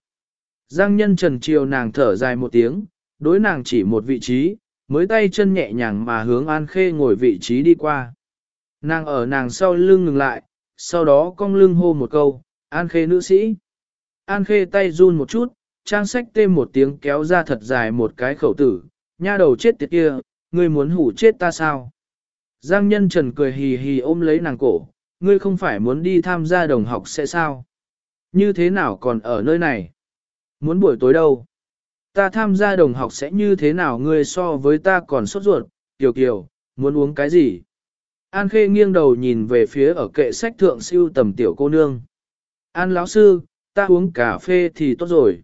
Giang nhân trần chiều nàng thở dài một tiếng, đối nàng chỉ một vị trí, mới tay chân nhẹ nhàng mà hướng An Khê ngồi vị trí đi qua. Nàng ở nàng sau lưng ngừng lại, sau đó cong lưng hô một câu, An Khê nữ sĩ. An Khê tay run một chút, trang sách tê một tiếng kéo ra thật dài một cái khẩu tử, nha đầu chết tiệt kia, ngươi muốn hủ chết ta sao? Giang nhân trần cười hì hì ôm lấy nàng cổ, ngươi không phải muốn đi tham gia đồng học sẽ sao? Như thế nào còn ở nơi này? Muốn buổi tối đâu? Ta tham gia đồng học sẽ như thế nào ngươi so với ta còn sốt ruột, kiều kiều, Muốn uống cái gì? An Khê nghiêng đầu nhìn về phía ở kệ sách thượng siêu tầm tiểu cô nương. An lão sư, ta uống cà phê thì tốt rồi.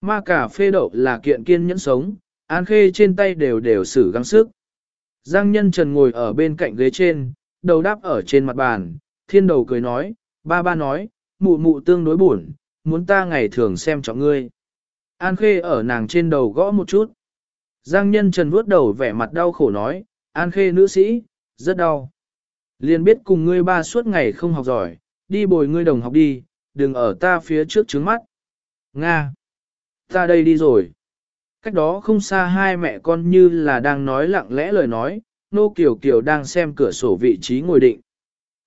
Ma cà phê đậu là kiện kiên nhẫn sống, An Khê trên tay đều đều xử gắng sức. Giang nhân trần ngồi ở bên cạnh ghế trên, đầu đáp ở trên mặt bàn, thiên đầu cười nói, ba ba nói, mụ mụ tương đối buồn, muốn ta ngày thường xem trọng ngươi. An Khê ở nàng trên đầu gõ một chút. Giang nhân trần vuốt đầu vẻ mặt đau khổ nói, An Khê nữ sĩ, rất đau. Liên biết cùng ngươi ba suốt ngày không học giỏi, đi bồi ngươi đồng học đi, đừng ở ta phía trước trứng mắt. Nga! Ta đây đi rồi. Cách đó không xa hai mẹ con như là đang nói lặng lẽ lời nói, nô kiều kiều đang xem cửa sổ vị trí ngồi định.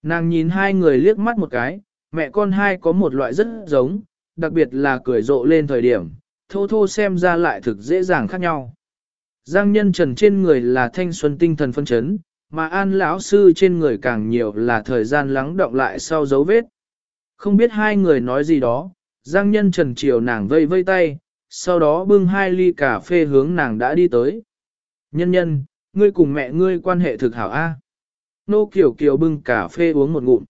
Nàng nhìn hai người liếc mắt một cái, mẹ con hai có một loại rất giống, đặc biệt là cười rộ lên thời điểm, thô thô xem ra lại thực dễ dàng khác nhau. Giang nhân trần trên người là thanh xuân tinh thần phân chấn, mà an lão sư trên người càng nhiều là thời gian lắng động lại sau dấu vết. Không biết hai người nói gì đó, Giang nhân trần chiều nàng vây vây tay, sau đó bưng hai ly cà phê hướng nàng đã đi tới. Nhân nhân, ngươi cùng mẹ ngươi quan hệ thực hảo A. Nô Kiều Kiều bưng cà phê uống một ngụm.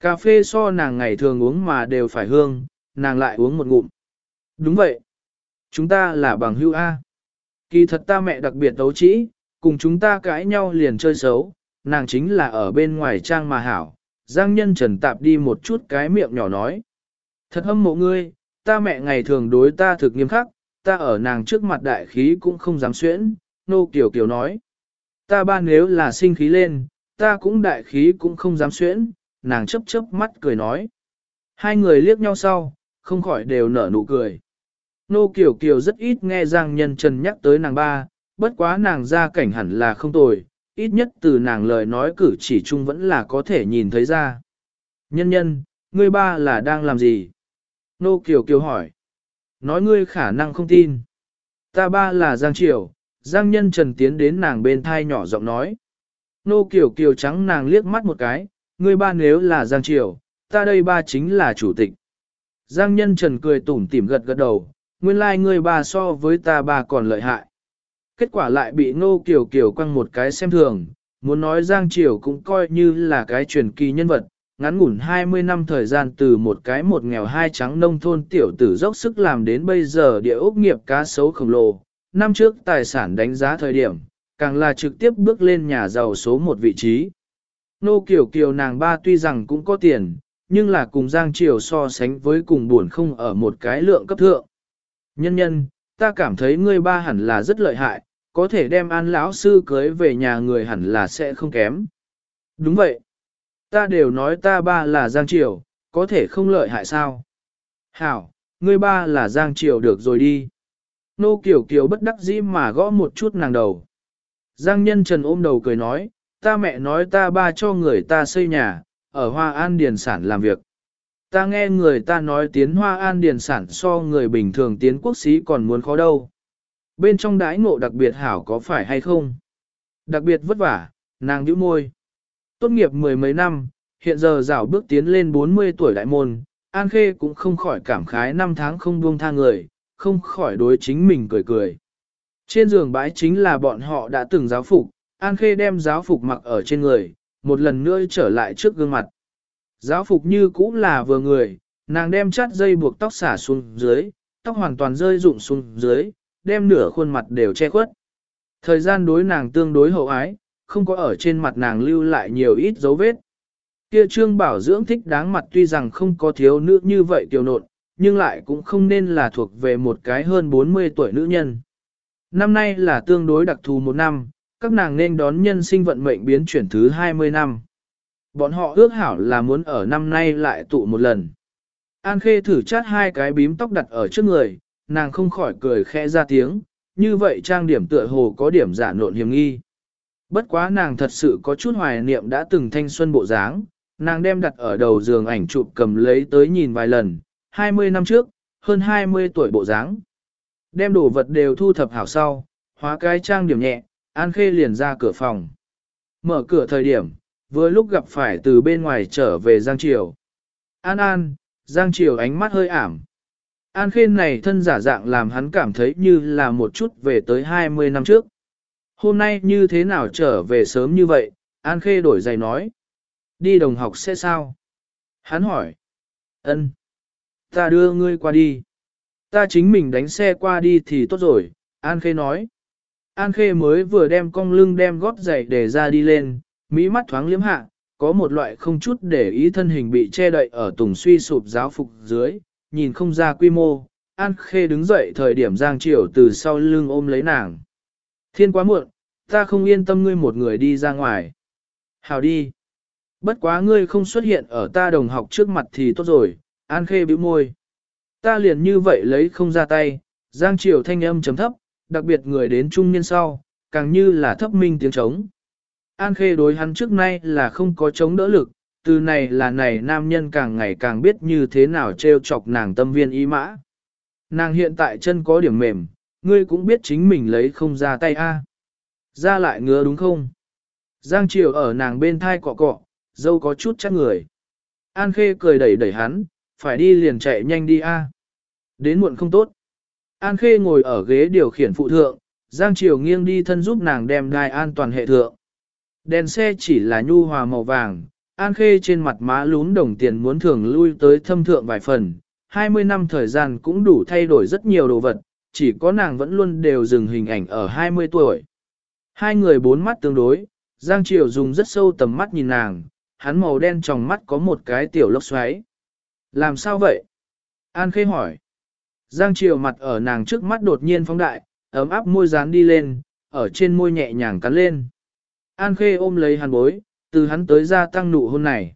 Cà phê so nàng ngày thường uống mà đều phải hương, nàng lại uống một ngụm. Đúng vậy. Chúng ta là bằng hữu A. Kỳ thật ta mẹ đặc biệt đấu trĩ, cùng chúng ta cãi nhau liền chơi xấu, nàng chính là ở bên ngoài trang mà hảo. Giang nhân trần tạp đi một chút cái miệng nhỏ nói. Thật hâm mộ ngươi, ta mẹ ngày thường đối ta thực nghiêm khắc, ta ở nàng trước mặt đại khí cũng không dám xuyễn, nô kiều kiều nói. Ta ba nếu là sinh khí lên, ta cũng đại khí cũng không dám xuyễn, nàng chấp chấp mắt cười nói. Hai người liếc nhau sau, không khỏi đều nở nụ cười. Nô Kiều Kiều rất ít nghe Giang Nhân Trần nhắc tới nàng ba, bất quá nàng ra cảnh hẳn là không tồi, ít nhất từ nàng lời nói cử chỉ chung vẫn là có thể nhìn thấy ra. Nhân nhân, ngươi ba là đang làm gì? Nô Kiều Kiều hỏi. Nói ngươi khả năng không tin. Ta ba là Giang Triều, Giang Nhân Trần tiến đến nàng bên thai nhỏ giọng nói. Nô Kiều Kiều trắng nàng liếc mắt một cái, ngươi ba nếu là Giang Triều, ta đây ba chính là chủ tịch. Giang Nhân Trần cười tủm tỉm gật gật đầu, nguyên lai like ngươi ba so với ta ba còn lợi hại. Kết quả lại bị Nô Kiều Kiều quăng một cái xem thường, muốn nói Giang Triều cũng coi như là cái truyền kỳ nhân vật, ngắn ngủn 20 năm thời gian từ một cái một nghèo hai trắng nông thôn tiểu tử dốc sức làm đến bây giờ địa ốc nghiệp cá sấu khổng lồ. Năm trước tài sản đánh giá thời điểm, càng là trực tiếp bước lên nhà giàu số một vị trí. Nô Kiều Kiều nàng ba tuy rằng cũng có tiền, nhưng là cùng Giang Triều so sánh với cùng buồn không ở một cái lượng cấp thượng. Nhân nhân, ta cảm thấy ngươi ba hẳn là rất lợi hại, có thể đem an lão sư cưới về nhà người hẳn là sẽ không kém. Đúng vậy. Ta đều nói ta ba là Giang Triều, có thể không lợi hại sao? Hảo, ngươi ba là Giang Triều được rồi đi. Nô Kiều Kiều bất đắc dĩ mà gõ một chút nàng đầu. Giang Nhân Trần ôm đầu cười nói, ta mẹ nói ta ba cho người ta xây nhà, ở Hoa An Điền Sản làm việc. Ta nghe người ta nói tiến Hoa An Điền Sản so người bình thường tiến quốc sĩ còn muốn khó đâu. Bên trong đái ngộ đặc biệt hảo có phải hay không? Đặc biệt vất vả, nàng nhíu môi. Tốt nghiệp mười mấy năm, hiện giờ rảo bước tiến lên 40 tuổi đại môn, An Khê cũng không khỏi cảm khái năm tháng không buông tha người, không khỏi đối chính mình cười cười. Trên giường bãi chính là bọn họ đã từng giáo phục, An Khê đem giáo phục mặc ở trên người, một lần nữa trở lại trước gương mặt. Giáo phục như cũ là vừa người, nàng đem chắt dây buộc tóc xả xuống dưới, tóc hoàn toàn rơi rụng xuống dưới, đem nửa khuôn mặt đều che khuất. Thời gian đối nàng tương đối hậu ái, không có ở trên mặt nàng lưu lại nhiều ít dấu vết. Kia trương bảo dưỡng thích đáng mặt tuy rằng không có thiếu nữ như vậy tiểu nộn, nhưng lại cũng không nên là thuộc về một cái hơn 40 tuổi nữ nhân. Năm nay là tương đối đặc thù một năm, các nàng nên đón nhân sinh vận mệnh biến chuyển thứ 20 năm. Bọn họ ước hảo là muốn ở năm nay lại tụ một lần. An Khê thử chát hai cái bím tóc đặt ở trước người, nàng không khỏi cười khẽ ra tiếng, như vậy trang điểm tựa hồ có điểm giả nộn hiểm nghi. Bất quá nàng thật sự có chút hoài niệm đã từng thanh xuân bộ dáng, nàng đem đặt ở đầu giường ảnh chụp cầm lấy tới nhìn vài lần, 20 năm trước, hơn 20 tuổi bộ dáng. Đem đồ vật đều thu thập hảo sau, hóa cái trang điểm nhẹ, An Khê liền ra cửa phòng. Mở cửa thời điểm, vừa lúc gặp phải từ bên ngoài trở về Giang Triều. An An, Giang Triều ánh mắt hơi ảm. An Khê này thân giả dạng làm hắn cảm thấy như là một chút về tới 20 năm trước. Hôm nay như thế nào trở về sớm như vậy, An Khê đổi giày nói. Đi đồng học sẽ sao? Hắn hỏi. Ân, Ta đưa ngươi qua đi. Ta chính mình đánh xe qua đi thì tốt rồi, An Khê nói. An Khê mới vừa đem cong lưng đem gót giày để ra đi lên, mỹ mắt thoáng liếm hạ, có một loại không chút để ý thân hình bị che đậy ở tùng suy sụp giáo phục dưới, nhìn không ra quy mô. An Khê đứng dậy thời điểm Giang Triều từ sau lưng ôm lấy nàng. Thiên quá muộn, ta không yên tâm ngươi một người đi ra ngoài. Hào đi. Bất quá ngươi không xuất hiện ở ta đồng học trước mặt thì tốt rồi, An Khê bĩu môi. Ta liền như vậy lấy không ra tay, Giang Triều thanh âm chấm thấp, đặc biệt người đến trung niên sau, càng như là thấp minh tiếng trống. An Khê đối hắn trước nay là không có chống đỡ lực, từ này là này nam nhân càng ngày càng biết như thế nào trêu chọc nàng tâm viên ý mã. Nàng hiện tại chân có điểm mềm, ngươi cũng biết chính mình lấy không ra tay a. Ra lại ngứa đúng không? Giang Triều ở nàng bên thai cọ cọ, dâu có chút chắc người. An Khê cười đẩy đẩy hắn, phải đi liền chạy nhanh đi a. Đến muộn không tốt. An Khê ngồi ở ghế điều khiển phụ thượng, Giang Triều nghiêng đi thân giúp nàng đem đai an toàn hệ thượng. Đèn xe chỉ là nhu hòa màu vàng, An Khê trên mặt má lún đồng tiền muốn thường lui tới thâm thượng vài phần. 20 năm thời gian cũng đủ thay đổi rất nhiều đồ vật, chỉ có nàng vẫn luôn đều dừng hình ảnh ở 20 tuổi. Hai người bốn mắt tương đối, Giang Triều dùng rất sâu tầm mắt nhìn nàng, hắn màu đen trong mắt có một cái tiểu lốc xoáy. Làm sao vậy? An Khê hỏi. Giang Triều mặt ở nàng trước mắt đột nhiên phóng đại, ấm áp môi dán đi lên, ở trên môi nhẹ nhàng cắn lên. An Khê ôm lấy hắn bối, từ hắn tới ra tăng nụ hôn này.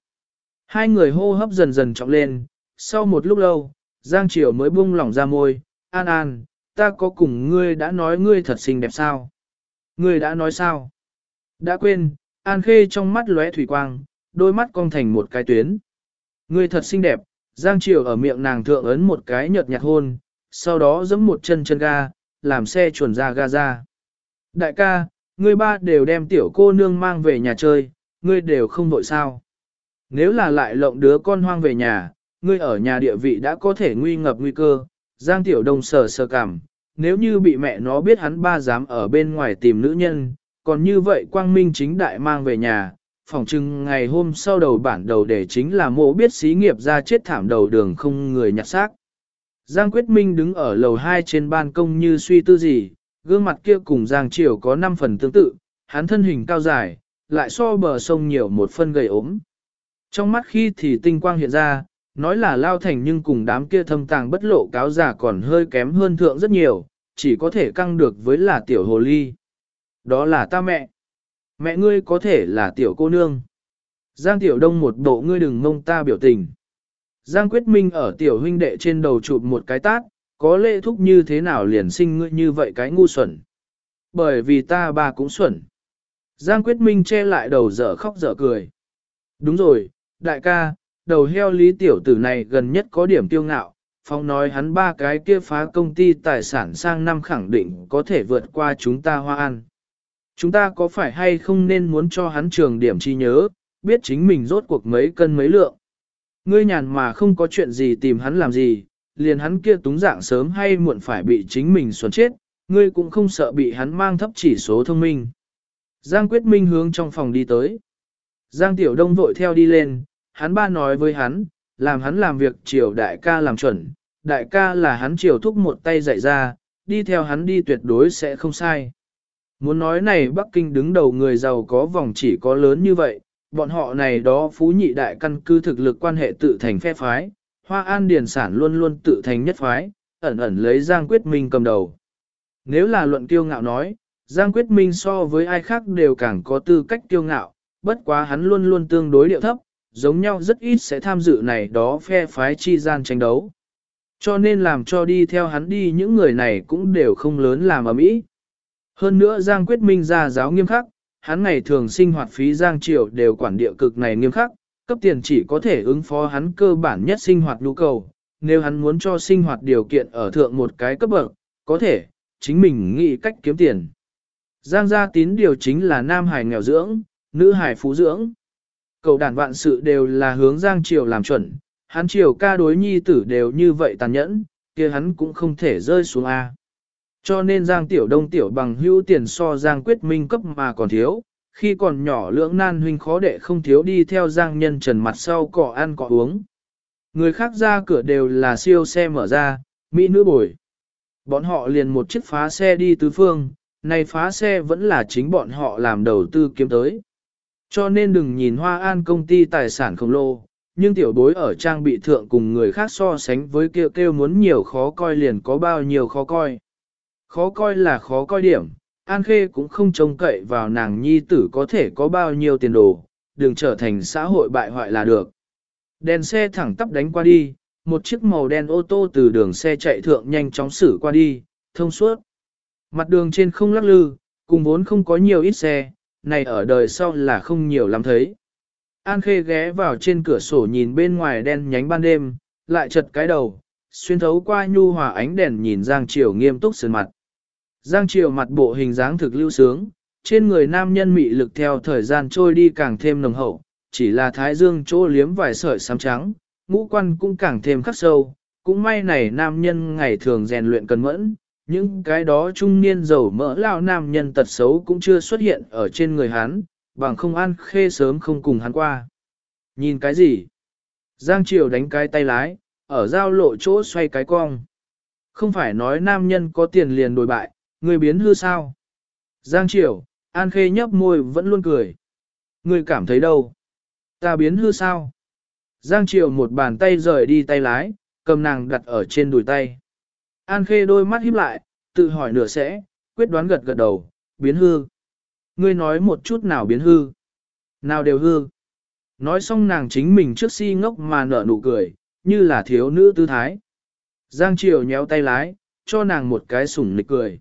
Hai người hô hấp dần dần trọng lên, sau một lúc lâu, Giang Triều mới buông lỏng ra môi, An An, ta có cùng ngươi đã nói ngươi thật xinh đẹp sao? Ngươi đã nói sao? Đã quên, An Khê trong mắt lóe thủy quang, đôi mắt cong thành một cái tuyến. Ngươi thật xinh đẹp, Giang Triều ở miệng nàng thượng ấn một cái nhợt nhạt hôn, sau đó giẫm một chân chân ga, làm xe chuồn ra ga ra. Đại ca, ngươi ba đều đem tiểu cô nương mang về nhà chơi, ngươi đều không vội sao. Nếu là lại lộng đứa con hoang về nhà, ngươi ở nhà địa vị đã có thể nguy ngập nguy cơ, Giang Tiểu Đông sờ sờ cảm, nếu như bị mẹ nó biết hắn ba dám ở bên ngoài tìm nữ nhân, còn như vậy quang minh chính đại mang về nhà, phỏng chừng ngày hôm sau đầu bản đầu để chính là mộ biết xí nghiệp ra chết thảm đầu đường không người nhặt xác. Giang Quyết Minh đứng ở lầu 2 trên ban công như suy tư gì, gương mặt kia cùng Giang Triều có 5 phần tương tự, hắn thân hình cao dài, lại so bờ sông nhiều một phân gầy ốm. Trong mắt khi thì tinh quang hiện ra, nói là lao thành nhưng cùng đám kia thâm tàng bất lộ cáo giả còn hơi kém hơn thượng rất nhiều, chỉ có thể căng được với là tiểu hồ ly. Đó là ta mẹ. Mẹ ngươi có thể là tiểu cô nương. Giang tiểu đông một bộ ngươi đừng mông ta biểu tình. Giang quyết minh ở tiểu huynh đệ trên đầu chụp một cái tát, có lệ thúc như thế nào liền sinh ngươi như vậy cái ngu xuẩn. Bởi vì ta bà cũng xuẩn. Giang quyết minh che lại đầu dở khóc dở cười. Đúng rồi, đại ca, đầu heo lý tiểu tử này gần nhất có điểm tiêu ngạo, phong nói hắn ba cái kia phá công ty tài sản sang năm khẳng định có thể vượt qua chúng ta hoa an. Chúng ta có phải hay không nên muốn cho hắn trường điểm chi nhớ, biết chính mình rốt cuộc mấy cân mấy lượng. Ngươi nhàn mà không có chuyện gì tìm hắn làm gì, liền hắn kia túng dạng sớm hay muộn phải bị chính mình xuân chết, ngươi cũng không sợ bị hắn mang thấp chỉ số thông minh. Giang Quyết Minh hướng trong phòng đi tới. Giang Tiểu Đông vội theo đi lên, hắn ba nói với hắn, làm hắn làm việc chiều đại ca làm chuẩn, đại ca là hắn chiều thúc một tay dạy ra, đi theo hắn đi tuyệt đối sẽ không sai. Muốn nói này Bắc Kinh đứng đầu người giàu có vòng chỉ có lớn như vậy, bọn họ này đó phú nhị đại căn cứ thực lực quan hệ tự thành phe phái, Hoa An Điền Sản luôn luôn tự thành nhất phái, ẩn ẩn lấy Giang Quyết Minh cầm đầu. Nếu là luận kiêu ngạo nói, Giang Quyết Minh so với ai khác đều càng có tư cách kiêu ngạo, bất quá hắn luôn luôn tương đối điệu thấp, giống nhau rất ít sẽ tham dự này đó phe phái chi gian tranh đấu. Cho nên làm cho đi theo hắn đi những người này cũng đều không lớn làm ở mỹ. Hơn nữa Giang Quyết Minh ra giáo nghiêm khắc, hắn ngày thường sinh hoạt phí Giang Triều đều quản địa cực này nghiêm khắc, cấp tiền chỉ có thể ứng phó hắn cơ bản nhất sinh hoạt nhu cầu. Nếu hắn muốn cho sinh hoạt điều kiện ở thượng một cái cấp bậc, có thể, chính mình nghĩ cách kiếm tiền. Giang gia tín điều chính là nam hải nghèo dưỡng, nữ hải phú dưỡng cậu đàn vạn sự đều là hướng Giang Triều làm chuẩn, hắn Triều ca đối nhi tử đều như vậy tàn nhẫn, kia hắn cũng không thể rơi xuống A. Cho nên Giang Tiểu Đông Tiểu bằng hữu tiền so Giang Quyết Minh cấp mà còn thiếu, khi còn nhỏ lưỡng nan huynh khó đệ không thiếu đi theo Giang Nhân Trần mặt sau cỏ ăn cỏ uống. Người khác ra cửa đều là siêu xe mở ra, Mỹ nữ bồi. Bọn họ liền một chiếc phá xe đi tứ phương, này phá xe vẫn là chính bọn họ làm đầu tư kiếm tới. Cho nên đừng nhìn Hoa An công ty tài sản khổng lồ, nhưng tiểu bối ở trang bị thượng cùng người khác so sánh với kêu kêu muốn nhiều khó coi liền có bao nhiêu khó coi. Khó coi là khó coi điểm, An Khê cũng không trông cậy vào nàng nhi tử có thể có bao nhiêu tiền đồ, đừng trở thành xã hội bại hoại là được. Đèn xe thẳng tắp đánh qua đi, một chiếc màu đen ô tô từ đường xe chạy thượng nhanh chóng xử qua đi, thông suốt. Mặt đường trên không lắc lư, cùng vốn không có nhiều ít xe, này ở đời sau là không nhiều lắm thấy. An Khê ghé vào trên cửa sổ nhìn bên ngoài đen nhánh ban đêm, lại chật cái đầu, xuyên thấu qua nhu hòa ánh đèn nhìn Giang Triều nghiêm túc sườn mặt. Giang Triều mặt bộ hình dáng thực lưu sướng, trên người nam nhân mị lực theo thời gian trôi đi càng thêm nồng hậu, chỉ là thái dương chỗ liếm vài sợi xám trắng, ngũ quan cũng càng thêm khắc sâu, cũng may này nam nhân ngày thường rèn luyện cần mẫn, những cái đó trung niên giàu mỡ lao nam nhân tật xấu cũng chưa xuất hiện ở trên người hắn, bằng không ăn khê sớm không cùng hắn qua. Nhìn cái gì? Giang Triều đánh cái tay lái, ở giao lộ chỗ xoay cái cong. Không phải nói nam nhân có tiền liền đổi bại, người biến hư sao? Giang Triều, An Khê nhấp môi vẫn luôn cười. Người cảm thấy đâu? Ta biến hư sao? Giang Triều một bàn tay rời đi tay lái, cầm nàng đặt ở trên đùi tay. An Khê đôi mắt híp lại, tự hỏi nửa sẽ, quyết đoán gật gật đầu, biến hư. Ngươi nói một chút nào biến hư. Nào đều hư. Nói xong nàng chính mình trước si ngốc mà nở nụ cười, như là thiếu nữ tư thái. Giang Triều nhéo tay lái, cho nàng một cái sủng nịch cười.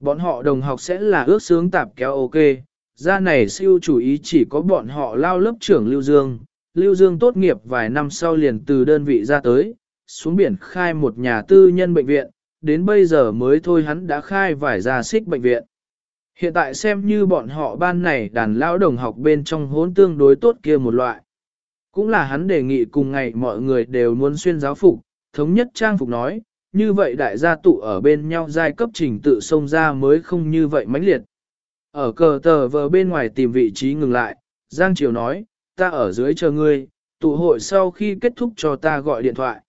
Bọn họ đồng học sẽ là ước sướng tạp kéo ok, ra này siêu chủ ý chỉ có bọn họ lao lớp trưởng Lưu Dương. Lưu Dương tốt nghiệp vài năm sau liền từ đơn vị ra tới, xuống biển khai một nhà tư nhân bệnh viện, đến bây giờ mới thôi hắn đã khai vài gia xích bệnh viện. Hiện tại xem như bọn họ ban này đàn lão đồng học bên trong hốn tương đối tốt kia một loại. Cũng là hắn đề nghị cùng ngày mọi người đều muốn xuyên giáo phục, thống nhất trang phục nói, như vậy đại gia tụ ở bên nhau giai cấp trình tự xông ra mới không như vậy mãnh liệt. Ở cờ tờ vờ bên ngoài tìm vị trí ngừng lại, Giang Triều nói, ta ở dưới chờ ngươi, tụ hội sau khi kết thúc cho ta gọi điện thoại.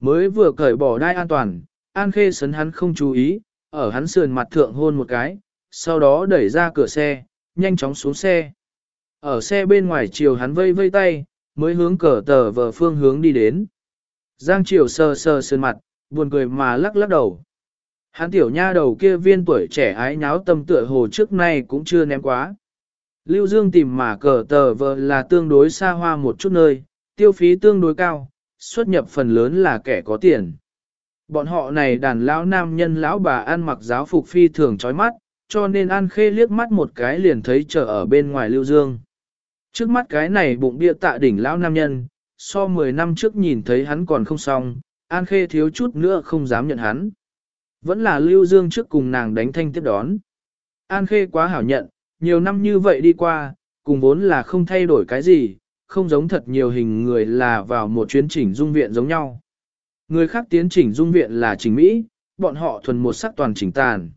Mới vừa cởi bỏ đai an toàn, An Khê sấn hắn không chú ý, ở hắn sườn mặt thượng hôn một cái, sau đó đẩy ra cửa xe, nhanh chóng xuống xe. Ở xe bên ngoài chiều hắn vây vây tay, mới hướng cờ tờ vờ phương hướng đi đến. Giang Triều sờ sờ sườn mặt, buồn cười mà lắc lắc đầu. Hắn tiểu nha đầu kia viên tuổi trẻ ái nháo tâm tựa hồ trước nay cũng chưa ném quá. Lưu Dương tìm mà cờ tờ vờ là tương đối xa hoa một chút nơi, tiêu phí tương đối cao, xuất nhập phần lớn là kẻ có tiền. Bọn họ này đàn lão nam nhân lão bà ăn mặc giáo phục phi thường chói mắt, cho nên An Khê liếc mắt một cái liền thấy chờ ở bên ngoài Lưu Dương. Trước mắt cái này bụng bia tạ đỉnh lão nam nhân, so 10 năm trước nhìn thấy hắn còn không xong, An Khê thiếu chút nữa không dám nhận hắn. Vẫn là Lưu Dương trước cùng nàng đánh thanh tiếp đón. An Khê quá hảo nhận, nhiều năm như vậy đi qua, cùng vốn là không thay đổi cái gì, không giống thật nhiều hình người là vào một chuyến chỉnh dung viện giống nhau. Người khác tiến chỉnh dung viện là chỉnh Mỹ, bọn họ thuần một sắc toàn chỉnh tàn.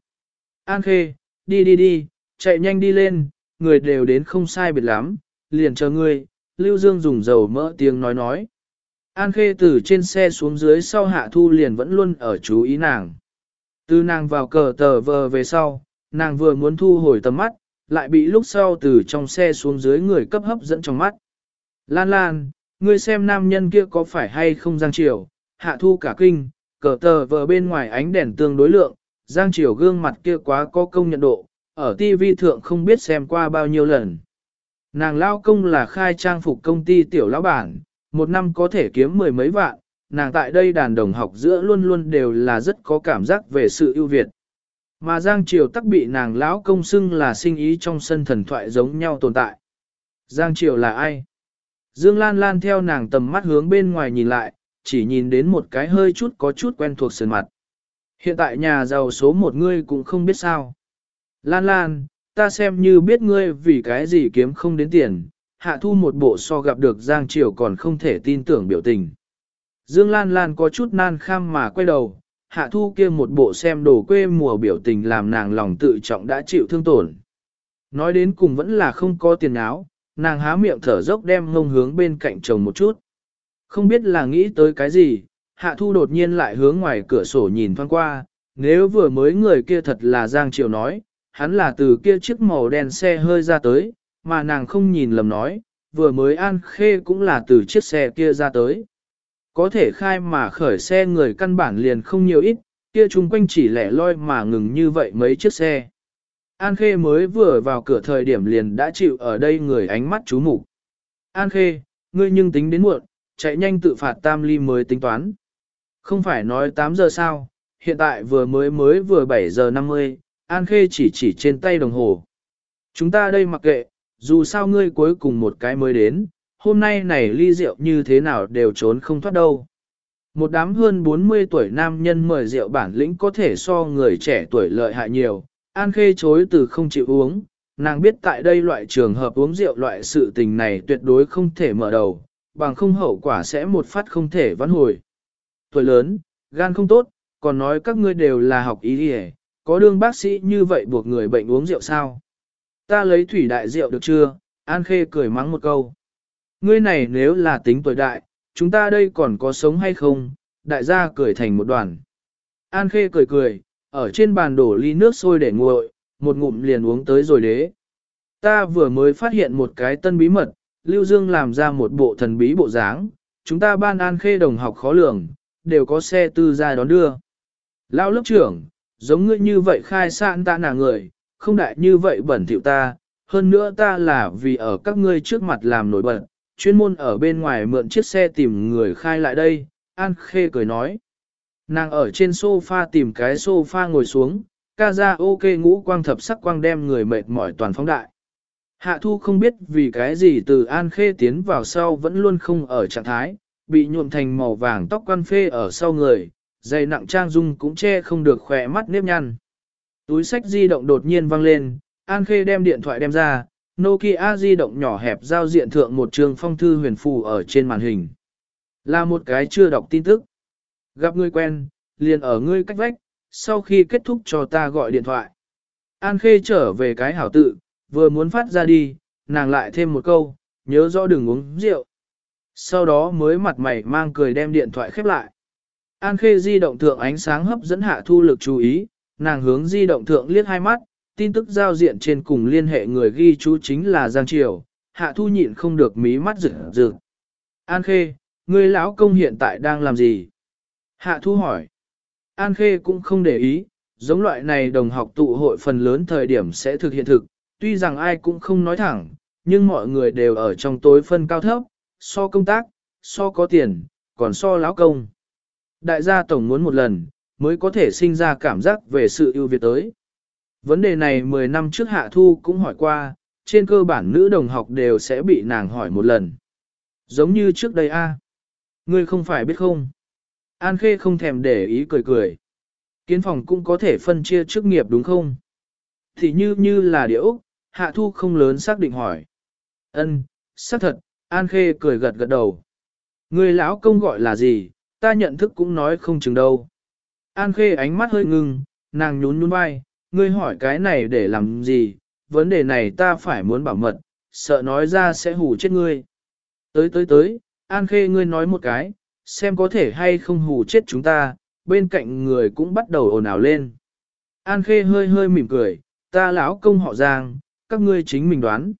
An Khê, đi đi đi, chạy nhanh đi lên, người đều đến không sai biệt lắm, liền chờ ngươi, Lưu Dương dùng dầu mỡ tiếng nói nói. An Khê từ trên xe xuống dưới sau hạ thu liền vẫn luôn ở chú ý nàng. Từ nàng vào cờ tờ vờ về sau, nàng vừa muốn thu hồi tầm mắt, lại bị lúc sau từ trong xe xuống dưới người cấp hấp dẫn trong mắt. Lan Lan, ngươi xem nam nhân kia có phải hay không giang Triều hạ thu cả kinh, cờ tờ vờ bên ngoài ánh đèn tương đối lượng, giang Triều gương mặt kia quá có công nhận độ, ở TV thượng không biết xem qua bao nhiêu lần. Nàng lao công là khai trang phục công ty tiểu lão bản, một năm có thể kiếm mười mấy vạn, nàng tại đây đàn đồng học giữa luôn luôn đều là rất có cảm giác về sự ưu việt. Mà Giang Triều tắc bị nàng lão công xưng là sinh ý trong sân thần thoại giống nhau tồn tại. Giang Triều là ai? Dương Lan Lan theo nàng tầm mắt hướng bên ngoài nhìn lại, chỉ nhìn đến một cái hơi chút có chút quen thuộc sườn mặt. Hiện tại nhà giàu số một ngươi cũng không biết sao. Lan Lan, ta xem như biết ngươi vì cái gì kiếm không đến tiền, hạ thu một bộ so gặp được Giang Triều còn không thể tin tưởng biểu tình. Dương Lan Lan có chút nan kham mà quay đầu, hạ thu kia một bộ xem đồ quê mùa biểu tình làm nàng lòng tự trọng đã chịu thương tổn. Nói đến cùng vẫn là không có tiền áo, nàng há miệng thở dốc đem ngông hướng bên cạnh chồng một chút. Không biết là nghĩ tới cái gì, hạ thu đột nhiên lại hướng ngoài cửa sổ nhìn thoáng qua, nếu vừa mới người kia thật là Giang Triều nói, hắn là từ kia chiếc màu đen xe hơi ra tới, mà nàng không nhìn lầm nói, vừa mới An Khê cũng là từ chiếc xe kia ra tới. Có thể khai mà khởi xe người căn bản liền không nhiều ít, kia chung quanh chỉ lẻ loi mà ngừng như vậy mấy chiếc xe. An Khê mới vừa vào cửa thời điểm liền đã chịu ở đây người ánh mắt chú mục. An Khê, ngươi nhưng tính đến muộn, chạy nhanh tự phạt tam ly mới tính toán. Không phải nói 8 giờ sao, hiện tại vừa mới mới vừa 7 giờ 50, An Khê chỉ chỉ trên tay đồng hồ. Chúng ta đây mặc kệ, dù sao ngươi cuối cùng một cái mới đến, hôm nay này ly rượu như thế nào đều trốn không thoát đâu. Một đám hơn 40 tuổi nam nhân mời rượu bản lĩnh có thể so người trẻ tuổi lợi hại nhiều, An Khê chối từ không chịu uống, nàng biết tại đây loại trường hợp uống rượu loại sự tình này tuyệt đối không thể mở đầu, bằng không hậu quả sẽ một phát không thể vãn hồi. Tuổi lớn, gan không tốt, còn nói các ngươi đều là học ý đi có đương bác sĩ như vậy buộc người bệnh uống rượu sao? Ta lấy thủy đại rượu được chưa? An Khê cười mắng một câu. Ngươi này nếu là tính tuổi đại, chúng ta đây còn có sống hay không? Đại gia cười thành một đoàn. An Khê cười cười, ở trên bàn đổ ly nước sôi để nguội, một ngụm liền uống tới rồi đế. Ta vừa mới phát hiện một cái tân bí mật, Lưu Dương làm ra một bộ thần bí bộ dáng, chúng ta ban An Khê đồng học khó lường, đều có xe tư ra đón đưa. Lão lớp trưởng, giống ngươi như vậy khai sạn ta nà người, không đại như vậy bẩn thỉu ta, hơn nữa ta là vì ở các ngươi trước mặt làm nổi bật, chuyên môn ở bên ngoài mượn chiếc xe tìm người khai lại đây, An Khê cười nói. Nàng ở trên sofa tìm cái sofa ngồi xuống, ca ra ok ngũ quang thập sắc quang đem người mệt mỏi toàn phóng đại. Hạ thu không biết vì cái gì từ An Khê tiến vào sau vẫn luôn không ở trạng thái, bị nhuộm thành màu vàng tóc quan phê ở sau người, dày nặng trang dung cũng che không được khỏe mắt nếp nhăn. Túi sách di động đột nhiên vang lên, An Khê đem điện thoại đem ra, Nokia di động nhỏ hẹp giao diện thượng một trường phong thư huyền phù ở trên màn hình. Là một cái chưa đọc tin tức. Gặp người quen, liền ở ngươi cách vách, sau khi kết thúc cho ta gọi điện thoại. An Khê trở về cái hảo tự, vừa muốn phát ra đi, nàng lại thêm một câu, nhớ rõ đừng uống rượu. Sau đó mới mặt mày mang cười đem điện thoại khép lại. An Khê di động thượng ánh sáng hấp dẫn hạ thu lực chú ý, nàng hướng di động thượng liếc hai mắt, tin tức giao diện trên cùng liên hệ người ghi chú chính là Giang Triều, hạ thu nhịn không được mí mắt rực rực. An Khê, người lão công hiện tại đang làm gì? Hạ thu hỏi. An Khê cũng không để ý, giống loại này đồng học tụ hội phần lớn thời điểm sẽ thực hiện thực, tuy rằng ai cũng không nói thẳng, nhưng mọi người đều ở trong tối phân cao thấp, so công tác, so có tiền, còn so lão công. Đại gia tổng muốn một lần, mới có thể sinh ra cảm giác về sự ưu việt tới. Vấn đề này 10 năm trước Hạ Thu cũng hỏi qua, trên cơ bản nữ đồng học đều sẽ bị nàng hỏi một lần. Giống như trước đây a, Ngươi không phải biết không? An Khê không thèm để ý cười cười. Kiến phòng cũng có thể phân chia chức nghiệp đúng không? Thì như như là điệu, Hạ Thu không lớn xác định hỏi. Ân, xác thật, An Khê cười gật gật đầu. Người lão công gọi là gì, ta nhận thức cũng nói không chừng đâu. An Khê ánh mắt hơi ngưng, nàng nhún nhún vai, ngươi hỏi cái này để làm gì, vấn đề này ta phải muốn bảo mật, sợ nói ra sẽ hù chết ngươi. Tới tới tới, An Khê ngươi nói một cái, xem có thể hay không hù chết chúng ta, bên cạnh người cũng bắt đầu ồn ào lên. An Khê hơi hơi mỉm cười, ta lão công họ Giang, các ngươi chính mình đoán.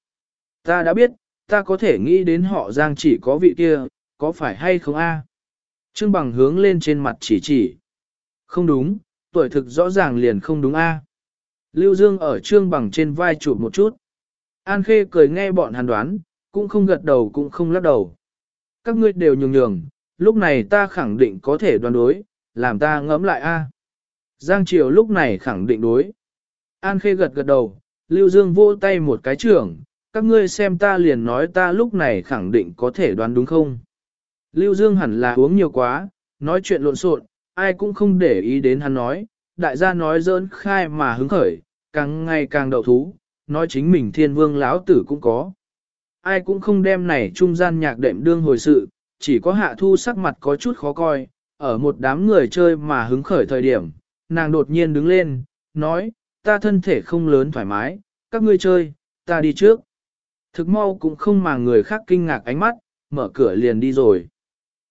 Ta đã biết, ta có thể nghĩ đến họ Giang chỉ có vị kia, có phải hay không a? Trương bằng hướng lên trên mặt chỉ chỉ. Không đúng, tuổi thực rõ ràng liền không đúng a. Lưu Dương ở trương bằng trên vai chụp một chút. An Khê cười nghe bọn hàn đoán, cũng không gật đầu cũng không lắc đầu. Các ngươi đều nhường nhường, lúc này ta khẳng định có thể đoán đối, làm ta ngẫm lại a. Giang Triều lúc này khẳng định đối. An Khê gật gật đầu, Lưu Dương vỗ tay một cái trưởng, các ngươi xem ta liền nói ta lúc này khẳng định có thể đoán đúng không. Lưu Dương hẳn là uống nhiều quá, nói chuyện lộn xộn, ai cũng không để ý đến hắn nói, đại gia nói dỡn khai mà hứng khởi, càng ngày càng đậu thú, nói chính mình thiên vương lão tử cũng có. Ai cũng không đem này trung gian nhạc đệm đương hồi sự, chỉ có hạ thu sắc mặt có chút khó coi, ở một đám người chơi mà hứng khởi thời điểm, nàng đột nhiên đứng lên, nói, ta thân thể không lớn thoải mái, các ngươi chơi, ta đi trước. Thực mau cũng không mà người khác kinh ngạc ánh mắt, mở cửa liền đi rồi.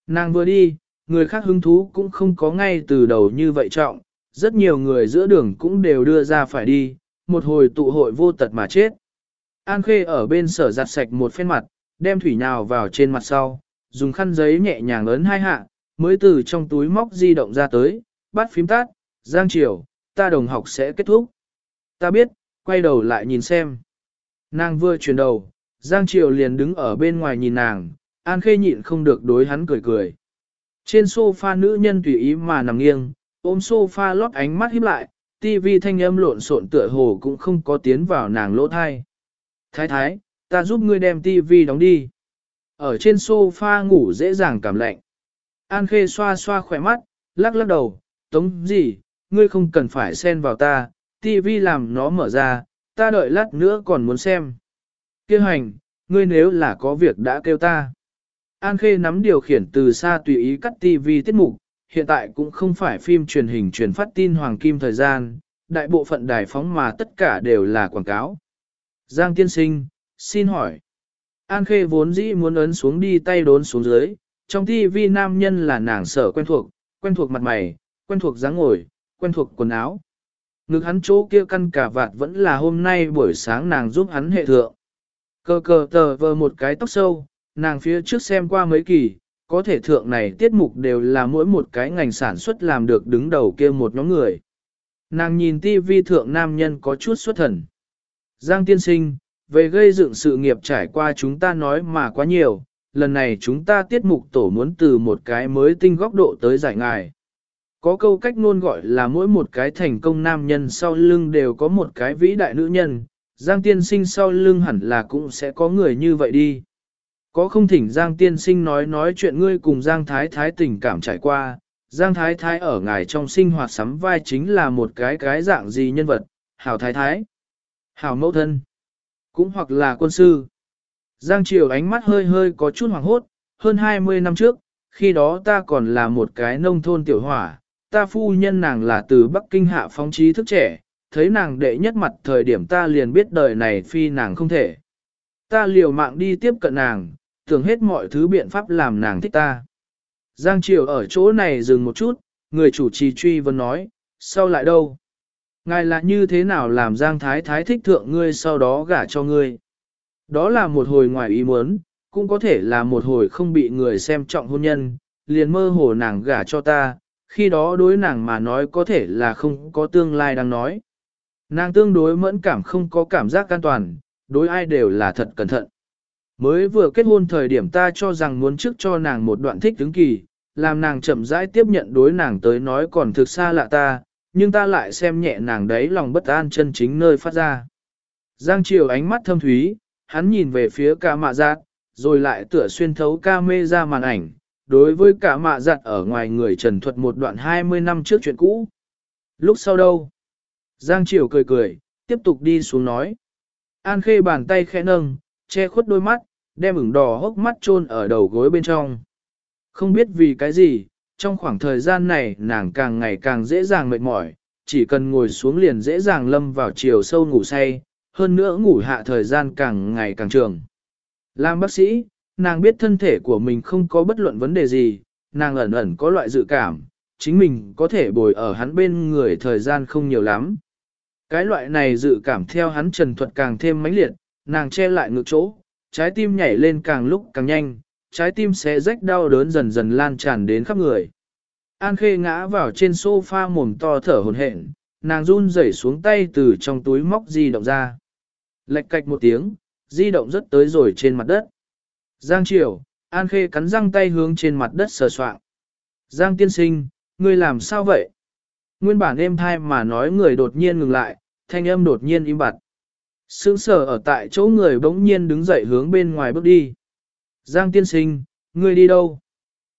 Nàng vừa đi, người khác hứng thú cũng không có ngay từ đầu như vậy trọng, rất nhiều người giữa đường cũng đều đưa ra phải đi, một hồi tụ hội vô tật mà chết. An Khê ở bên sở giặt sạch một phen mặt, đem thủy nhào vào trên mặt sau, dùng khăn giấy nhẹ nhàng ấn hai hạ, mới từ trong túi móc di động ra tới, bắt phím tát, Giang Triều, ta đồng học sẽ kết thúc. Ta biết, quay đầu lại nhìn xem. Nàng vừa chuyển đầu, Giang Triều liền đứng ở bên ngoài nhìn nàng, An Khê nhịn không được đối hắn cười cười. Trên sofa nữ nhân tùy ý mà nằm nghiêng, ôm sofa lót ánh mắt híp lại, tivi thanh âm lộn xộn tựa hồ cũng không có tiến vào nàng lỗ thai. Thái thái, ta giúp ngươi đem tivi đóng đi. Ở trên sofa ngủ dễ dàng cảm lạnh. An Khê xoa xoa khỏe mắt, lắc lắc đầu, tống gì, ngươi không cần phải xen vào ta, tivi làm nó mở ra, ta đợi lát nữa còn muốn xem. Kêu hành, ngươi nếu là có việc đã kêu ta. An Khê nắm điều khiển từ xa tùy ý cắt tivi tiết mục, hiện tại cũng không phải phim truyền hình truyền phát tin hoàng kim thời gian, đại bộ phận đài phóng mà tất cả đều là quảng cáo. Giang tiên sinh, xin hỏi. An Khê vốn dĩ muốn ấn xuống đi tay đốn xuống dưới, trong TV nam nhân là nàng sở quen thuộc, quen thuộc mặt mày, quen thuộc dáng ngồi, quen thuộc quần áo. Ngực hắn chỗ kia căn cả vạt vẫn là hôm nay buổi sáng nàng giúp hắn hệ thượng. Cờ cờ tờ vờ một cái tóc sâu, nàng phía trước xem qua mấy kỳ, có thể thượng này tiết mục đều là mỗi một cái ngành sản xuất làm được đứng đầu kia một nhóm người. Nàng nhìn TV thượng nam nhân có chút xuất thần. Giang tiên sinh, về gây dựng sự nghiệp trải qua chúng ta nói mà quá nhiều, lần này chúng ta tiết mục tổ muốn từ một cái mới tinh góc độ tới giải ngài. Có câu cách ngôn gọi là mỗi một cái thành công nam nhân sau lưng đều có một cái vĩ đại nữ nhân, Giang tiên sinh sau lưng hẳn là cũng sẽ có người như vậy đi. Có không thỉnh Giang tiên sinh nói nói chuyện ngươi cùng Giang Thái Thái tình cảm trải qua, Giang Thái Thái ở ngài trong sinh hoạt sắm vai chính là một cái cái dạng gì nhân vật, Hảo Thái Thái, Hảo Mẫu Thân, cũng hoặc là quân sư. Giang Triều ánh mắt hơi hơi có chút hoàng hốt, hơn 20 năm trước, khi đó ta còn là một cái nông thôn tiểu hỏa, ta phu nhân nàng là từ Bắc Kinh hạ phóng trí thức trẻ, thấy nàng đệ nhất mặt thời điểm ta liền biết đời này phi nàng không thể. Ta liều mạng đi tiếp cận nàng, tưởng hết mọi thứ biện pháp làm nàng thích ta. Giang Triều ở chỗ này dừng một chút, người chủ trì truy vấn nói, sau lại đâu? Ngài là như thế nào làm Giang Thái Thái thích thượng ngươi sau đó gả cho ngươi? Đó là một hồi ngoài ý muốn, cũng có thể là một hồi không bị người xem trọng hôn nhân, liền mơ hồ nàng gả cho ta, khi đó đối nàng mà nói có thể là không có tương lai đang nói. Nàng tương đối mẫn cảm không có cảm giác an toàn, đối ai đều là thật cẩn thận. Mới vừa kết hôn thời điểm ta cho rằng muốn trước cho nàng một đoạn thích tướng kỳ, làm nàng chậm rãi tiếp nhận đối nàng tới nói còn thực xa lạ ta, nhưng ta lại xem nhẹ nàng đấy lòng bất an chân chính nơi phát ra. Giang Triều ánh mắt thâm thúy, hắn nhìn về phía cả mạ giác, rồi lại tựa xuyên thấu ca mê ra màn ảnh, đối với cả mạ giặt ở ngoài người trần thuật một đoạn 20 năm trước chuyện cũ. Lúc sau đâu? Giang Triều cười cười, tiếp tục đi xuống nói. An Khê bàn tay khẽ nâng, che khuất đôi mắt, đem ửng đỏ hốc mắt chôn ở đầu gối bên trong. Không biết vì cái gì, trong khoảng thời gian này nàng càng ngày càng dễ dàng mệt mỏi, chỉ cần ngồi xuống liền dễ dàng lâm vào chiều sâu ngủ say, hơn nữa ngủ hạ thời gian càng ngày càng trường. Làm bác sĩ, nàng biết thân thể của mình không có bất luận vấn đề gì, nàng ẩn ẩn có loại dự cảm, chính mình có thể bồi ở hắn bên người thời gian không nhiều lắm. Cái loại này dự cảm theo hắn trần thuật càng thêm mãnh liệt, nàng che lại ngực chỗ, trái tim nhảy lên càng lúc càng nhanh, trái tim sẽ rách đau đớn dần dần lan tràn đến khắp người. An Khê ngã vào trên sofa mồm to thở hồn hển, nàng run rẩy xuống tay từ trong túi móc di động ra. Lệch cạch một tiếng, di động rất tới rồi trên mặt đất. Giang Triều, An Khê cắn răng tay hướng trên mặt đất sờ soạng. Giang tiên sinh, ngươi làm sao vậy? Nguyên bản êm thai mà nói người đột nhiên ngừng lại, thanh âm đột nhiên im bặt. Sướng sở ở tại chỗ người bỗng nhiên đứng dậy hướng bên ngoài bước đi. Giang tiên sinh, ngươi đi đâu?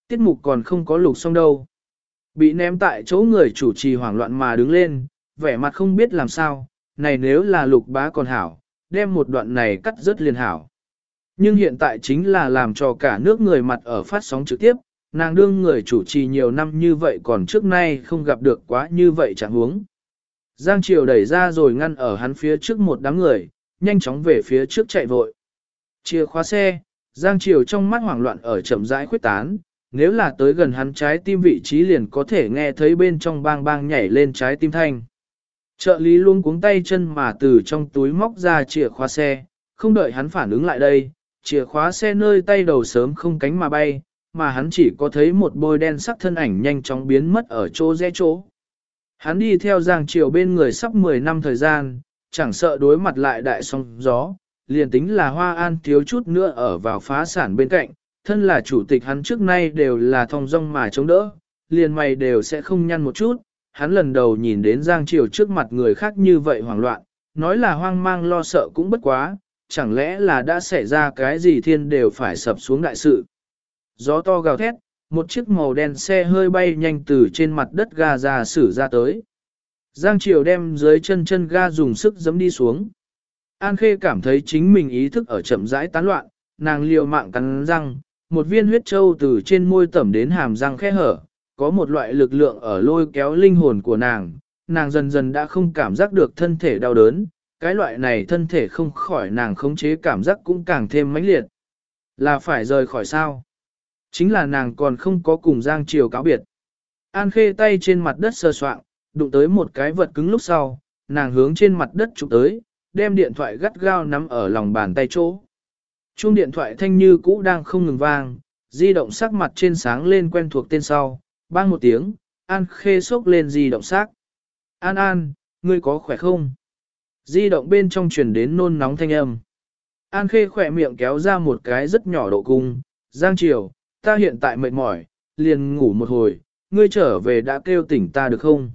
Tiết mục còn không có lục xong đâu. Bị ném tại chỗ người chủ trì hoảng loạn mà đứng lên, vẻ mặt không biết làm sao, này nếu là lục bá còn hảo, đem một đoạn này cắt rất liền hảo. Nhưng hiện tại chính là làm cho cả nước người mặt ở phát sóng trực tiếp, nàng đương người chủ trì nhiều năm như vậy còn trước nay không gặp được quá như vậy chẳng huống. Giang Triều đẩy ra rồi ngăn ở hắn phía trước một đám người, nhanh chóng về phía trước chạy vội. Chìa khóa xe, Giang Triều trong mắt hoảng loạn ở chậm rãi khuyết tán, nếu là tới gần hắn trái tim vị trí liền có thể nghe thấy bên trong bang bang nhảy lên trái tim thanh. Trợ lý luôn cuống tay chân mà từ trong túi móc ra chìa khóa xe, không đợi hắn phản ứng lại đây, chìa khóa xe nơi tay đầu sớm không cánh mà bay, mà hắn chỉ có thấy một bôi đen sắc thân ảnh nhanh chóng biến mất ở chỗ rẽ chỗ. Hắn đi theo Giang Triều bên người sắp 10 năm thời gian, chẳng sợ đối mặt lại đại sóng gió, liền tính là Hoa An thiếu chút nữa ở vào phá sản bên cạnh, thân là chủ tịch hắn trước nay đều là thong dong mà chống đỡ, liền mày đều sẽ không nhăn một chút, hắn lần đầu nhìn đến Giang Triều trước mặt người khác như vậy hoảng loạn, nói là hoang mang lo sợ cũng bất quá, chẳng lẽ là đã xảy ra cái gì thiên đều phải sập xuống đại sự. Gió to gào thét, một chiếc màu đen xe hơi bay nhanh từ trên mặt đất ga ra xử ra tới. Giang Triều đem dưới chân chân ga dùng sức giẫm đi xuống. An Khê cảm thấy chính mình ý thức ở chậm rãi tán loạn, nàng liều mạng cắn răng, một viên huyết châu từ trên môi tẩm đến hàm răng khẽ hở, có một loại lực lượng ở lôi kéo linh hồn của nàng, nàng dần dần đã không cảm giác được thân thể đau đớn, cái loại này thân thể không khỏi nàng khống chế cảm giác cũng càng thêm mãnh liệt. Là phải rời khỏi sao? Chính là nàng còn không có cùng Giang Triều cáo biệt. An khê tay trên mặt đất sơ soạn, đụng tới một cái vật cứng lúc sau, nàng hướng trên mặt đất chụp tới, đem điện thoại gắt gao nắm ở lòng bàn tay chỗ. Chuông điện thoại thanh như cũ đang không ngừng vang, di động sắc mặt trên sáng lên quen thuộc tên sau, bang một tiếng, An khê sốc lên di động sắc. An An, ngươi có khỏe không? Di động bên trong truyền đến nôn nóng thanh âm. An khê khỏe miệng kéo ra một cái rất nhỏ độ cung, Giang Triều, ta hiện tại mệt mỏi, liền ngủ một hồi, ngươi trở về đã kêu tỉnh ta được không?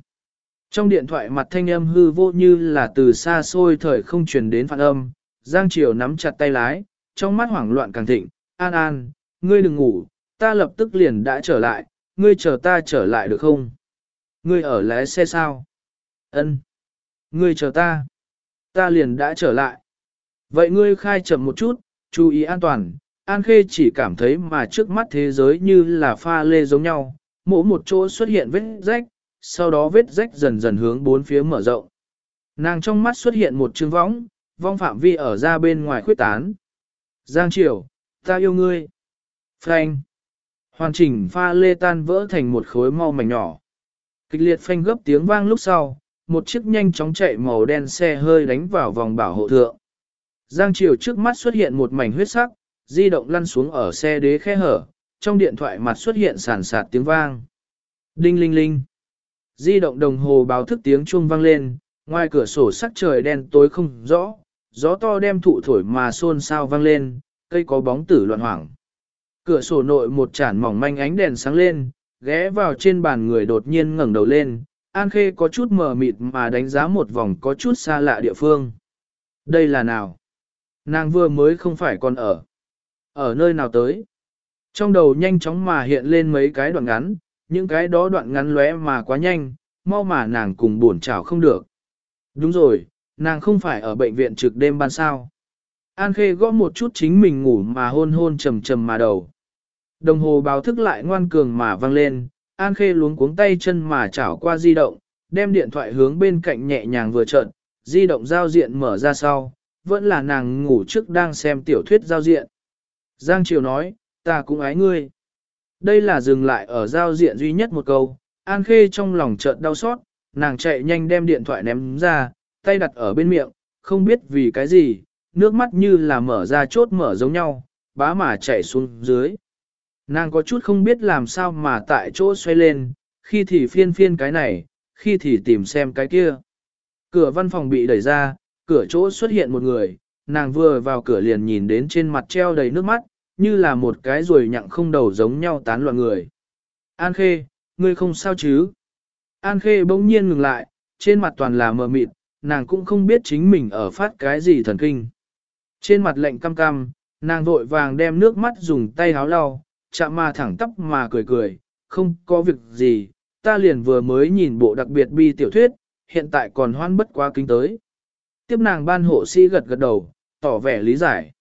Trong điện thoại mặt thanh âm hư vô như là từ xa xôi thời không truyền đến phản âm, Giang Triều nắm chặt tay lái, trong mắt hoảng loạn càng thịnh, an an, ngươi đừng ngủ, ta lập tức liền đã trở lại, ngươi chờ ta trở lại được không? Ngươi ở lái xe sao? Ân. Ngươi chờ ta. Ta liền đã trở lại. Vậy ngươi khai chậm một chút, chú ý an toàn, An Khê chỉ cảm thấy mà trước mắt thế giới như là pha lê giống nhau, mỗi một chỗ xuất hiện vết rách, sau đó vết rách dần dần hướng bốn phía mở rộng. Nàng trong mắt xuất hiện một chương võng, vong phạm vi ở ra bên ngoài khuyết tán. Giang Triều, ta yêu ngươi. Phanh, Hoàn chỉnh pha lê tan vỡ thành một khối mau mảnh nhỏ. Kịch liệt phanh gấp tiếng vang lúc sau, một chiếc nhanh chóng chạy màu đen xe hơi đánh vào vòng bảo hộ thượng. Giang Triều trước mắt xuất hiện một mảnh huyết sắc, di động lăn xuống ở xe đế khe hở, trong điện thoại mặt xuất hiện sàn sạt tiếng vang. Đinh linh linh. Di động đồng hồ báo thức tiếng chuông vang lên, ngoài cửa sổ sắc trời đen tối không rõ, gió to đem thụ thổi mà xôn xao vang lên, cây có bóng tử loạn hoảng. Cửa sổ nội một chản mỏng manh ánh đèn sáng lên, ghé vào trên bàn người đột nhiên ngẩng đầu lên, An Khê có chút mờ mịt mà đánh giá một vòng có chút xa lạ địa phương. Đây là nào? Nàng vừa mới không phải còn ở. Ở nơi nào tới? Trong đầu nhanh chóng mà hiện lên mấy cái đoạn ngắn, những cái đó đoạn ngắn lóe mà quá nhanh, mau mà nàng cùng buồn chảo không được. Đúng rồi, nàng không phải ở bệnh viện trực đêm ban sao. An Khê gõ một chút chính mình ngủ mà hôn hôn trầm trầm mà đầu. Đồng hồ báo thức lại ngoan cường mà vang lên, An Khê luống cuống tay chân mà chảo qua di động, đem điện thoại hướng bên cạnh nhẹ nhàng vừa trợn, di động giao diện mở ra sau, vẫn là nàng ngủ trước đang xem tiểu thuyết giao diện. Giang Triều nói, ta cũng ái ngươi. Đây là dừng lại ở giao diện duy nhất một câu, An Khê trong lòng chợt đau xót, nàng chạy nhanh đem điện thoại ném ra, tay đặt ở bên miệng, không biết vì cái gì, nước mắt như là mở ra chốt mở giống nhau, bá mà chạy xuống dưới. Nàng có chút không biết làm sao mà tại chỗ xoay lên, khi thì phiên phiên cái này, khi thì tìm xem cái kia. Cửa văn phòng bị đẩy ra, cửa chỗ xuất hiện một người, nàng vừa vào cửa liền nhìn đến trên mặt treo đầy nước mắt, như là một cái ruồi nhặng không đầu giống nhau tán loạn người. An Khê, ngươi không sao chứ? An Khê bỗng nhiên ngừng lại, trên mặt toàn là mờ mịt, nàng cũng không biết chính mình ở phát cái gì thần kinh. Trên mặt lạnh cam cam, nàng vội vàng đem nước mắt dùng tay háo lau, chạm mà thẳng tóc mà cười cười, không có việc gì, ta liền vừa mới nhìn bộ đặc biệt bi tiểu thuyết, hiện tại còn hoan bất quá kính tới. Tiếp nàng ban hộ sĩ gật gật đầu, tỏ vẻ lý giải.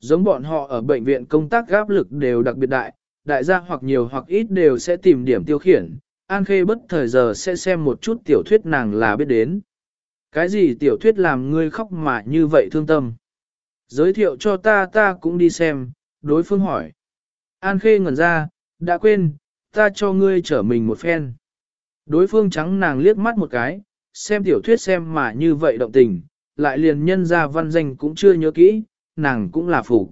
Giống bọn họ ở bệnh viện công tác gáp lực đều đặc biệt đại, đại gia hoặc nhiều hoặc ít đều sẽ tìm điểm tiêu khiển, An Khê bất thời giờ sẽ xem một chút tiểu thuyết nàng là biết đến. Cái gì tiểu thuyết làm ngươi khóc mà như vậy thương tâm? Giới thiệu cho ta ta cũng đi xem, đối phương hỏi. An Khê ngẩn ra, đã quên, ta cho ngươi trở mình một phen. Đối phương trắng nàng liếc mắt một cái, xem tiểu thuyết xem mà như vậy động tình, lại liền nhân ra văn danh cũng chưa nhớ kỹ, nàng cũng là phục.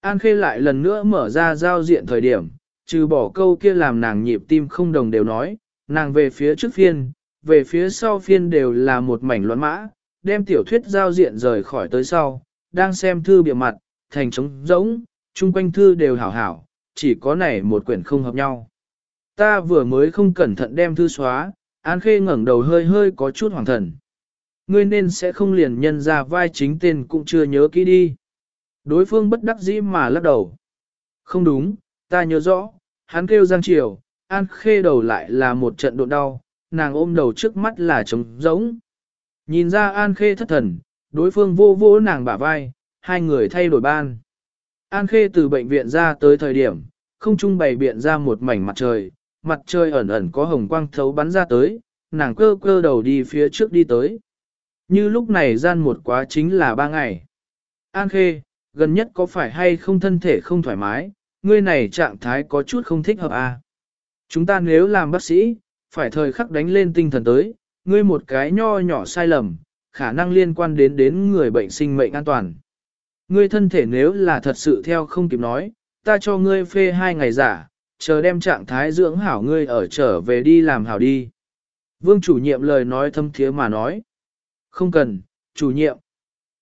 An Khê lại lần nữa mở ra giao diện thời điểm, trừ bỏ câu kia làm nàng nhịp tim không đồng đều nói, nàng về phía trước phiên, về phía sau phiên đều là một mảnh loạn mã, đem tiểu thuyết giao diện rời khỏi tới sau, đang xem thư bìa mặt, thành trống rỗng, chung quanh thư đều hảo hảo, chỉ có này một quyển không hợp nhau. Ta vừa mới không cẩn thận đem thư xóa, An Khê ngẩng đầu hơi hơi có chút hoàng thần. Ngươi nên sẽ không liền nhân ra vai chính tên cũng chưa nhớ kỹ đi. Đối phương bất đắc dĩ mà lắc đầu. Không đúng, ta nhớ rõ, hắn kêu Giang Triều, An Khê đầu lại là một trận độ đau, nàng ôm đầu trước mắt là trống rỗng. Nhìn ra An Khê thất thần, đối phương vô vô nàng bả vai, hai người thay đổi ban. An Khê từ bệnh viện ra tới thời điểm, không trung bày biện ra một mảnh mặt trời, mặt trời ẩn ẩn có hồng quang thấu bắn ra tới, nàng cơ cơ đầu đi phía trước đi tới. Như lúc này gian một quá chính là ba ngày. An Khê, gần nhất có phải hay không thân thể không thoải mái, ngươi này trạng thái có chút không thích hợp à. Chúng ta nếu làm bác sĩ, phải thời khắc đánh lên tinh thần tới, ngươi một cái nho nhỏ sai lầm, khả năng liên quan đến đến người bệnh sinh mệnh an toàn. Ngươi thân thể nếu là thật sự theo không kịp nói, ta cho ngươi phê hai ngày giả, chờ đem trạng thái dưỡng hảo ngươi ở trở về đi làm hảo đi. Vương chủ nhiệm lời nói thâm thiế mà nói. Không cần, chủ nhiệm.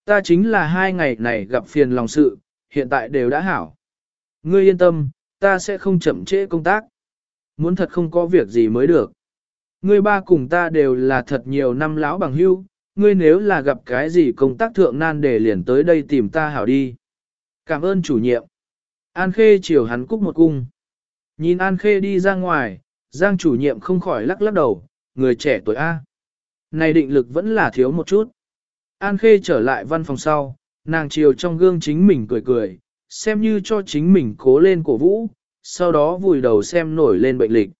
Ta chính là hai ngày này gặp phiền lòng sự, hiện tại đều đã hảo. Ngươi yên tâm, ta sẽ không chậm trễ công tác. Muốn thật không có việc gì mới được. Ngươi ba cùng ta đều là thật nhiều năm lão bằng hưu, ngươi nếu là gặp cái gì công tác thượng nan để liền tới đây tìm ta hảo đi. Cảm ơn chủ nhiệm. An Khê chiều hắn cúc một cung. Nhìn An Khê đi ra ngoài, Giang chủ nhiệm không khỏi lắc lắc đầu, người trẻ tuổi A. Này định lực vẫn là thiếu một chút. An Khê trở lại văn phòng sau, nàng chiều trong gương chính mình cười cười, xem như cho chính mình cố lên cổ vũ, sau đó vùi đầu xem nổi lên bệnh lịch.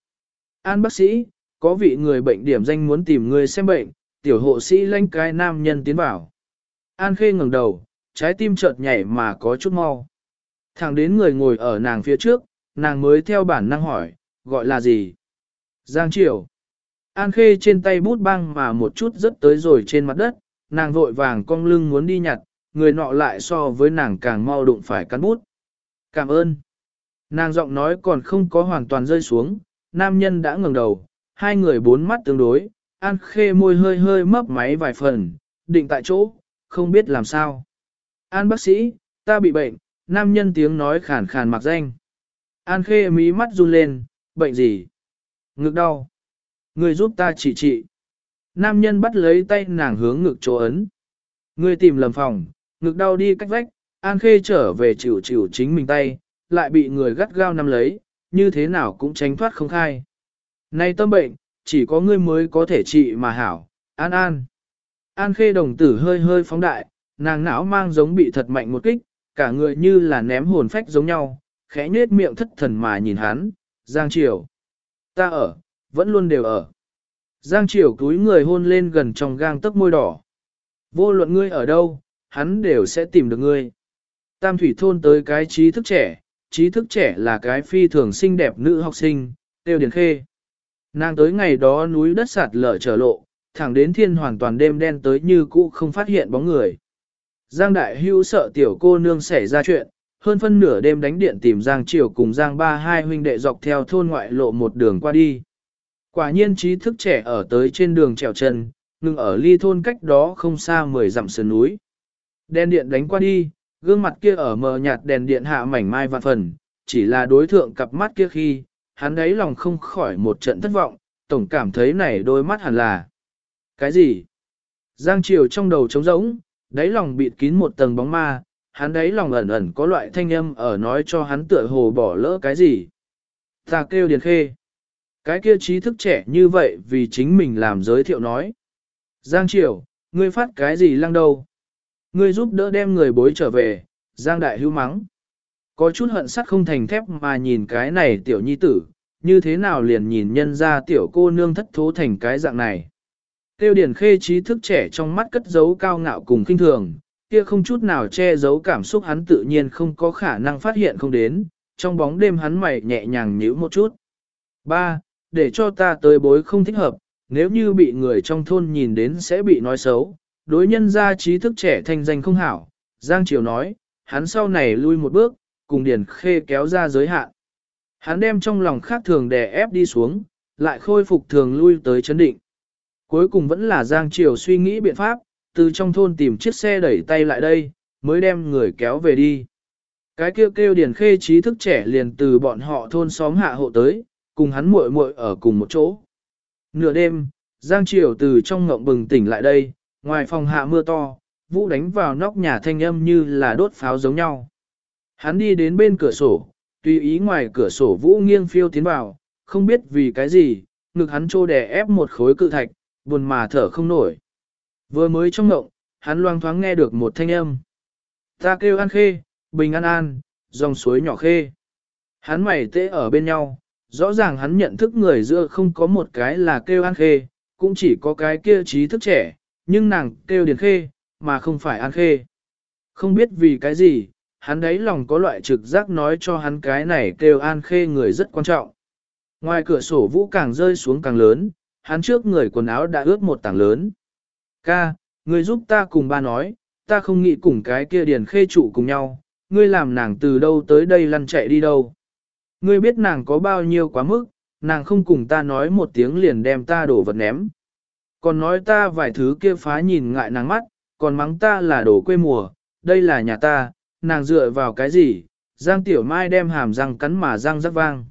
An bác sĩ, có vị người bệnh điểm danh muốn tìm người xem bệnh, tiểu hộ sĩ lanh cái nam nhân tiến vào. An Khê ngẩng đầu, trái tim chợt nhảy mà có chút mau. Thẳng đến người ngồi ở nàng phía trước, nàng mới theo bản năng hỏi, gọi là gì? Giang Triều. An Khê trên tay bút băng mà một chút rớt tới rồi trên mặt đất, nàng vội vàng cong lưng muốn đi nhặt, người nọ lại so với nàng càng mau đụng phải cắn bút. Cảm ơn. Nàng giọng nói còn không có hoàn toàn rơi xuống, nam nhân đã ngẩng đầu, hai người bốn mắt tương đối, An Khê môi hơi hơi mấp máy vài phần, định tại chỗ, không biết làm sao. An bác sĩ, ta bị bệnh, nam nhân tiếng nói khàn khàn mặc danh. An Khê mí mắt run lên, bệnh gì? Ngực đau. Người giúp ta trị trị. Nam nhân bắt lấy tay nàng hướng ngực chỗ ấn. Người tìm lầm phòng, ngực đau đi cách vách, An Khê trở về chịu chịu chính mình tay, lại bị người gắt gao nắm lấy, như thế nào cũng tránh thoát không khai. Này tâm bệnh, chỉ có ngươi mới có thể trị mà hảo, an an. An khê đồng tử hơi hơi phóng đại, nàng não mang giống bị thật mạnh một kích, cả người như là ném hồn phách giống nhau, khẽ nhếch miệng thất thần mà nhìn hắn, Giang Triều. Ta ở, vẫn luôn đều ở. Giang Triều túi người hôn lên gần trong gang tấc môi đỏ. Vô luận ngươi ở đâu, hắn đều sẽ tìm được ngươi. Tam thủy thôn tới cái trí thức trẻ, trí thức trẻ là cái phi thường xinh đẹp nữ học sinh, tiêu điển khê. Nàng tới ngày đó núi đất sạt lở trở lộ, thẳng đến thiên hoàn toàn đêm đen tới như cũ không phát hiện bóng người. Giang Đại Hưu sợ tiểu cô nương xảy ra chuyện, hơn phân nửa đêm đánh điện tìm Giang Triều cùng Giang Ba hai huynh đệ dọc theo thôn ngoại lộ một đường qua đi. Quả nhiên trí thức trẻ ở tới trên đường trèo chân, ngừng ở ly thôn cách đó không xa mười dặm sườn núi. Đèn điện đánh qua đi, gương mặt kia ở mờ nhạt đèn điện hạ mảnh mai vạn phần, chỉ là đối thượng cặp mắt kia khi, hắn ấy lòng không khỏi một trận thất vọng, tổng cảm thấy này đôi mắt hẳn là. Cái gì? Giang Triều trong đầu trống rỗng, đáy lòng bịt kín một tầng bóng ma, hắn đáy lòng ẩn ẩn có loại thanh âm ở nói cho hắn tựa hồ bỏ lỡ cái gì. Ta kêu Điền Khê. Cái kia trí thức trẻ như vậy vì chính mình làm giới thiệu nói. Giang Triều, ngươi phát cái gì lăng đâu? Ngươi giúp đỡ đem người bối trở về, Giang Đại hưu mắng. Có chút hận sắt không thành thép mà nhìn cái này tiểu nhi tử, như thế nào liền nhìn nhân ra tiểu cô nương thất thố thành cái dạng này. Tiêu điển khê trí thức trẻ trong mắt cất giấu cao ngạo cùng kinh thường, kia không chút nào che giấu cảm xúc hắn tự nhiên không có khả năng phát hiện không đến, trong bóng đêm hắn mày nhẹ nhàng nhíu một chút. Ba, để cho ta tới bối không thích hợp, nếu như bị người trong thôn nhìn đến sẽ bị nói xấu, đối nhân ra trí thức trẻ thanh danh không hảo. Giang Triều nói, hắn sau này lui một bước, cùng Điền Khê kéo ra giới hạn. Hắn đem trong lòng khác thường đè ép đi xuống, lại khôi phục thường lui tới chấn định. Cuối cùng vẫn là Giang Triều suy nghĩ biện pháp, từ trong thôn tìm chiếc xe đẩy tay lại đây, mới đem người kéo về đi. Cái kêu kêu Điền Khê trí thức trẻ liền từ bọn họ thôn xóm hạ hộ tới, cùng hắn muội muội ở cùng một chỗ. Nửa đêm, Giang Triều từ trong ngộng bừng tỉnh lại đây, ngoài phòng hạ mưa to, vũ đánh vào nóc nhà thanh âm như là đốt pháo giống nhau. Hắn đi đến bên cửa sổ, tùy ý ngoài cửa sổ vũ nghiêng phiêu tiến vào, không biết vì cái gì, ngực hắn trô đè ép một khối cự thạch, buồn mà thở không nổi. Vừa mới trong ngộng, hắn loang thoáng nghe được một thanh âm. Ta kêu an khê, bình an an, dòng suối nhỏ khê. Hắn mày tê ở bên nhau, rõ ràng hắn nhận thức người giữa không có một cái là kêu an khê, cũng chỉ có cái kia trí thức trẻ, nhưng nàng kêu điền khê, mà không phải an khê. Không biết vì cái gì, hắn đấy lòng có loại trực giác nói cho hắn cái này kêu an khê người rất quan trọng. Ngoài cửa sổ vũ càng rơi xuống càng lớn, hắn trước người quần áo đã ướt một tảng lớn. Ca, người giúp ta cùng ba nói, ta không nghĩ cùng cái kia điền khê trụ cùng nhau, ngươi làm nàng từ đâu tới đây lăn chạy đi đâu. Ngươi biết nàng có bao nhiêu quá mức, nàng không cùng ta nói một tiếng liền đem ta đổ vật ném. Còn nói ta vài thứ kia phá nhìn ngại nàng mắt, còn mắng ta là đổ quê mùa, đây là nhà ta, nàng dựa vào cái gì, Giang Tiểu Mai đem hàm răng cắn mà răng rắc vang.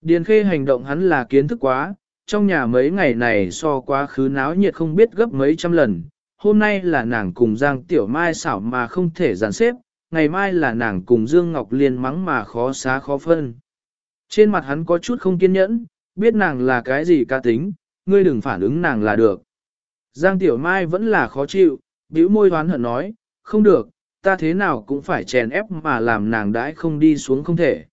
Điền khê hành động hắn là kiến thức quá, trong nhà mấy ngày này so quá khứ náo nhiệt không biết gấp mấy trăm lần, hôm nay là nàng cùng Giang Tiểu Mai xảo mà không thể giàn xếp, ngày mai là nàng cùng Dương Ngọc Liên mắng mà khó xá khó phân. Trên mặt hắn có chút không kiên nhẫn, biết nàng là cái gì ca tính, ngươi đừng phản ứng nàng là được. Giang Tiểu Mai vẫn là khó chịu, bĩu môi hoán hận nói, không được, ta thế nào cũng phải chèn ép mà làm nàng đãi không đi xuống không thể.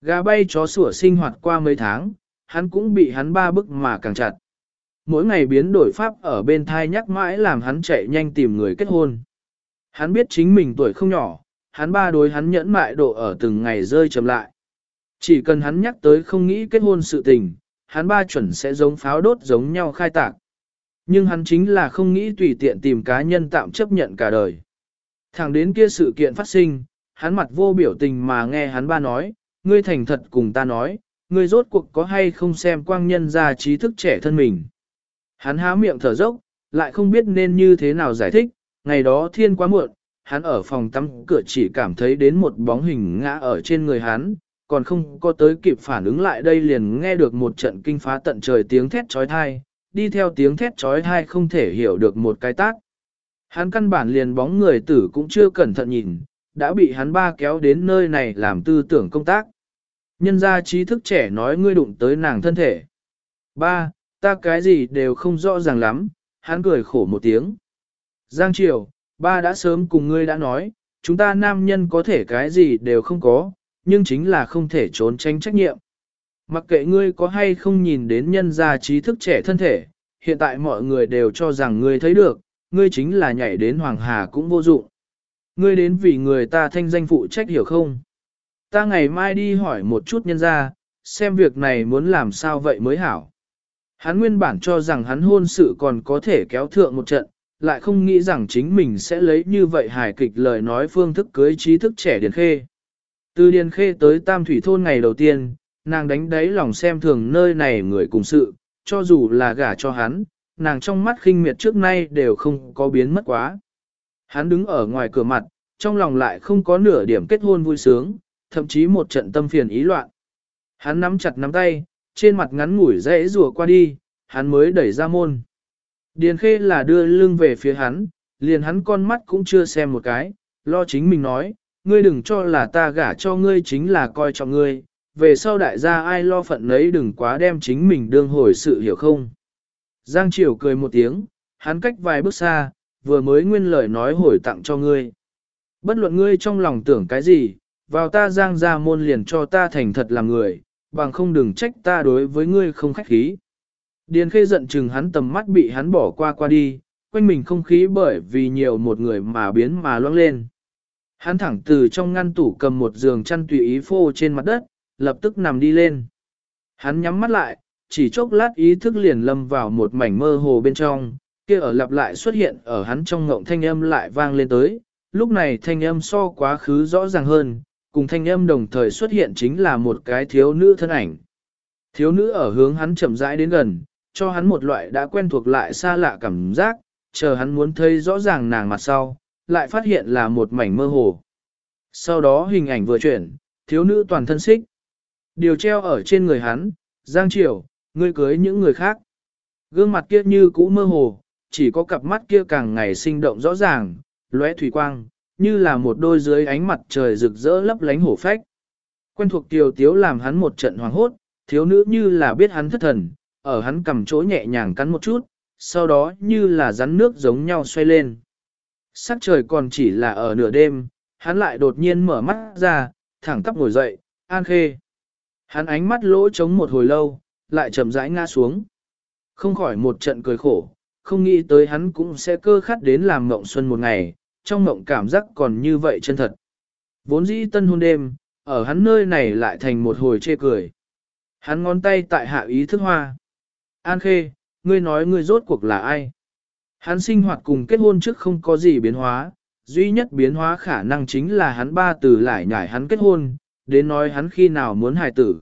Gà bay chó sủa sinh hoạt qua mấy tháng, hắn cũng bị hắn ba bức mà càng chặt. Mỗi ngày biến đổi pháp ở bên thai nhắc mãi làm hắn chạy nhanh tìm người kết hôn. Hắn biết chính mình tuổi không nhỏ, hắn ba đối hắn nhẫn mại độ ở từng ngày rơi chậm lại. Chỉ cần hắn nhắc tới không nghĩ kết hôn sự tình, hắn ba chuẩn sẽ giống pháo đốt giống nhau khai tạc. Nhưng hắn chính là không nghĩ tùy tiện tìm cá nhân tạm chấp nhận cả đời. Thẳng đến kia sự kiện phát sinh, hắn mặt vô biểu tình mà nghe hắn ba nói, ngươi thành thật cùng ta nói, ngươi rốt cuộc có hay không xem quang nhân ra trí thức trẻ thân mình. Hắn há miệng thở dốc, lại không biết nên như thế nào giải thích, ngày đó thiên quá muộn, hắn ở phòng tắm cửa chỉ cảm thấy đến một bóng hình ngã ở trên người hắn, còn không có tới kịp phản ứng lại đây liền nghe được một trận kinh phá tận trời tiếng thét trói thai, đi theo tiếng thét trói thai không thể hiểu được một cái tác. Hắn căn bản liền bóng người tử cũng chưa cẩn thận nhìn, đã bị hắn ba kéo đến nơi này làm tư tưởng công tác. Nhân gia trí thức trẻ nói ngươi đụng tới nàng thân thể. Ba, ta cái gì đều không rõ ràng lắm, hắn cười khổ một tiếng. Giang Triều, ba đã sớm cùng ngươi đã nói, chúng ta nam nhân có thể cái gì đều không có, nhưng chính là không thể trốn tránh trách nhiệm. Mặc kệ ngươi có hay không nhìn đến nhân gia trí thức trẻ thân thể, hiện tại mọi người đều cho rằng ngươi thấy được, ngươi chính là nhảy đến Hoàng Hà cũng vô dụng. Ngươi đến vì người ta thanh danh phụ trách hiểu không? Ta ngày mai đi hỏi một chút nhân gia, xem việc này muốn làm sao vậy mới hảo. Hắn nguyên bản cho rằng hắn hôn sự còn có thể kéo thượng một trận, lại không nghĩ rằng chính mình sẽ lấy như vậy hài kịch lời nói phương thức cưới trí thức trẻ điển khê. Từ Điền khê tới tam thủy thôn ngày đầu tiên, nàng đánh đáy lòng xem thường nơi này người cùng sự, cho dù là gả cho hắn, nàng trong mắt khinh miệt trước nay đều không có biến mất quá. Hắn đứng ở ngoài cửa mặt, trong lòng lại không có nửa điểm kết hôn vui sướng, thậm chí một trận tâm phiền ý loạn. Hắn nắm chặt nắm tay, trên mặt ngắn ngủi dễ rùa qua đi, hắn mới đẩy ra môn. Điền khê là đưa lưng về phía hắn, liền hắn con mắt cũng chưa xem một cái, lo chính mình nói, ngươi đừng cho là ta gả cho ngươi chính là coi trọng ngươi, về sau đại gia ai lo phận nấy đừng quá đem chính mình đương hồi sự hiểu không. Giang Triều cười một tiếng, hắn cách vài bước xa, vừa mới nguyên lời nói hồi tặng cho ngươi. Bất luận ngươi trong lòng tưởng cái gì, vào ta giang ra môn liền cho ta thành thật làm người, bằng không đừng trách ta đối với ngươi không khách khí. Điền khê giận chừng hắn tầm mắt bị hắn bỏ qua qua đi, quanh mình không khí bởi vì nhiều một người mà biến mà loang lên. Hắn thẳng từ trong ngăn tủ cầm một giường chăn tùy ý phô trên mặt đất, lập tức nằm đi lên. Hắn nhắm mắt lại, chỉ chốc lát ý thức liền lâm vào một mảnh mơ hồ bên trong, kia ở lặp lại xuất hiện ở hắn trong ngộng thanh âm lại vang lên tới, lúc này thanh âm so quá khứ rõ ràng hơn, cùng thanh âm đồng thời xuất hiện chính là một cái thiếu nữ thân ảnh. Thiếu nữ ở hướng hắn chậm rãi đến gần, cho hắn một loại đã quen thuộc lại xa lạ cảm giác, chờ hắn muốn thấy rõ ràng nàng mặt sau, lại phát hiện là một mảnh mơ hồ. Sau đó hình ảnh vừa chuyển, thiếu nữ toàn thân xích. Điều treo ở trên người hắn, Giang Triều, ngươi cưới những người khác. Gương mặt kia như cũ mơ hồ, chỉ có cặp mắt kia càng ngày sinh động rõ ràng, lóe thủy quang, như là một đôi dưới ánh mặt trời rực rỡ lấp lánh hổ phách. Quen thuộc tiểu tiếu làm hắn một trận hoàng hốt, thiếu nữ như là biết hắn thất thần, ở hắn cầm chỗ nhẹ nhàng cắn một chút, sau đó như là rắn nước giống nhau xoay lên. Sắc trời còn chỉ là ở nửa đêm, hắn lại đột nhiên mở mắt ra, thẳng tắp ngồi dậy, an khê. Hắn ánh mắt lỗ trống một hồi lâu, lại chậm rãi ngã xuống. Không khỏi một trận cười khổ, không nghĩ tới hắn cũng sẽ cơ khát đến làm mộng xuân một ngày, trong mộng cảm giác còn như vậy chân thật. Vốn dĩ tân hôn đêm, ở hắn nơi này lại thành một hồi chê cười. Hắn ngón tay tại hạ ý thức hoa. An khê, ngươi nói ngươi rốt cuộc là ai? Hắn sinh hoạt cùng kết hôn trước không có gì biến hóa, duy nhất biến hóa khả năng chính là hắn ba từ lại nhảy hắn kết hôn, đến nói hắn khi nào muốn hài tử.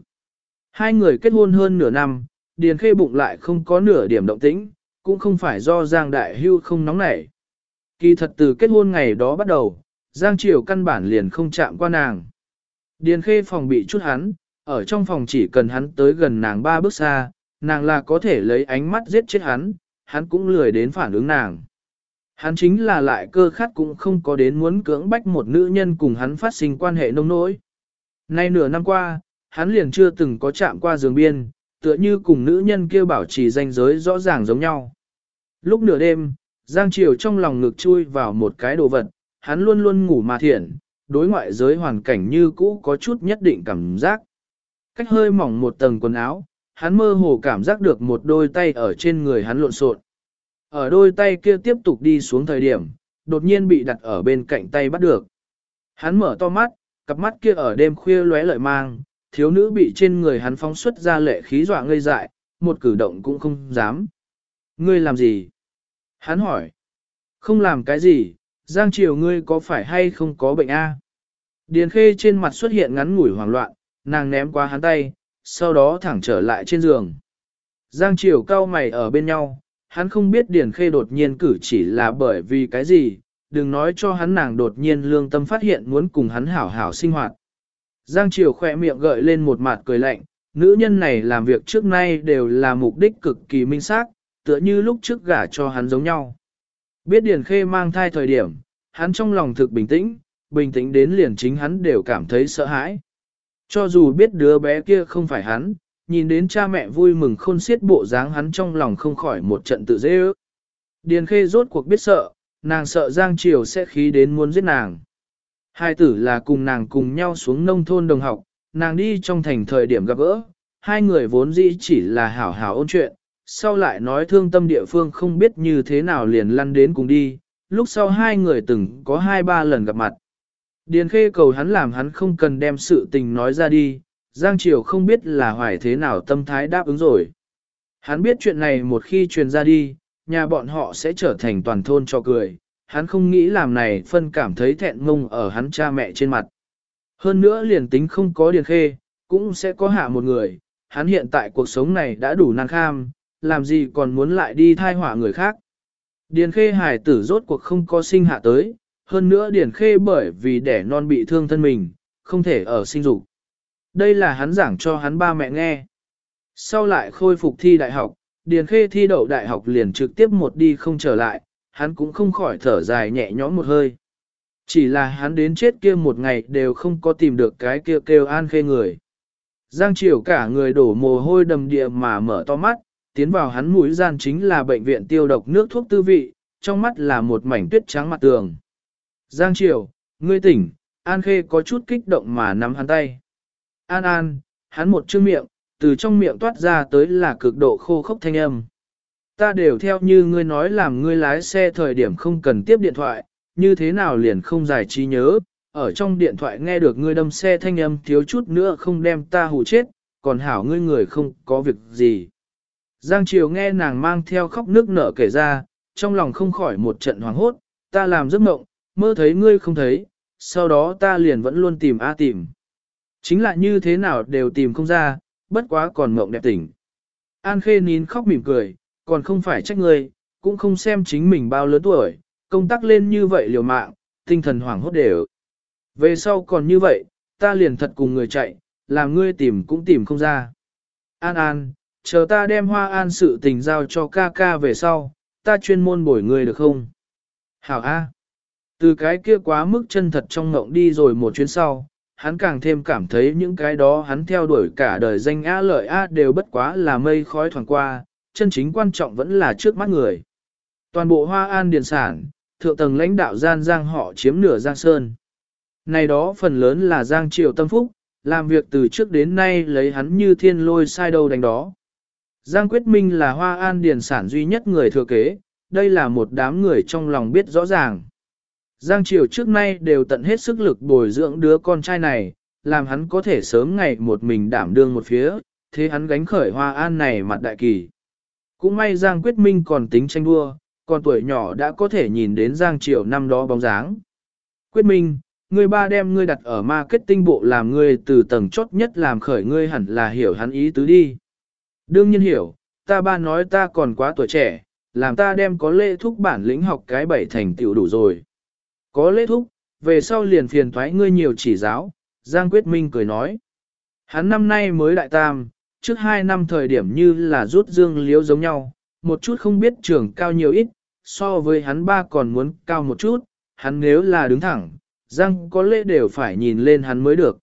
Hai người kết hôn hơn nửa năm, Điền Khê bụng lại không có nửa điểm động tĩnh, cũng không phải do Giang Đại Hưu không nóng nảy. Kỳ thật từ kết hôn ngày đó bắt đầu, Giang Triều căn bản liền không chạm qua nàng. Điền Khê phòng bị chút hắn, ở trong phòng chỉ cần hắn tới gần nàng ba bước xa, nàng là có thể lấy ánh mắt giết chết hắn, hắn cũng lười đến phản ứng nàng. Hắn chính là lại cơ khát cũng không có đến muốn cưỡng bách một nữ nhân cùng hắn phát sinh quan hệ nông nỗi. Nay nửa năm qua, hắn liền chưa từng có chạm qua giường biên, tựa như cùng nữ nhân kia bảo trì danh giới rõ ràng giống nhau. Lúc nửa đêm, Giang Triều trong lòng ngực chui vào một cái đồ vật, hắn luôn luôn ngủ mà thiện, đối ngoại giới hoàn cảnh như cũ có chút nhất định cảm giác. Cách hơi mỏng một tầng quần áo, hắn mơ hồ cảm giác được một đôi tay ở trên người hắn lộn xộn. Ở đôi tay kia tiếp tục đi xuống thời điểm, đột nhiên bị đặt ở bên cạnh tay bắt được. Hắn mở to mắt, cặp mắt kia ở đêm khuya lóe lợi mang, thiếu nữ bị trên người hắn phóng xuất ra lệ khí dọa ngây dại, một cử động cũng không dám. Ngươi làm gì? Hắn hỏi. Không làm cái gì, Giang Triều ngươi có phải hay không có bệnh a? Điền khê trên mặt xuất hiện ngắn ngủi hoảng loạn, nàng ném qua hắn tay, sau đó thẳng trở lại trên giường. Giang Triều cao mày ở bên nhau, hắn không biết Điền khê đột nhiên cử chỉ là bởi vì cái gì, đừng nói cho hắn nàng đột nhiên lương tâm phát hiện muốn cùng hắn hảo hảo sinh hoạt. Giang Triều khỏe miệng gợi lên một mặt cười lạnh, nữ nhân này làm việc trước nay đều là mục đích cực kỳ minh xác, tựa như lúc trước gả cho hắn giống nhau. Biết Điền Khê mang thai thời điểm, hắn trong lòng thực bình tĩnh, bình tĩnh đến liền chính hắn đều cảm thấy sợ hãi. Cho dù biết đứa bé kia không phải hắn, nhìn đến cha mẹ vui mừng khôn xiết bộ dáng hắn trong lòng không khỏi một trận tự dễ ước. Điền Khê rốt cuộc biết sợ, nàng sợ Giang Triều sẽ khí đến muốn giết nàng. Hai tử là cùng nàng cùng nhau xuống nông thôn đồng học, nàng đi trong thành thời điểm gặp gỡ, hai người vốn dĩ chỉ là hảo hảo ôn chuyện, sau lại nói thương tâm địa phương không biết như thế nào liền lăn đến cùng đi, lúc sau hai người từng có hai ba lần gặp mặt. Điền khê cầu hắn làm hắn không cần đem sự tình nói ra đi, Giang Triều không biết là hoài thế nào tâm thái đáp ứng rồi. Hắn biết chuyện này một khi truyền ra đi, nhà bọn họ sẽ trở thành toàn thôn cho cười, hắn không nghĩ làm này phân cảm thấy thẹn ngông ở hắn cha mẹ trên mặt. Hơn nữa liền tính không có điền khê, cũng sẽ có hạ một người, hắn hiện tại cuộc sống này đã đủ năng kham, làm gì còn muốn lại đi thai họa người khác. Điền khê hải tử rốt cuộc không có sinh hạ tới, hơn nữa điền khê bởi vì đẻ non bị thương thân mình, không thể ở sinh dục. Đây là hắn giảng cho hắn ba mẹ nghe. Sau lại khôi phục thi đại học, điền khê thi đậu đại học liền trực tiếp một đi không trở lại, hắn cũng không khỏi thở dài nhẹ nhõm một hơi. Chỉ là hắn đến chết kia một ngày đều không có tìm được cái kia kêu, kêu an khê người. Giang Triều cả người đổ mồ hôi đầm địa mà mở to mắt, tiến vào hắn mũi gian chính là bệnh viện tiêu độc nước thuốc tư vị, trong mắt là một mảnh tuyết trắng mặt tường. Giang Triều, ngươi tỉnh, An Khê có chút kích động mà nắm hắn tay. An An, hắn một chữ miệng, từ trong miệng toát ra tới là cực độ khô khốc thanh âm. Ta đều theo như ngươi nói làm ngươi lái xe thời điểm không cần tiếp điện thoại, như thế nào liền không giải trí nhớ, ở trong điện thoại nghe được ngươi đâm xe thanh âm thiếu chút nữa không đem ta hù chết, còn hảo ngươi người không có việc gì. Giang Triều nghe nàng mang theo khóc nước nở kể ra, trong lòng không khỏi một trận hoảng hốt, ta làm giấc mộng, mơ thấy ngươi không thấy, sau đó ta liền vẫn luôn tìm A tìm. Chính là như thế nào đều tìm không ra, bất quá còn mộng đẹp tỉnh. An Khê nín khóc mỉm cười, còn không phải trách ngươi, cũng không xem chính mình bao lớn tuổi, công tác lên như vậy liều mạng, tinh thần hoảng hốt đều. Về sau còn như vậy, ta liền thật cùng người chạy, làm ngươi tìm cũng tìm không ra. An An, chờ ta đem hoa an sự tình giao cho ca ca về sau, ta chuyên môn bồi ngươi được không? Hảo A. Từ cái kia quá mức chân thật trong ngộng đi rồi một chuyến sau, hắn càng thêm cảm thấy những cái đó hắn theo đuổi cả đời danh A lợi A đều bất quá là mây khói thoảng qua, chân chính quan trọng vẫn là trước mắt người. Toàn bộ hoa an điền sản, thượng tầng lãnh đạo gian giang họ chiếm nửa giang sơn. Này đó phần lớn là giang triều tâm phúc, làm việc từ trước đến nay lấy hắn như thiên lôi sai đầu đánh đó. Giang Quyết Minh là hoa an điền sản duy nhất người thừa kế, đây là một đám người trong lòng biết rõ ràng. Giang Triều trước nay đều tận hết sức lực bồi dưỡng đứa con trai này, làm hắn có thể sớm ngày một mình đảm đương một phía, thế hắn gánh khởi hoa an này mặt đại kỳ. Cũng may Giang Quyết Minh còn tính tranh đua, còn tuổi nhỏ đã có thể nhìn đến Giang Triều năm đó bóng dáng. Quyết Minh, người ba đem ngươi đặt ở marketing bộ làm ngươi từ tầng chốt nhất làm khởi ngươi hẳn là hiểu hắn ý tứ đi. Đương nhiên hiểu, ta ba nói ta còn quá tuổi trẻ, làm ta đem có lễ thúc bản lĩnh học cái bảy thành tiểu đủ rồi. Có lễ thúc, về sau liền phiền thoái ngươi nhiều chỉ giáo, Giang Quyết Minh cười nói. Hắn năm nay mới đại tam, trước hai năm thời điểm như là rút dương liếu giống nhau, một chút không biết trưởng cao nhiều ít, so với hắn ba còn muốn cao một chút, hắn nếu là đứng thẳng, Giang có lễ đều phải nhìn lên hắn mới được.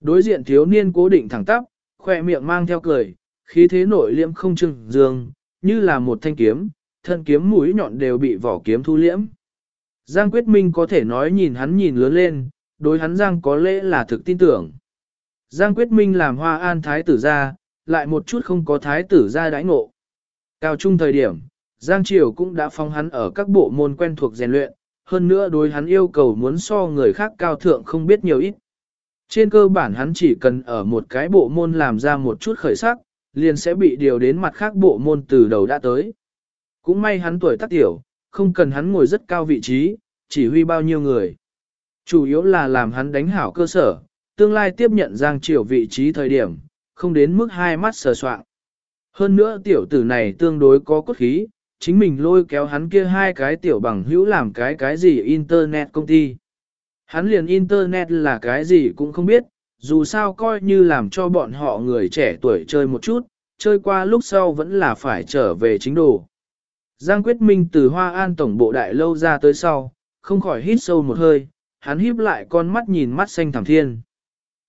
Đối diện thiếu niên cố định thẳng tắp, khỏe miệng mang theo cười, khí thế nội liễm không trưng dương, như là một thanh kiếm, thân kiếm mũi nhọn đều bị vỏ kiếm thu liễm. Giang Quyết Minh có thể nói nhìn hắn nhìn lớn lên, đối hắn Giang có lẽ là thực tin tưởng. Giang Quyết Minh làm hoa an thái tử ra, lại một chút không có thái tử ra đãi ngộ. Cao trung thời điểm, Giang Triều cũng đã phong hắn ở các bộ môn quen thuộc rèn luyện, hơn nữa đối hắn yêu cầu muốn so người khác cao thượng không biết nhiều ít. Trên cơ bản hắn chỉ cần ở một cái bộ môn làm ra một chút khởi sắc, liền sẽ bị điều đến mặt khác bộ môn từ đầu đã tới. Cũng may hắn tuổi tác tiểu, không cần hắn ngồi rất cao vị trí, chỉ huy bao nhiêu người. Chủ yếu là làm hắn đánh hảo cơ sở, tương lai tiếp nhận Giang Triều vị trí thời điểm, không đến mức hai mắt sờ soạn. Hơn nữa tiểu tử này tương đối có cốt khí, chính mình lôi kéo hắn kia hai cái tiểu bằng hữu làm cái cái gì internet công ty. Hắn liền internet là cái gì cũng không biết, dù sao coi như làm cho bọn họ người trẻ tuổi chơi một chút, chơi qua lúc sau vẫn là phải trở về chính đồ. Giang Quyết Minh từ Hoa An tổng bộ đại lâu ra tới sau, không khỏi hít sâu một hơi, hắn híp lại con mắt nhìn mắt xanh thẳm thiên.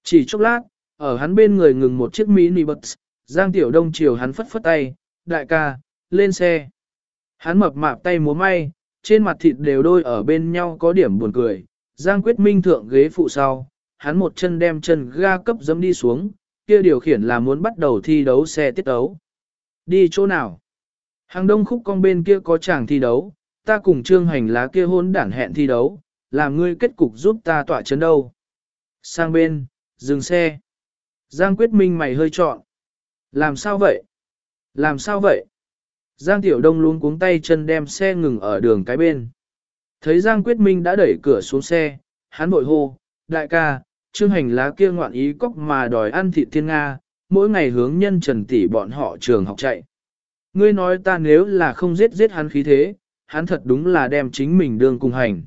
Chỉ chốc lát, ở hắn bên người ngừng một chiếc mini bus, Giang Tiểu Đông chiều hắn phất phất tay, đại ca, lên xe. Hắn mập mạp tay múa may, trên mặt thịt đều đôi ở bên nhau có điểm buồn cười. Giang Quyết Minh thượng ghế phụ sau, hắn một chân đem chân ga cấp dấm đi xuống, kia điều khiển là muốn bắt đầu thi đấu xe tiết đấu. Đi chỗ nào? Hàng đông khúc con bên kia có chàng thi đấu, ta cùng trương hành lá kia hôn đản hẹn thi đấu, làm ngươi kết cục giúp ta tỏa chấn đâu. Sang bên, dừng xe. Giang quyết minh mày hơi trọn. Làm sao vậy? Làm sao vậy? Giang Tiểu Đông luôn cuống tay chân đem xe ngừng ở đường cái bên. Thấy Giang Quyết Minh đã đẩy cửa xuống xe, hắn bội hô, đại ca, trương hành lá kia ngoạn ý cốc mà đòi ăn thịt thiên Nga, mỗi ngày hướng nhân trần tỷ bọn họ trường học chạy. Ngươi nói ta nếu là không giết giết hắn khí thế, hắn thật đúng là đem chính mình đường cùng hành.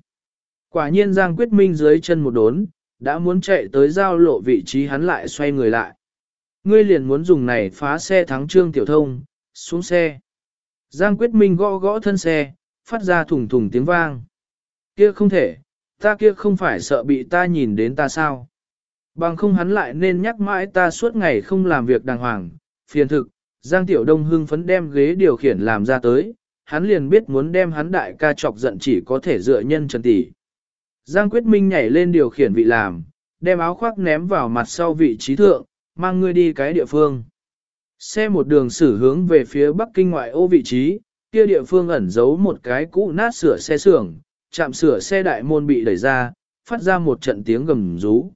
Quả nhiên Giang Quyết Minh dưới chân một đốn, đã muốn chạy tới giao lộ vị trí hắn lại xoay người lại. Ngươi liền muốn dùng này phá xe thắng trương tiểu thông, xuống xe. Giang Quyết Minh gõ gõ thân xe, phát ra thùng thùng tiếng vang. Kia không thể, ta kia không phải sợ bị ta nhìn đến ta sao. Bằng không hắn lại nên nhắc mãi ta suốt ngày không làm việc đàng hoàng, phiền thực, Giang Tiểu Đông hưng phấn đem ghế điều khiển làm ra tới, hắn liền biết muốn đem hắn đại ca chọc giận chỉ có thể dựa nhân trần tỷ. Giang Quyết Minh nhảy lên điều khiển vị làm, đem áo khoác ném vào mặt sau vị trí thượng, mang ngươi đi cái địa phương. Xe một đường xử hướng về phía Bắc Kinh ngoại ô vị trí, kia địa phương ẩn giấu một cái cũ nát sửa xe xưởng, chạm sửa xe đại môn bị đẩy ra, phát ra một trận tiếng gầm rú.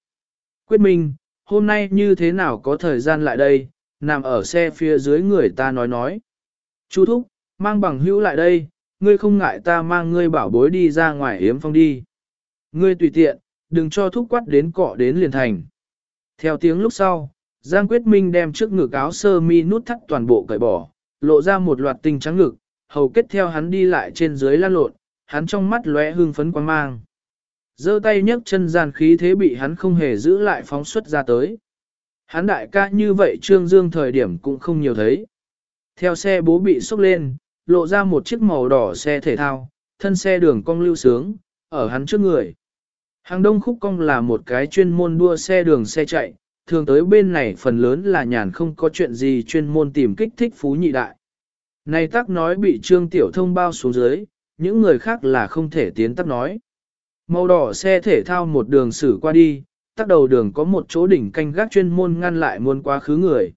Quyết Minh, hôm nay như thế nào có thời gian lại đây, nằm ở xe phía dưới người ta nói nói. Chú Thúc, mang bằng hữu lại đây, ngươi không ngại ta mang ngươi bảo bối đi ra ngoài hiếm phong đi. Ngươi tùy tiện, đừng cho thúc quát đến cọ đến liền thành. Theo tiếng lúc sau, Giang Quyết Minh đem trước ngực áo sơ mi nút thắt toàn bộ cởi bỏ, lộ ra một loạt tinh trắng ngực, hầu kết theo hắn đi lại trên dưới lan lộn, hắn trong mắt lóe hương phấn quan mang. giơ tay nhấc chân gian khí thế bị hắn không hề giữ lại phóng xuất ra tới. Hắn đại ca như vậy Trương Dương thời điểm cũng không nhiều thấy. Theo xe bố bị xúc lên, lộ ra một chiếc màu đỏ xe thể thao, thân xe đường cong lưu sướng, ở hắn trước người. Hàng đông khúc cong là một cái chuyên môn đua xe đường xe chạy, thường tới bên này phần lớn là nhàn không có chuyện gì chuyên môn tìm kích thích phú nhị đại. Này tắc nói bị trương tiểu thông bao xuống dưới, những người khác là không thể tiến tắc nói. Màu đỏ xe thể thao một đường xử qua đi, tắc đầu đường có một chỗ đỉnh canh gác chuyên môn ngăn lại muôn quá khứ người.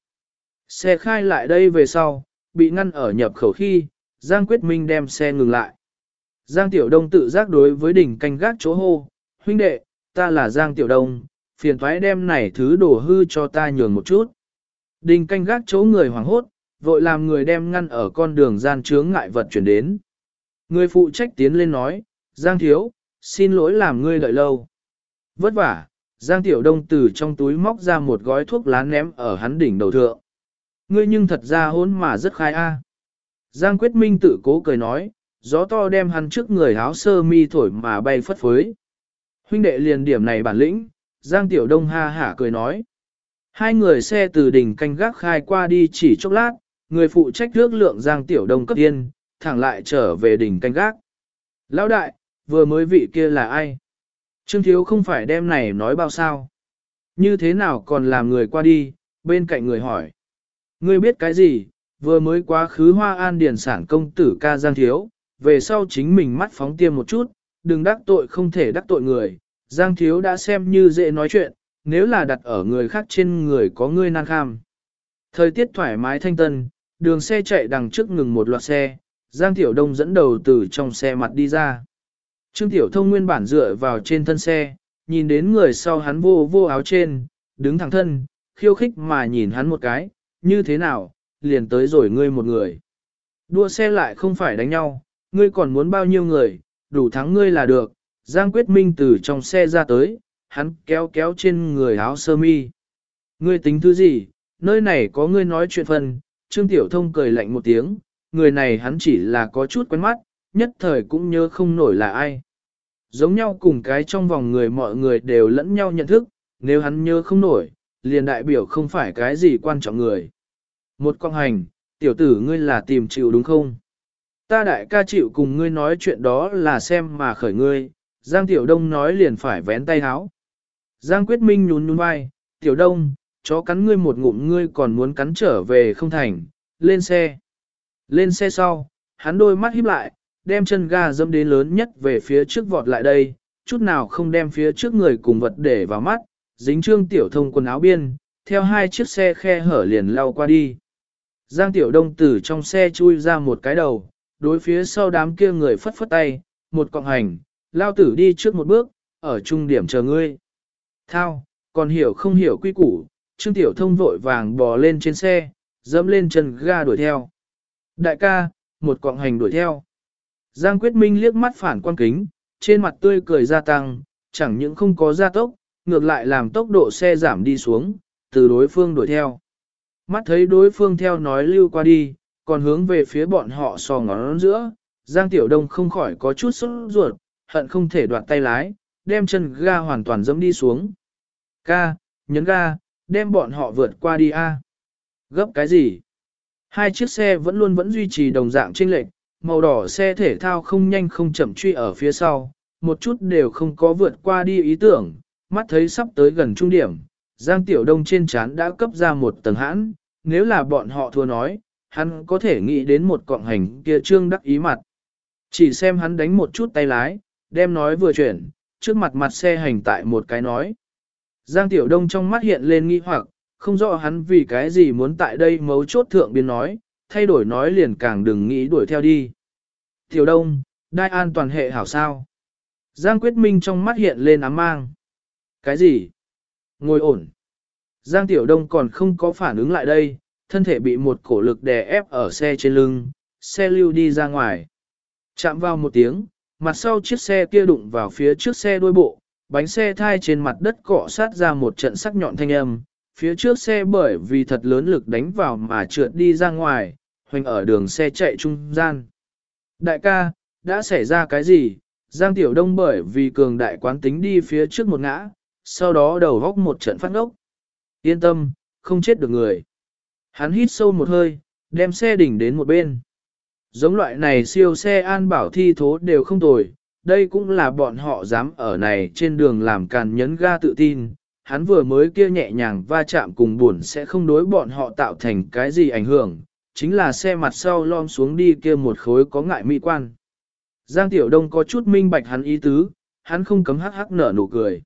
Xe khai lại đây về sau, bị ngăn ở nhập khẩu khi, Giang Quyết Minh đem xe ngừng lại. Giang Tiểu Đông tự giác đối với đỉnh canh gác chỗ hô, huynh đệ, ta là Giang Tiểu Đông, phiền thoái đem này thứ đổ hư cho ta nhường một chút. Đình canh gác chỗ người hoảng hốt, vội làm người đem ngăn ở con đường gian chướng ngại vật chuyển đến. Người phụ trách tiến lên nói, Giang Thiếu, xin lỗi làm ngươi đợi lâu. Vất vả, Giang Tiểu Đông từ trong túi móc ra một gói thuốc lá ném ở hắn đỉnh đầu thượng. Ngươi nhưng thật ra hôn mà rất khai a. Giang Quyết Minh tự cố cười nói, gió to đem hắn trước người áo sơ mi thổi mà bay phất phới. Huynh đệ liền điểm này bản lĩnh, Giang Tiểu Đông ha hả cười nói. Hai người xe từ đỉnh canh gác khai qua đi chỉ chốc lát, người phụ trách nước lượng Giang Tiểu Đông cấp yên, thẳng lại trở về đỉnh canh gác. Lão đại, vừa mới vị kia là ai? Trương Thiếu không phải đem này nói bao sao? Như thế nào còn làm người qua đi, bên cạnh người hỏi. Ngươi biết cái gì, vừa mới quá khứ hoa an điển sản công tử ca Giang Thiếu, về sau chính mình mắt phóng tiêm một chút, đừng đắc tội không thể đắc tội người, Giang Thiếu đã xem như dễ nói chuyện, nếu là đặt ở người khác trên người có ngươi nan kham. Thời tiết thoải mái thanh tân, đường xe chạy đằng trước ngừng một loạt xe, Giang Tiểu Đông dẫn đầu từ trong xe mặt đi ra. Trương Tiểu Thông nguyên bản dựa vào trên thân xe, nhìn đến người sau hắn vô vô áo trên, đứng thẳng thân, khiêu khích mà nhìn hắn một cái, như thế nào, liền tới rồi ngươi một người. Đua xe lại không phải đánh nhau, ngươi còn muốn bao nhiêu người, đủ thắng ngươi là được, Giang Quyết Minh từ trong xe ra tới, hắn kéo kéo trên người áo sơ mi. Ngươi tính thứ gì, nơi này có ngươi nói chuyện phần, Trương Tiểu Thông cười lạnh một tiếng, người này hắn chỉ là có chút quen mắt, nhất thời cũng nhớ không nổi là ai. Giống nhau cùng cái trong vòng người mọi người đều lẫn nhau nhận thức, nếu hắn nhớ không nổi, liền đại biểu không phải cái gì quan trọng người. Một con hành, tiểu tử ngươi là tìm chịu đúng không? Ta đại ca chịu cùng ngươi nói chuyện đó là xem mà khởi ngươi, Giang Tiểu Đông nói liền phải vén tay háo. Giang Quyết Minh nhún nhún vai, Tiểu Đông, chó cắn ngươi một ngụm ngươi còn muốn cắn trở về không thành, lên xe. Lên xe sau, hắn đôi mắt híp lại, đem chân ga dâm đến lớn nhất về phía trước vọt lại đây, chút nào không đem phía trước người cùng vật để vào mắt, dính trương tiểu thông quần áo biên, theo hai chiếc xe khe hở liền lao qua đi. Giang tiểu đông từ trong xe chui ra một cái đầu, đối phía sau đám kia người phất phất tay, một cọng hành, lao tử đi trước một bước, ở trung điểm chờ ngươi. Thao, còn hiểu không hiểu quy củ, Trương Tiểu Thông vội vàng bò lên trên xe, dẫm lên chân ga đuổi theo. Đại ca, một quạng hành đuổi theo. Giang Quyết Minh liếc mắt phản quan kính, trên mặt tươi cười gia tăng, chẳng những không có gia tốc, ngược lại làm tốc độ xe giảm đi xuống, từ đối phương đuổi theo. Mắt thấy đối phương theo nói lưu qua đi, còn hướng về phía bọn họ sò ngón giữa, Giang Tiểu Đông không khỏi có chút sốt ruột, hận không thể đoạt tay lái, đem chân ga hoàn toàn dẫm đi xuống. Ca, nhấn ga, đem bọn họ vượt qua đi a. Gấp cái gì? Hai chiếc xe vẫn luôn vẫn duy trì đồng dạng chênh lệch, màu đỏ xe thể thao không nhanh không chậm truy ở phía sau, một chút đều không có vượt qua đi ý tưởng, mắt thấy sắp tới gần trung điểm, Giang Tiểu Đông trên trán đã cấp ra một tầng hãn, nếu là bọn họ thua nói, hắn có thể nghĩ đến một cọng hành kia trương đắc ý mặt. Chỉ xem hắn đánh một chút tay lái, đem nói vừa chuyển, trước mặt mặt xe hành tại một cái nói. Giang Tiểu Đông trong mắt hiện lên nghi hoặc, không rõ hắn vì cái gì muốn tại đây mấu chốt thượng biến nói, thay đổi nói liền càng đừng nghĩ đuổi theo đi. Tiểu Đông, đai an toàn hệ hảo sao? Giang Quyết Minh trong mắt hiện lên ám mang. Cái gì? Ngồi ổn. Giang Tiểu Đông còn không có phản ứng lại đây, thân thể bị một cổ lực đè ép ở xe trên lưng, xe lưu đi ra ngoài. Chạm vào một tiếng, mặt sau chiếc xe kia đụng vào phía trước xe đuôi bộ, bánh xe thai trên mặt đất cọ sát ra một trận sắc nhọn thanh âm, phía trước xe bởi vì thật lớn lực đánh vào mà trượt đi ra ngoài, hoành ở đường xe chạy trung gian. Đại ca, đã xảy ra cái gì? Giang Tiểu Đông bởi vì cường đại quán tính đi phía trước một ngã, sau đó đầu góc một trận phát ngốc. Yên tâm, không chết được người. Hắn hít sâu một hơi, đem xe đỉnh đến một bên. Giống loại này siêu xe an bảo thi thố đều không tồi, đây cũng là bọn họ dám ở này trên đường làm càn nhấn ga tự tin. Hắn vừa mới kia nhẹ nhàng va chạm cùng buồn sẽ không đối bọn họ tạo thành cái gì ảnh hưởng, chính là xe mặt sau lom xuống đi kia một khối có ngại mỹ quan. Giang Tiểu Đông có chút minh bạch hắn ý tứ, hắn không cấm hắc hắc nở nụ cười.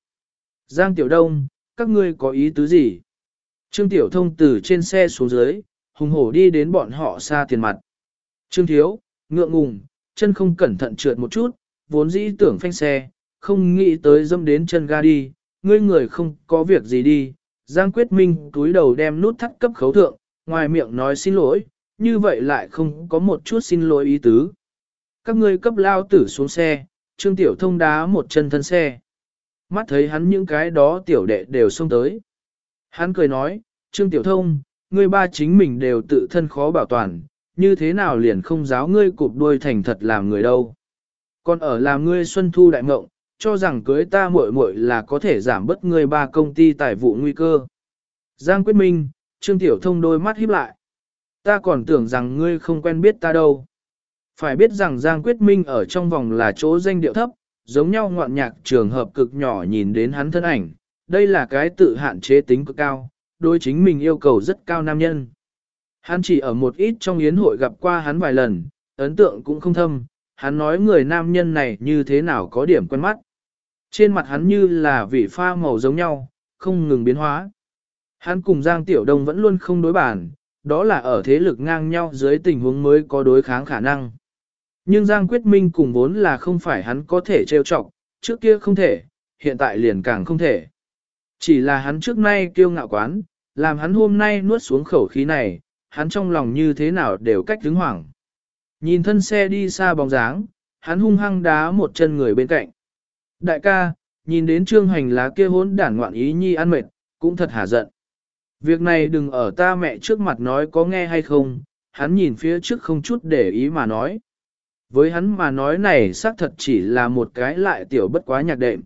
Giang Tiểu Đông, các ngươi có ý tứ gì? Trương Tiểu Thông từ trên xe xuống dưới, hùng hổ đi đến bọn họ xa tiền mặt. Trương Thiếu, ngượng ngùng, chân không cẩn thận trượt một chút, vốn dĩ tưởng phanh xe, không nghĩ tới dâm đến chân ga đi, ngươi người không có việc gì đi. Giang Quyết Minh túi đầu đem nút thắt cấp khấu thượng, ngoài miệng nói xin lỗi, như vậy lại không có một chút xin lỗi ý tứ. Các ngươi cấp lao tử xuống xe, Trương Tiểu Thông đá một chân thân xe. Mắt thấy hắn những cái đó tiểu đệ đều xông tới. Hắn cười nói, Trương Tiểu Thông, ngươi ba chính mình đều tự thân khó bảo toàn, như thế nào liền không giáo ngươi cụp đuôi thành thật làm người đâu. Còn ở làm ngươi xuân thu đại mộng, cho rằng cưới ta muội muội là có thể giảm bớt ngươi ba công ty tài vụ nguy cơ. Giang Quyết Minh, Trương Tiểu Thông đôi mắt híp lại. Ta còn tưởng rằng ngươi không quen biết ta đâu. Phải biết rằng Giang Quyết Minh ở trong vòng là chỗ danh điệu thấp, giống nhau ngoạn nhạc trường hợp cực nhỏ nhìn đến hắn thân ảnh, đây là cái tự hạn chế tính cực cao, đối chính mình yêu cầu rất cao nam nhân. Hắn chỉ ở một ít trong yến hội gặp qua hắn vài lần, ấn tượng cũng không thâm, hắn nói người nam nhân này như thế nào có điểm quen mắt. Trên mặt hắn như là vị pha màu giống nhau, không ngừng biến hóa. Hắn cùng Giang Tiểu Đông vẫn luôn không đối bản, đó là ở thế lực ngang nhau dưới tình huống mới có đối kháng khả năng. Nhưng Giang Quyết Minh cùng vốn là không phải hắn có thể trêu chọc, trước kia không thể, hiện tại liền càng không thể. Chỉ là hắn trước nay kiêu ngạo quán, làm hắn hôm nay nuốt xuống khẩu khí này, hắn trong lòng như thế nào đều cách đứng hoảng. Nhìn thân xe đi xa bóng dáng, hắn hung hăng đá một chân người bên cạnh. Đại ca, nhìn đến trương hành lá kia hốn đản ngoạn ý nhi ăn mệt, cũng thật hả giận. Việc này đừng ở ta mẹ trước mặt nói có nghe hay không, hắn nhìn phía trước không chút để ý mà nói. Với hắn mà nói này xác thật chỉ là một cái lại tiểu bất quá nhạc đệm.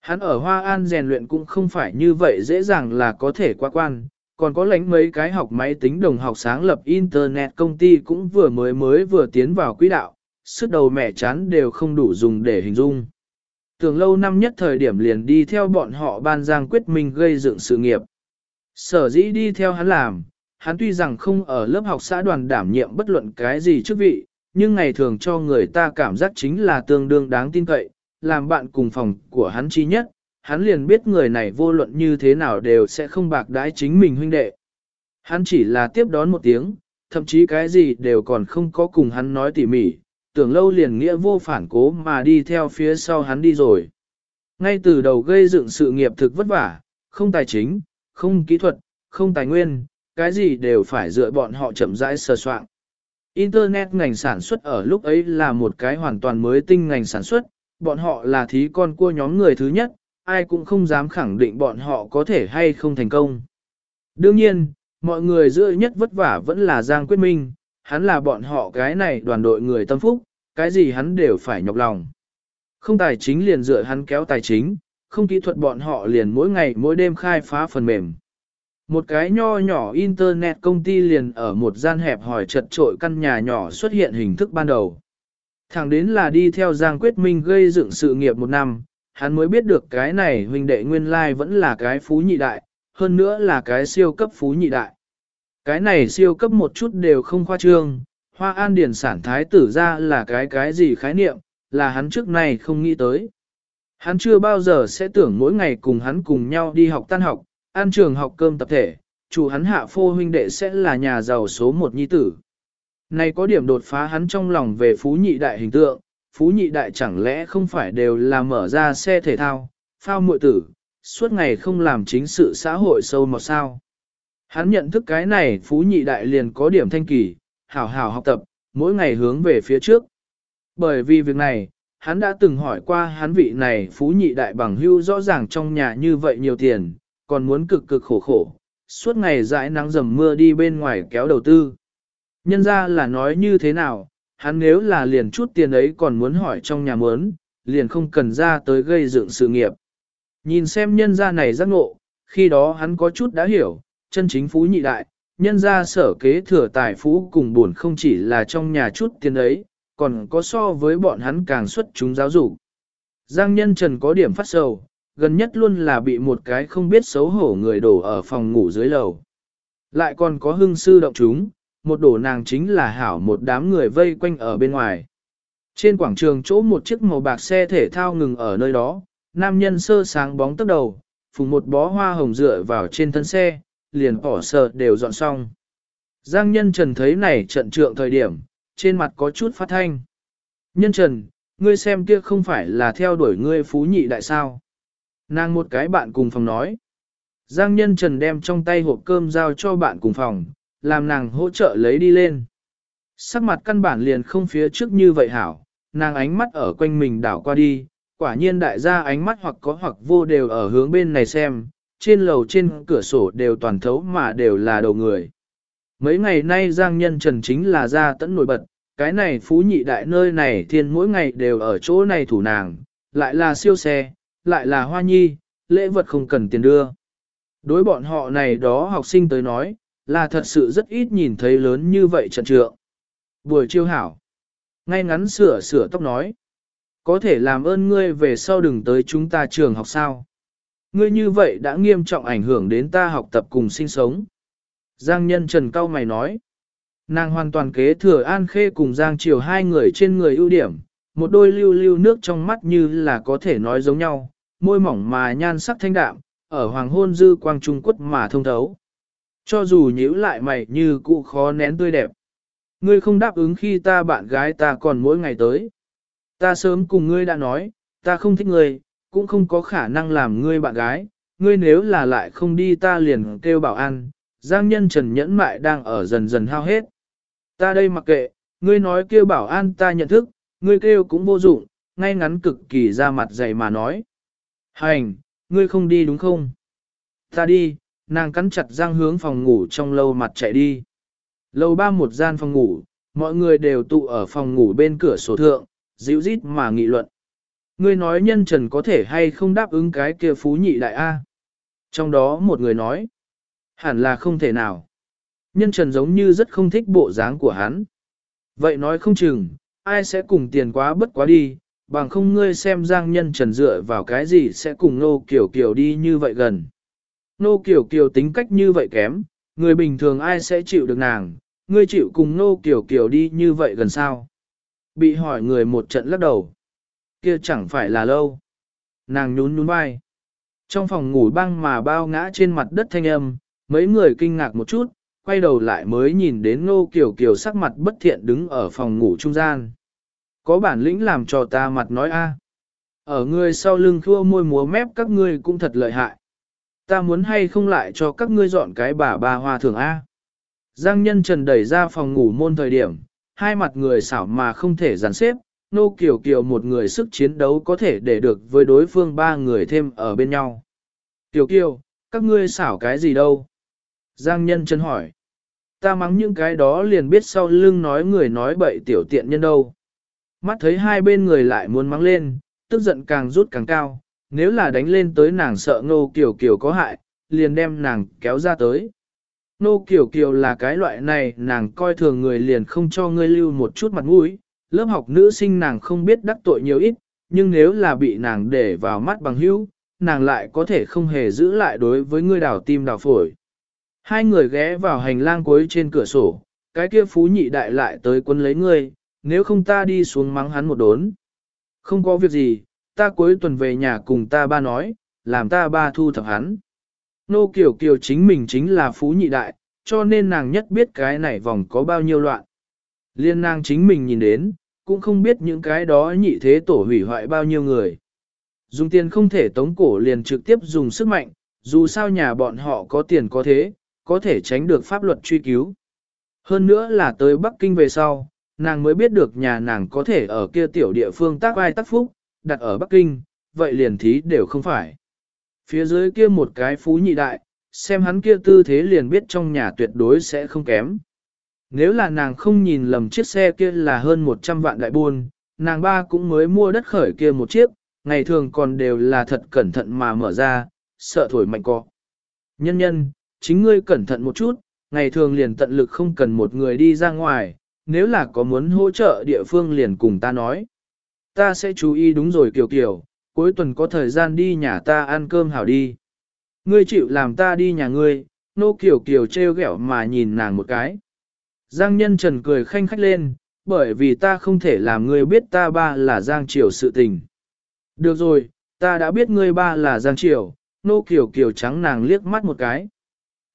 Hắn ở Hoa An rèn luyện cũng không phải như vậy dễ dàng là có thể qua quan, còn có lánh mấy cái học máy tính đồng học sáng lập Internet công ty cũng vừa mới mới vừa tiến vào quỹ đạo, sức đầu mẹ chán đều không đủ dùng để hình dung. Tưởng lâu năm nhất thời điểm liền đi theo bọn họ ban giang quyết minh gây dựng sự nghiệp. Sở dĩ đi theo hắn làm, hắn tuy rằng không ở lớp học xã đoàn đảm nhiệm bất luận cái gì chức vị, nhưng ngày thường cho người ta cảm giác chính là tương đương đáng tin cậy, làm bạn cùng phòng của hắn chi nhất, hắn liền biết người này vô luận như thế nào đều sẽ không bạc đái chính mình huynh đệ. Hắn chỉ là tiếp đón một tiếng, thậm chí cái gì đều còn không có cùng hắn nói tỉ mỉ, tưởng lâu liền nghĩa vô phản cố mà đi theo phía sau hắn đi rồi. Ngay từ đầu gây dựng sự nghiệp thực vất vả, không tài chính, không kỹ thuật, không tài nguyên, cái gì đều phải dựa bọn họ chậm rãi sơ soạn. Internet ngành sản xuất ở lúc ấy là một cái hoàn toàn mới tinh ngành sản xuất, bọn họ là thí con cua nhóm người thứ nhất, ai cũng không dám khẳng định bọn họ có thể hay không thành công. Đương nhiên, mọi người giữa nhất vất vả vẫn là Giang Quyết Minh, hắn là bọn họ cái này đoàn đội người tâm phúc, cái gì hắn đều phải nhọc lòng. Không tài chính liền dựa hắn kéo tài chính, không kỹ thuật bọn họ liền mỗi ngày mỗi đêm khai phá phần mềm. Một cái nho nhỏ internet công ty liền ở một gian hẹp hỏi chật trội căn nhà nhỏ xuất hiện hình thức ban đầu. Thẳng đến là đi theo Giang Quyết Minh gây dựng sự nghiệp một năm, hắn mới biết được cái này huynh đệ nguyên lai vẫn là cái phú nhị đại, hơn nữa là cái siêu cấp phú nhị đại. Cái này siêu cấp một chút đều không khoa trương, hoa an điển sản thái tử ra là cái cái gì khái niệm, là hắn trước này không nghĩ tới. Hắn chưa bao giờ sẽ tưởng mỗi ngày cùng hắn cùng nhau đi học tan học, ăn trường học cơm tập thể, chủ hắn hạ phô huynh đệ sẽ là nhà giàu số một nhi tử. Này có điểm đột phá hắn trong lòng về phú nhị đại hình tượng, phú nhị đại chẳng lẽ không phải đều là mở ra xe thể thao, phao muội tử, suốt ngày không làm chính sự xã hội sâu mọt sao. Hắn nhận thức cái này phú nhị đại liền có điểm thanh kỳ, hảo hảo học tập, mỗi ngày hướng về phía trước. Bởi vì việc này, hắn đã từng hỏi qua hắn vị này phú nhị đại bằng hưu rõ ràng trong nhà như vậy nhiều tiền, còn muốn cực cực khổ khổ, suốt ngày dãi nắng dầm mưa đi bên ngoài kéo đầu tư. Nhân ra là nói như thế nào, hắn nếu là liền chút tiền ấy còn muốn hỏi trong nhà muốn, liền không cần ra tới gây dựng sự nghiệp. Nhìn xem nhân ra này giác ngộ, khi đó hắn có chút đã hiểu, chân chính phú nhị đại, nhân ra sở kế thừa tài phú cùng buồn không chỉ là trong nhà chút tiền ấy, còn có so với bọn hắn càng xuất chúng giáo dục. Giang nhân trần có điểm phát sầu, gần nhất luôn là bị một cái không biết xấu hổ người đổ ở phòng ngủ dưới lầu. Lại còn có hưng sư động chúng, một đổ nàng chính là hảo một đám người vây quanh ở bên ngoài. Trên quảng trường chỗ một chiếc màu bạc xe thể thao ngừng ở nơi đó, nam nhân sơ sáng bóng tốc đầu, phùng một bó hoa hồng dựa vào trên thân xe, liền bỏ sợ đều dọn xong. Giang nhân trần thấy này trận trượng thời điểm, trên mặt có chút phát thanh. Nhân trần, ngươi xem kia không phải là theo đuổi ngươi phú nhị đại sao. Nàng một cái bạn cùng phòng nói. Giang nhân trần đem trong tay hộp cơm giao cho bạn cùng phòng, làm nàng hỗ trợ lấy đi lên. Sắc mặt căn bản liền không phía trước như vậy hảo, nàng ánh mắt ở quanh mình đảo qua đi, quả nhiên đại gia ánh mắt hoặc có hoặc vô đều ở hướng bên này xem, trên lầu trên cửa sổ đều toàn thấu mà đều là đầu người. Mấy ngày nay Giang Nhân Trần chính là ra tẫn nổi bật, cái này phú nhị đại nơi này thiên mỗi ngày đều ở chỗ này thủ nàng, lại là siêu xe, lại là hoa nhi, lễ vật không cần tiền đưa. Đối bọn họ này đó học sinh tới nói, là thật sự rất ít nhìn thấy lớn như vậy trận trượng. Buổi chiêu hảo, ngay ngắn sửa sửa tóc nói, có thể làm ơn ngươi về sau đừng tới chúng ta trường học sao. Ngươi như vậy đã nghiêm trọng ảnh hưởng đến ta học tập cùng sinh sống. Giang nhân trần cao mày nói, nàng hoàn toàn kế thừa an khê cùng Giang triều hai người trên người ưu điểm, một đôi lưu lưu nước trong mắt như là có thể nói giống nhau, môi mỏng mà nhan sắc thanh đạm, ở hoàng hôn dư quang trung quất mà thông thấu. Cho dù nhíu lại mày như cụ khó nén tươi đẹp. Ngươi không đáp ứng khi ta bạn gái ta còn mỗi ngày tới. Ta sớm cùng ngươi đã nói, ta không thích ngươi, cũng không có khả năng làm ngươi bạn gái. Ngươi nếu là lại không đi ta liền kêu bảo an, giang nhân trần nhẫn mại đang ở dần dần hao hết. Ta đây mặc kệ, ngươi nói kêu bảo an ta nhận thức, ngươi kêu cũng vô dụng, ngay ngắn cực kỳ ra mặt dày mà nói. Hành, ngươi không đi đúng không? Ta đi, nàng cắn chặt răng hướng phòng ngủ trong lâu mặt chạy đi. Lâu ba một gian phòng ngủ, mọi người đều tụ ở phòng ngủ bên cửa sổ thượng, dịu rít mà nghị luận. Ngươi nói nhân trần có thể hay không đáp ứng cái kia phú nhị đại A. Trong đó một người nói, hẳn là không thể nào. Nhân trần giống như rất không thích bộ dáng của hắn. Vậy nói không chừng, ai sẽ cùng tiền quá bất quá đi, bằng không ngươi xem giang nhân trần dựa vào cái gì sẽ cùng nô kiểu kiểu đi như vậy gần. Nô kiểu kiểu tính cách như vậy kém, người bình thường ai sẽ chịu được nàng, ngươi chịu cùng nô kiểu kiểu đi như vậy gần sao. Bị hỏi người một trận lắc đầu. kia chẳng phải là lâu. Nàng nhún nhún vai. Trong phòng ngủ băng mà bao ngã trên mặt đất thanh âm, mấy người kinh ngạc một chút, quay đầu lại mới nhìn đến nô kiều kiều sắc mặt bất thiện đứng ở phòng ngủ trung gian. Có bản lĩnh làm cho ta mặt nói a. Ở ngươi sau lưng thua môi múa mép các ngươi cũng thật lợi hại. Ta muốn hay không lại cho các ngươi dọn cái bà bà hoa thường A. Giang nhân trần đẩy ra phòng ngủ môn thời điểm, hai mặt người xảo mà không thể dàn xếp, nô kiều kiều một người sức chiến đấu có thể để được với đối phương ba người thêm ở bên nhau. kiều kiều, các ngươi xảo cái gì đâu? Giang nhân chân hỏi. Ta mắng những cái đó liền biết sau lưng nói người nói bậy tiểu tiện nhân đâu. Mắt thấy hai bên người lại muốn mắng lên, tức giận càng rút càng cao, nếu là đánh lên tới nàng sợ ngô kiểu kiểu có hại, liền đem nàng kéo ra tới. Nô kiểu kiểu là cái loại này nàng coi thường người liền không cho ngươi lưu một chút mặt mũi, lớp học nữ sinh nàng không biết đắc tội nhiều ít, nhưng nếu là bị nàng để vào mắt bằng hữu, nàng lại có thể không hề giữ lại đối với ngươi đào tim đào phổi. Hai người ghé vào hành lang cuối trên cửa sổ, cái kia phú nhị đại lại tới quân lấy ngươi, nếu không ta đi xuống mắng hắn một đốn. Không có việc gì, ta cuối tuần về nhà cùng ta ba nói, làm ta ba thu thập hắn. Nô Kiều Kiều chính mình chính là phú nhị đại, cho nên nàng nhất biết cái này vòng có bao nhiêu loạn. Liên nàng chính mình nhìn đến, cũng không biết những cái đó nhị thế tổ hủy hoại bao nhiêu người. Dùng tiền không thể tống cổ liền trực tiếp dùng sức mạnh, dù sao nhà bọn họ có tiền có thế, có thể tránh được pháp luật truy cứu. Hơn nữa là tới Bắc Kinh về sau, nàng mới biết được nhà nàng có thể ở kia tiểu địa phương tác vai tác phúc, đặt ở Bắc Kinh, vậy liền thí đều không phải. Phía dưới kia một cái phú nhị đại, xem hắn kia tư thế liền biết trong nhà tuyệt đối sẽ không kém. Nếu là nàng không nhìn lầm chiếc xe kia là hơn 100 vạn đại buôn, nàng ba cũng mới mua đất khởi kia một chiếc, ngày thường còn đều là thật cẩn thận mà mở ra, sợ thổi mạnh cọ. Nhân nhân, chính ngươi cẩn thận một chút, ngày thường liền tận lực không cần một người đi ra ngoài, nếu là có muốn hỗ trợ địa phương liền cùng ta nói. Ta sẽ chú ý đúng rồi Kiều Kiều, cuối tuần có thời gian đi nhà ta ăn cơm hảo đi. Ngươi chịu làm ta đi nhà ngươi, nô Kiều Kiều treo ghẹo mà nhìn nàng một cái. Giang nhân trần cười khanh khách lên, bởi vì ta không thể làm ngươi biết ta ba là Giang Triều sự tình. Được rồi, ta đã biết ngươi ba là Giang Triều, nô Kiều Kiều trắng nàng liếc mắt một cái.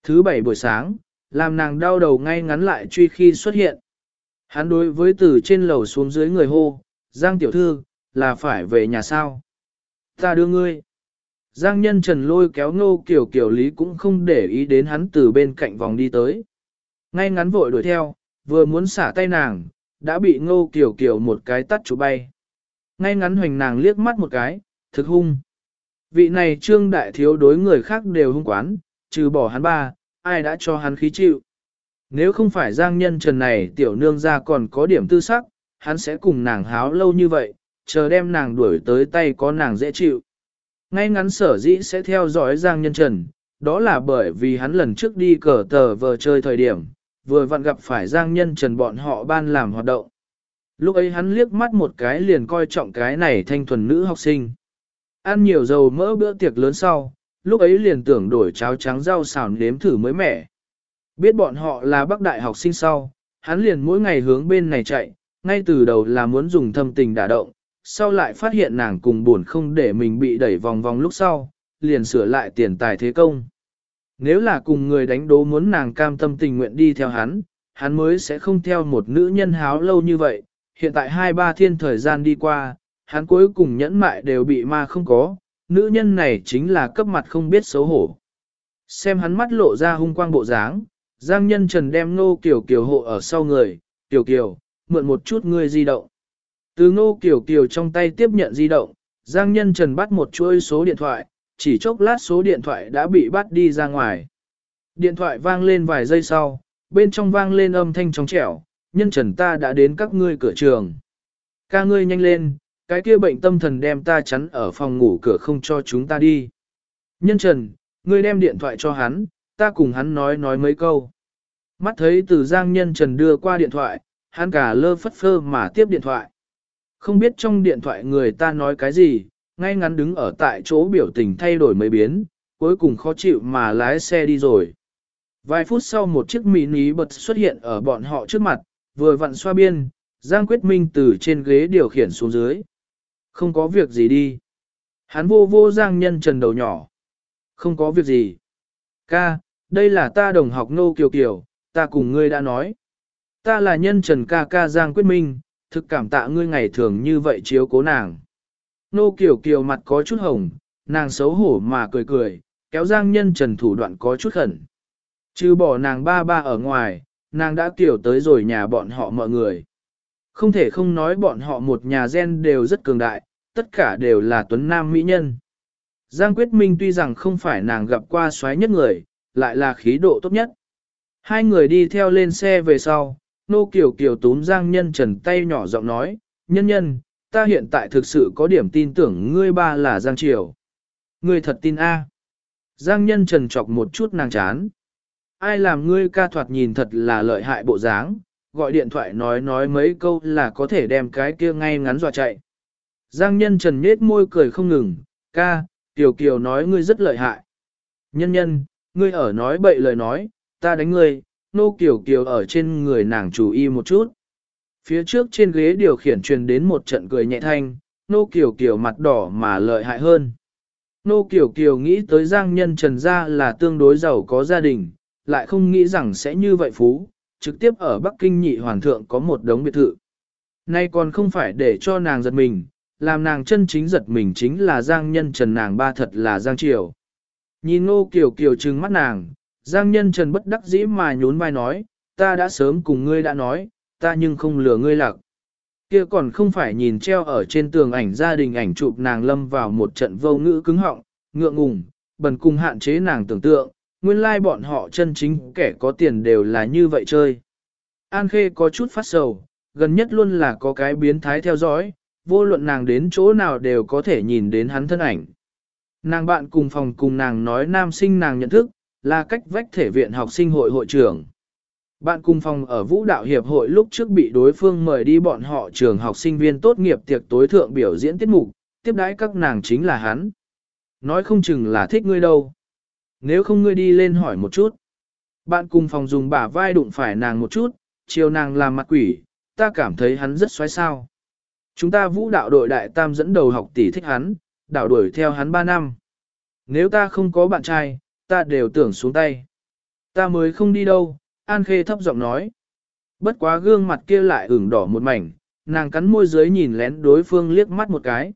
Thứ bảy buổi sáng, làm nàng đau đầu ngay ngắn lại truy khi xuất hiện. Hắn đối với từ trên lầu xuống dưới người hô, Giang tiểu thư, là phải về nhà sao? Ta đưa ngươi. Giang nhân trần lôi kéo ngô kiểu kiểu lý cũng không để ý đến hắn từ bên cạnh vòng đi tới. Ngay ngắn vội đuổi theo, vừa muốn xả tay nàng, đã bị ngô kiểu kiểu một cái tắt chủ bay. Ngay ngắn hoành nàng liếc mắt một cái, thực hung. Vị này trương đại thiếu đối người khác đều hung quán, trừ bỏ hắn ba, ai đã cho hắn khí chịu. Nếu không phải giang nhân trần này tiểu nương ra còn có điểm tư sắc, hắn sẽ cùng nàng háo lâu như vậy, chờ đem nàng đuổi tới tay có nàng dễ chịu. Ngay ngắn sở dĩ sẽ theo dõi giang nhân trần, đó là bởi vì hắn lần trước đi cờ tờ vờ chơi thời điểm, vừa vặn gặp phải giang nhân trần bọn họ ban làm hoạt động. Lúc ấy hắn liếc mắt một cái liền coi trọng cái này thanh thuần nữ học sinh. Ăn nhiều dầu mỡ bữa tiệc lớn sau, lúc ấy liền tưởng đổi cháo trắng rau xào nếm thử mới mẻ. Biết bọn họ là bác đại học sinh sau, hắn liền mỗi ngày hướng bên này chạy, ngay từ đầu là muốn dùng thâm tình đả động, sau lại phát hiện nàng cùng buồn không để mình bị đẩy vòng vòng lúc sau, liền sửa lại tiền tài thế công. Nếu là cùng người đánh đố muốn nàng cam tâm tình nguyện đi theo hắn, hắn mới sẽ không theo một nữ nhân háo lâu như vậy, hiện tại hai ba thiên thời gian đi qua, hắn cuối cùng nhẫn mại đều bị ma không có, nữ nhân này chính là cấp mặt không biết xấu hổ. Xem hắn mắt lộ ra hung quang bộ dáng, Giang Nhân Trần đem Ngô Kiều Kiều hộ ở sau người, Kiều Kiều, mượn một chút ngươi di động. Từ Ngô Kiều Kiều trong tay tiếp nhận di động, Giang Nhân Trần bắt một chuỗi số điện thoại, chỉ chốc lát số điện thoại đã bị bắt đi ra ngoài. Điện thoại vang lên vài giây sau, bên trong vang lên âm thanh trong trẻo, Nhân Trần ta đã đến các ngươi cửa trường. Ca ngươi nhanh lên, cái kia bệnh tâm thần đem ta chắn ở phòng ngủ cửa không cho chúng ta đi. Nhân Trần, ngươi đem điện thoại cho hắn, ta cùng hắn nói nói mấy câu. Mắt thấy từ Giang Nhân Trần đưa qua điện thoại, hắn cả lơ phất phơ mà tiếp điện thoại. Không biết trong điện thoại người ta nói cái gì, ngay ngắn đứng ở tại chỗ biểu tình thay đổi mấy biến, cuối cùng khó chịu mà lái xe đi rồi. Vài phút sau một chiếc mini bật xuất hiện ở bọn họ trước mặt, vừa vặn xoa biên, Giang Quyết Minh từ trên ghế điều khiển xuống dưới. Không có việc gì đi. Hắn vô vô Giang Nhân Trần đầu nhỏ. Không có việc gì. Ca, đây là ta đồng học Nô Kiều Kiều, ta cùng ngươi đã nói. Ta là nhân trần ca ca Giang Quyết Minh, thực cảm tạ ngươi ngày thường như vậy chiếu cố nàng. Nô Kiều Kiều mặt có chút hồng, nàng xấu hổ mà cười cười, kéo Giang nhân trần thủ đoạn có chút khẩn. Chứ bỏ nàng ba ba ở ngoài, nàng đã kiểu tới rồi nhà bọn họ mọi người. Không thể không nói bọn họ một nhà gen đều rất cường đại, tất cả đều là tuấn nam mỹ nhân. Giang Quyết Minh tuy rằng không phải nàng gặp qua xoáy nhất người, lại là khí độ tốt nhất. Hai người đi theo lên xe về sau, nô kiều kiều túm Giang Nhân Trần tay nhỏ giọng nói, nhân nhân, ta hiện tại thực sự có điểm tin tưởng ngươi ba là Giang Triều. Ngươi thật tin A. Giang Nhân Trần chọc một chút nàng chán. Ai làm ngươi ca thoạt nhìn thật là lợi hại bộ dáng, gọi điện thoại nói nói mấy câu là có thể đem cái kia ngay ngắn dọa chạy. Giang Nhân Trần nết môi cười không ngừng, ca, Tiểu Kiều nói ngươi rất lợi hại. Nhân nhân, ngươi ở nói bậy lời nói, ta đánh ngươi, nô Kiều Kiều ở trên người nàng chủ y một chút. Phía trước trên ghế điều khiển truyền đến một trận cười nhẹ thanh, nô kiểu Kiều mặt đỏ mà lợi hại hơn. Nô kiểu Kiều nghĩ tới giang nhân trần gia là tương đối giàu có gia đình, lại không nghĩ rằng sẽ như vậy phú, trực tiếp ở Bắc Kinh nhị hoàng thượng có một đống biệt thự. Nay còn không phải để cho nàng giật mình, làm nàng chân chính giật mình chính là giang nhân trần nàng ba thật là giang triều. Nhìn ngô kiểu kiểu trừng mắt nàng, giang nhân trần bất đắc dĩ mà nhún vai nói, ta đã sớm cùng ngươi đã nói, ta nhưng không lừa ngươi lạc. Kia còn không phải nhìn treo ở trên tường ảnh gia đình ảnh chụp nàng lâm vào một trận vô ngữ cứng họng, ngượng ngùng, bần cùng hạn chế nàng tưởng tượng, nguyên lai bọn họ chân chính kẻ có tiền đều là như vậy chơi. An Khê có chút phát sầu, gần nhất luôn là có cái biến thái theo dõi, vô luận nàng đến chỗ nào đều có thể nhìn đến hắn thân ảnh. Nàng bạn cùng phòng cùng nàng nói nam sinh nàng nhận thức, là cách vách thể viện học sinh hội hội trưởng. Bạn cùng phòng ở vũ đạo hiệp hội lúc trước bị đối phương mời đi bọn họ trường học sinh viên tốt nghiệp tiệc tối thượng biểu diễn tiết mục, tiếp đãi các nàng chính là hắn. Nói không chừng là thích ngươi đâu. Nếu không ngươi đi lên hỏi một chút. Bạn cùng phòng dùng bả vai đụng phải nàng một chút, chiều nàng làm mặt quỷ, ta cảm thấy hắn rất xoáy sao. Chúng ta vũ đạo đội đại tam dẫn đầu học tỷ thích hắn, đảo đuổi theo hắn 3 năm. Nếu ta không có bạn trai, ta đều tưởng xuống tay. Ta mới không đi đâu, An Khê thấp giọng nói. Bất quá gương mặt kia lại ửng đỏ một mảnh, nàng cắn môi dưới nhìn lén đối phương liếc mắt một cái.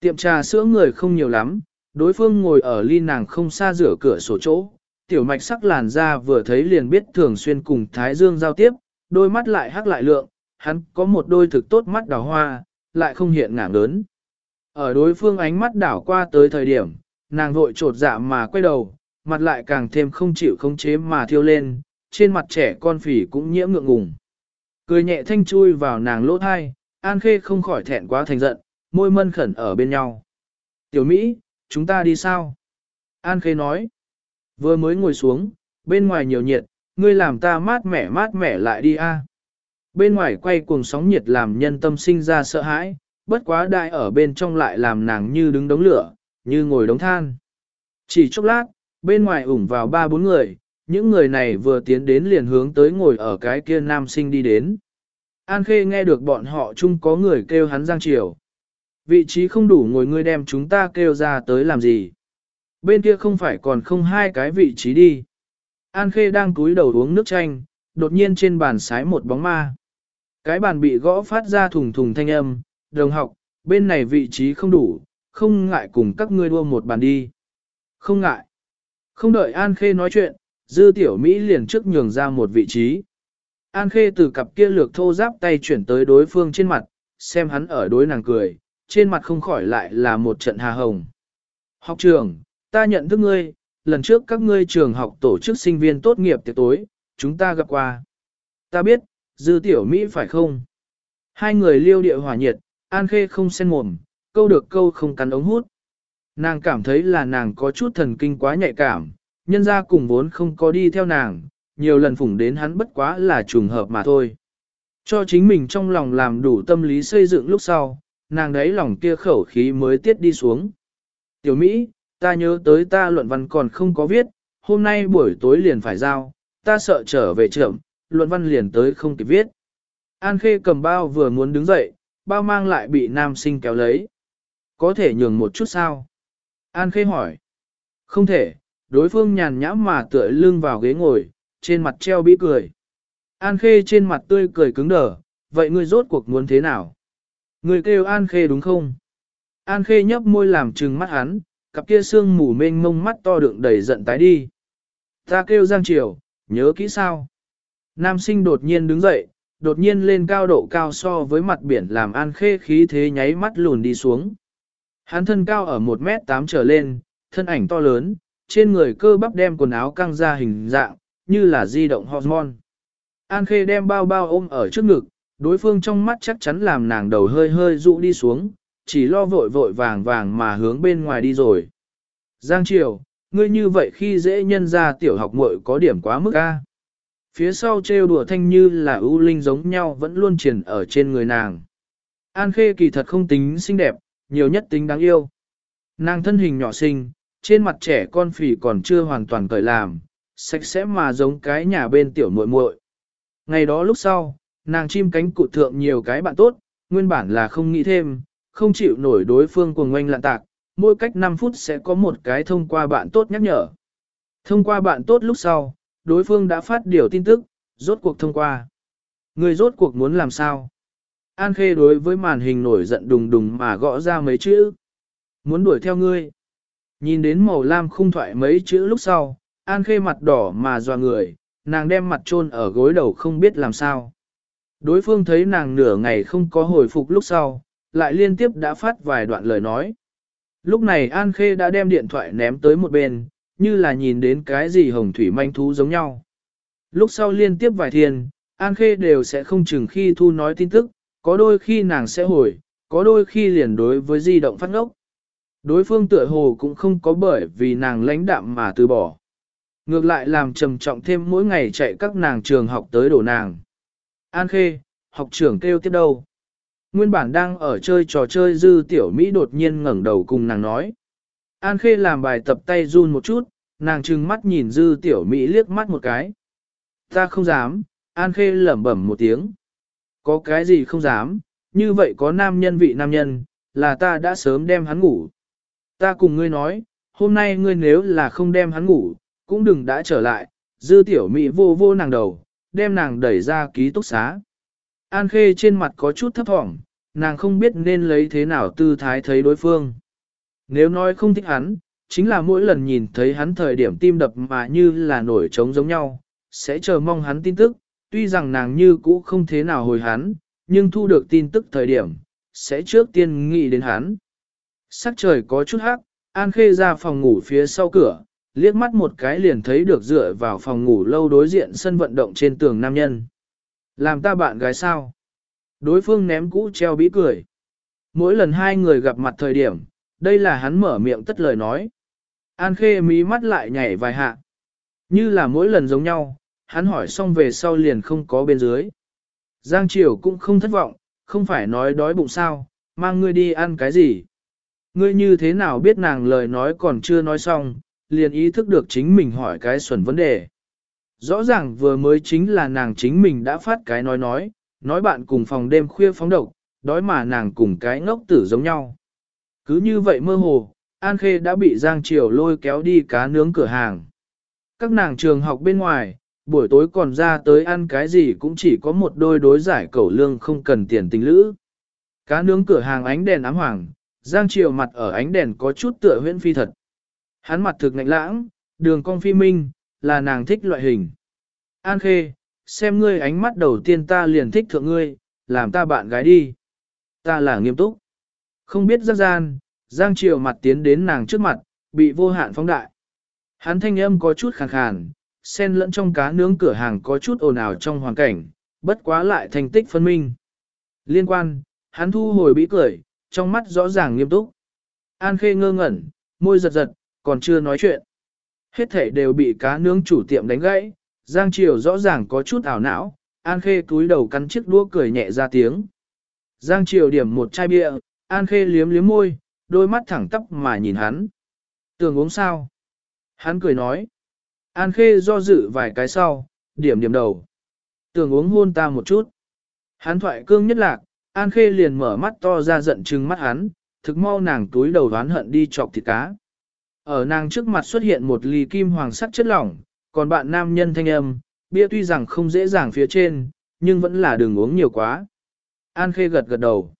Tiệm trà sữa người không nhiều lắm, đối phương ngồi ở ly nàng không xa rửa cửa sổ chỗ. Tiểu mạch sắc làn da vừa thấy liền biết thường xuyên cùng Thái Dương giao tiếp, đôi mắt lại hắc lại lượng, hắn có một đôi thực tốt mắt đào hoa, lại không hiện ngảng lớn. Ở đối phương ánh mắt đảo qua tới thời điểm, nàng vội trột dạ mà quay đầu, mặt lại càng thêm không chịu không chế mà thiêu lên, trên mặt trẻ con phỉ cũng nhiễm ngượng ngùng. Cười nhẹ thanh chui vào nàng lỗ thai, An Khê không khỏi thẹn quá thành giận, môi mân khẩn ở bên nhau. Tiểu Mỹ, chúng ta đi sao? An Khê nói. Vừa mới ngồi xuống, bên ngoài nhiều nhiệt, ngươi làm ta mát mẻ mát mẻ lại đi a. Bên ngoài quay cuồng sóng nhiệt làm nhân tâm sinh ra sợ hãi, bất quá đại ở bên trong lại làm nàng như đứng đống lửa, như ngồi đống than. Chỉ chốc lát, bên ngoài ủng vào ba bốn người, những người này vừa tiến đến liền hướng tới ngồi ở cái kia nam sinh đi đến. An Khê nghe được bọn họ chung có người kêu hắn Giang Triều. Vị trí không đủ ngồi ngươi đem chúng ta kêu ra tới làm gì. Bên kia không phải còn không hai cái vị trí đi. An Khê đang cúi đầu uống nước chanh, đột nhiên trên bàn sái một bóng ma. Cái bàn bị gõ phát ra thùng thùng thanh âm, đồng học, bên này vị trí không đủ, không ngại cùng các ngươi đua một bàn đi. Không ngại. Không đợi An Khê nói chuyện, Dư Tiểu Mỹ liền trước nhường ra một vị trí. An Khê từ cặp kia lược thô giáp tay chuyển tới đối phương trên mặt, xem hắn ở đối nàng cười, trên mặt không khỏi lại là một trận hà hồng. Học trường, ta nhận thức ngươi, lần trước các ngươi trường học tổ chức sinh viên tốt nghiệp tiệc tối, chúng ta gặp qua. Ta biết, Dư Tiểu Mỹ phải không? Hai người liêu địa hỏa nhiệt, An Khê không sen mồm, câu được câu không cắn ống hút. Nàng cảm thấy là nàng có chút thần kinh quá nhạy cảm, nhân ra cùng vốn không có đi theo nàng, nhiều lần phủng đến hắn bất quá là trùng hợp mà thôi. Cho chính mình trong lòng làm đủ tâm lý xây dựng lúc sau, nàng đấy lòng kia khẩu khí mới tiết đi xuống. Tiểu Mỹ, ta nhớ tới ta luận văn còn không có viết, hôm nay buổi tối liền phải giao, ta sợ trở về trưởng, luận văn liền tới không kịp viết. An Khê cầm bao vừa muốn đứng dậy, bao mang lại bị nam sinh kéo lấy. Có thể nhường một chút sao? An Khê hỏi. Không thể, đối phương nhàn nhãm mà tựa lưng vào ghế ngồi, trên mặt treo bí cười. An Khê trên mặt tươi cười cứng đờ, vậy ngươi rốt cuộc muốn thế nào? Người kêu An Khê đúng không? An Khê nhấp môi làm trừng mắt hắn, cặp kia xương mù mênh mông mắt to đựng đầy giận tái đi. Ta kêu Giang Triều, nhớ kỹ sao? Nam sinh đột nhiên đứng dậy, đột nhiên lên cao độ cao so với mặt biển làm An Khê khí thế nháy mắt lùn đi xuống. Hắn thân cao ở 1 mét 8 trở lên, thân ảnh to lớn, trên người cơ bắp đem quần áo căng ra hình dạng, như là di động hormone. An Khê đem bao bao ôm ở trước ngực, đối phương trong mắt chắc chắn làm nàng đầu hơi hơi dụ đi xuống, chỉ lo vội vội vàng vàng mà hướng bên ngoài đi rồi. Giang Triều, ngươi như vậy khi dễ nhân ra tiểu học muội có điểm quá mức a. Phía sau trêu đùa thanh như là ưu linh giống nhau vẫn luôn triển ở trên người nàng. An Khê kỳ thật không tính xinh đẹp, nhiều nhất tính đáng yêu. Nàng thân hình nhỏ xinh, trên mặt trẻ con phì còn chưa hoàn toàn cởi làm, sạch sẽ mà giống cái nhà bên tiểu muội muội. Ngày đó lúc sau, nàng chim cánh cụt thượng nhiều cái bạn tốt, nguyên bản là không nghĩ thêm, không chịu nổi đối phương cuồng ngoanh lạn tạc, mỗi cách 5 phút sẽ có một cái thông qua bạn tốt nhắc nhở. Thông qua bạn tốt lúc sau, đối phương đã phát điều tin tức, rốt cuộc thông qua. Người rốt cuộc muốn làm sao? An Khê đối với màn hình nổi giận đùng đùng mà gõ ra mấy chữ. Muốn đuổi theo ngươi. Nhìn đến màu lam khung thoại mấy chữ lúc sau, An Khê mặt đỏ mà dò người, nàng đem mặt chôn ở gối đầu không biết làm sao. Đối phương thấy nàng nửa ngày không có hồi phục lúc sau, lại liên tiếp đã phát vài đoạn lời nói. Lúc này An Khê đã đem điện thoại ném tới một bên, như là nhìn đến cái gì hồng thủy manh thú giống nhau. Lúc sau liên tiếp vài thiên, An Khê đều sẽ không chừng khi thu nói tin tức, có đôi khi nàng sẽ hồi, có đôi khi liền đối với di động phát ngốc. Đối phương tựa hồ cũng không có bởi vì nàng lãnh đạm mà từ bỏ. Ngược lại làm trầm trọng thêm mỗi ngày chạy các nàng trường học tới đổ nàng. An Khê, học trưởng kêu tiếp đâu? Nguyên bản đang ở chơi trò chơi dư tiểu Mỹ đột nhiên ngẩng đầu cùng nàng nói. An Khê làm bài tập tay run một chút, nàng trừng mắt nhìn dư tiểu Mỹ liếc mắt một cái. Ta không dám, An Khê lẩm bẩm một tiếng. Có cái gì không dám, như vậy có nam nhân vị nam nhân, là ta đã sớm đem hắn ngủ. Ta cùng ngươi nói, hôm nay ngươi nếu là không đem hắn ngủ, cũng đừng đã trở lại, dư tiểu Mỹ vô vô nàng đầu, đem nàng đẩy ra ký túc xá. An Khê trên mặt có chút thấp thỏm, nàng không biết nên lấy thế nào tư thái thấy đối phương. Nếu nói không thích hắn, chính là mỗi lần nhìn thấy hắn thời điểm tim đập mà như là nổi trống giống nhau, sẽ chờ mong hắn tin tức, tuy rằng nàng như cũ không thế nào hồi hắn, nhưng thu được tin tức thời điểm, sẽ trước tiên nghĩ đến hắn. Sắc trời có chút hắc, An Khê ra phòng ngủ phía sau cửa, liếc mắt một cái liền thấy được dựa vào phòng ngủ lâu đối diện sân vận động trên tường nam nhân. Làm ta bạn gái sao? Đối phương ném cũ treo bí cười. Mỗi lần hai người gặp mặt thời điểm, đây là hắn mở miệng tất lời nói. An khê mí mắt lại nhảy vài hạ. Như là mỗi lần giống nhau, hắn hỏi xong về sau liền không có bên dưới. Giang Triều cũng không thất vọng, không phải nói đói bụng sao, mang ngươi đi ăn cái gì. Ngươi như thế nào biết nàng lời nói còn chưa nói xong, liền ý thức được chính mình hỏi cái xuẩn vấn đề. Rõ ràng vừa mới chính là nàng chính mình đã phát cái nói nói, nói bạn cùng phòng đêm khuya phóng độc, đói mà nàng cùng cái ngốc tử giống nhau. Cứ như vậy mơ hồ, An Khê đã bị Giang Triều lôi kéo đi cá nướng cửa hàng. Các nàng trường học bên ngoài, buổi tối còn ra tới ăn cái gì cũng chỉ có một đôi đối giải cẩu lương không cần tiền tình lữ. Cá nướng cửa hàng ánh đèn ám hoàng, Giang Triều mặt ở ánh đèn có chút tựa huyễn phi thật. Hắn mặt thực ngạnh lãng, đường cong phi minh, là nàng thích loại hình. An Khê, xem ngươi ánh mắt đầu tiên ta liền thích thượng ngươi, làm ta bạn gái đi. Ta là nghiêm túc. Không biết giác gian, Giang Triều mặt tiến đến nàng trước mặt, bị vô hạn phóng đại. Hắn thanh âm có chút khàn khàn, xen lẫn trong cá nướng cửa hàng có chút ồn ào trong hoàn cảnh, bất quá lại thành tích phân minh. Liên quan, hắn thu hồi bí cười, trong mắt rõ ràng nghiêm túc. An Khê ngơ ngẩn, môi giật giật, còn chưa nói chuyện. Hết thể đều bị cá nướng chủ tiệm đánh gãy, Giang Triều rõ ràng có chút ảo não, An Khê túi đầu cắn chiếc đũa cười nhẹ ra tiếng. Giang Triều điểm một chai bia, An Khê liếm liếm môi, đôi mắt thẳng tắp mà nhìn hắn. Tường uống sao? Hắn cười nói. An Khê do dự vài cái sau, điểm điểm đầu. Tường uống hôn ta một chút. Hắn thoại cương nhất lạc, An Khê liền mở mắt to ra giận trừng mắt hắn, thực mau nàng túi đầu đoán hận đi chọc thịt cá. Ở nàng trước mặt xuất hiện một ly kim hoàng sắc chất lỏng, còn bạn nam nhân thanh âm, bia tuy rằng không dễ dàng phía trên, nhưng vẫn là đừng uống nhiều quá. An Khê gật gật đầu.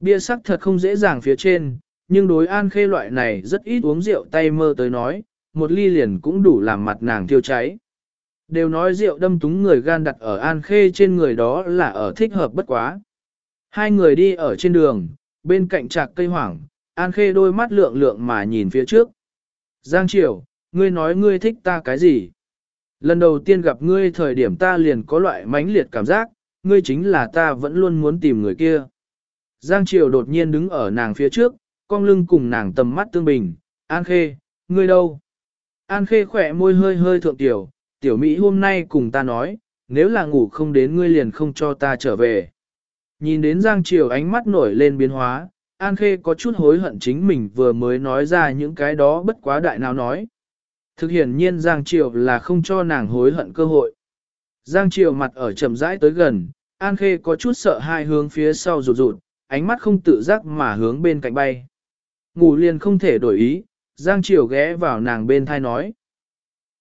Bia sắc thật không dễ dàng phía trên, nhưng đối An Khê loại này rất ít uống rượu tay mơ tới nói, một ly liền cũng đủ làm mặt nàng thiêu cháy. Đều nói rượu đâm túng người gan đặt ở An Khê trên người đó là ở thích hợp bất quá. Hai người đi ở trên đường, bên cạnh trạc cây hoảng, An Khê đôi mắt lượng lượng mà nhìn phía trước. Giang Triều, ngươi nói ngươi thích ta cái gì? Lần đầu tiên gặp ngươi thời điểm ta liền có loại mãnh liệt cảm giác, ngươi chính là ta vẫn luôn muốn tìm người kia. Giang Triều đột nhiên đứng ở nàng phía trước, con lưng cùng nàng tầm mắt tương bình, An Khê, ngươi đâu? An Khê khỏe môi hơi hơi thượng tiểu, tiểu Mỹ hôm nay cùng ta nói, nếu là ngủ không đến ngươi liền không cho ta trở về. Nhìn đến Giang Triều ánh mắt nổi lên biến hóa, An Khê có chút hối hận chính mình vừa mới nói ra những cái đó bất quá đại nào nói. Thực hiện nhiên Giang Triều là không cho nàng hối hận cơ hội. Giang Triều mặt ở chậm rãi tới gần, An Khê có chút sợ hai hướng phía sau rụt rụt, ánh mắt không tự giác mà hướng bên cạnh bay. Ngủ liền không thể đổi ý, Giang Triều ghé vào nàng bên thai nói.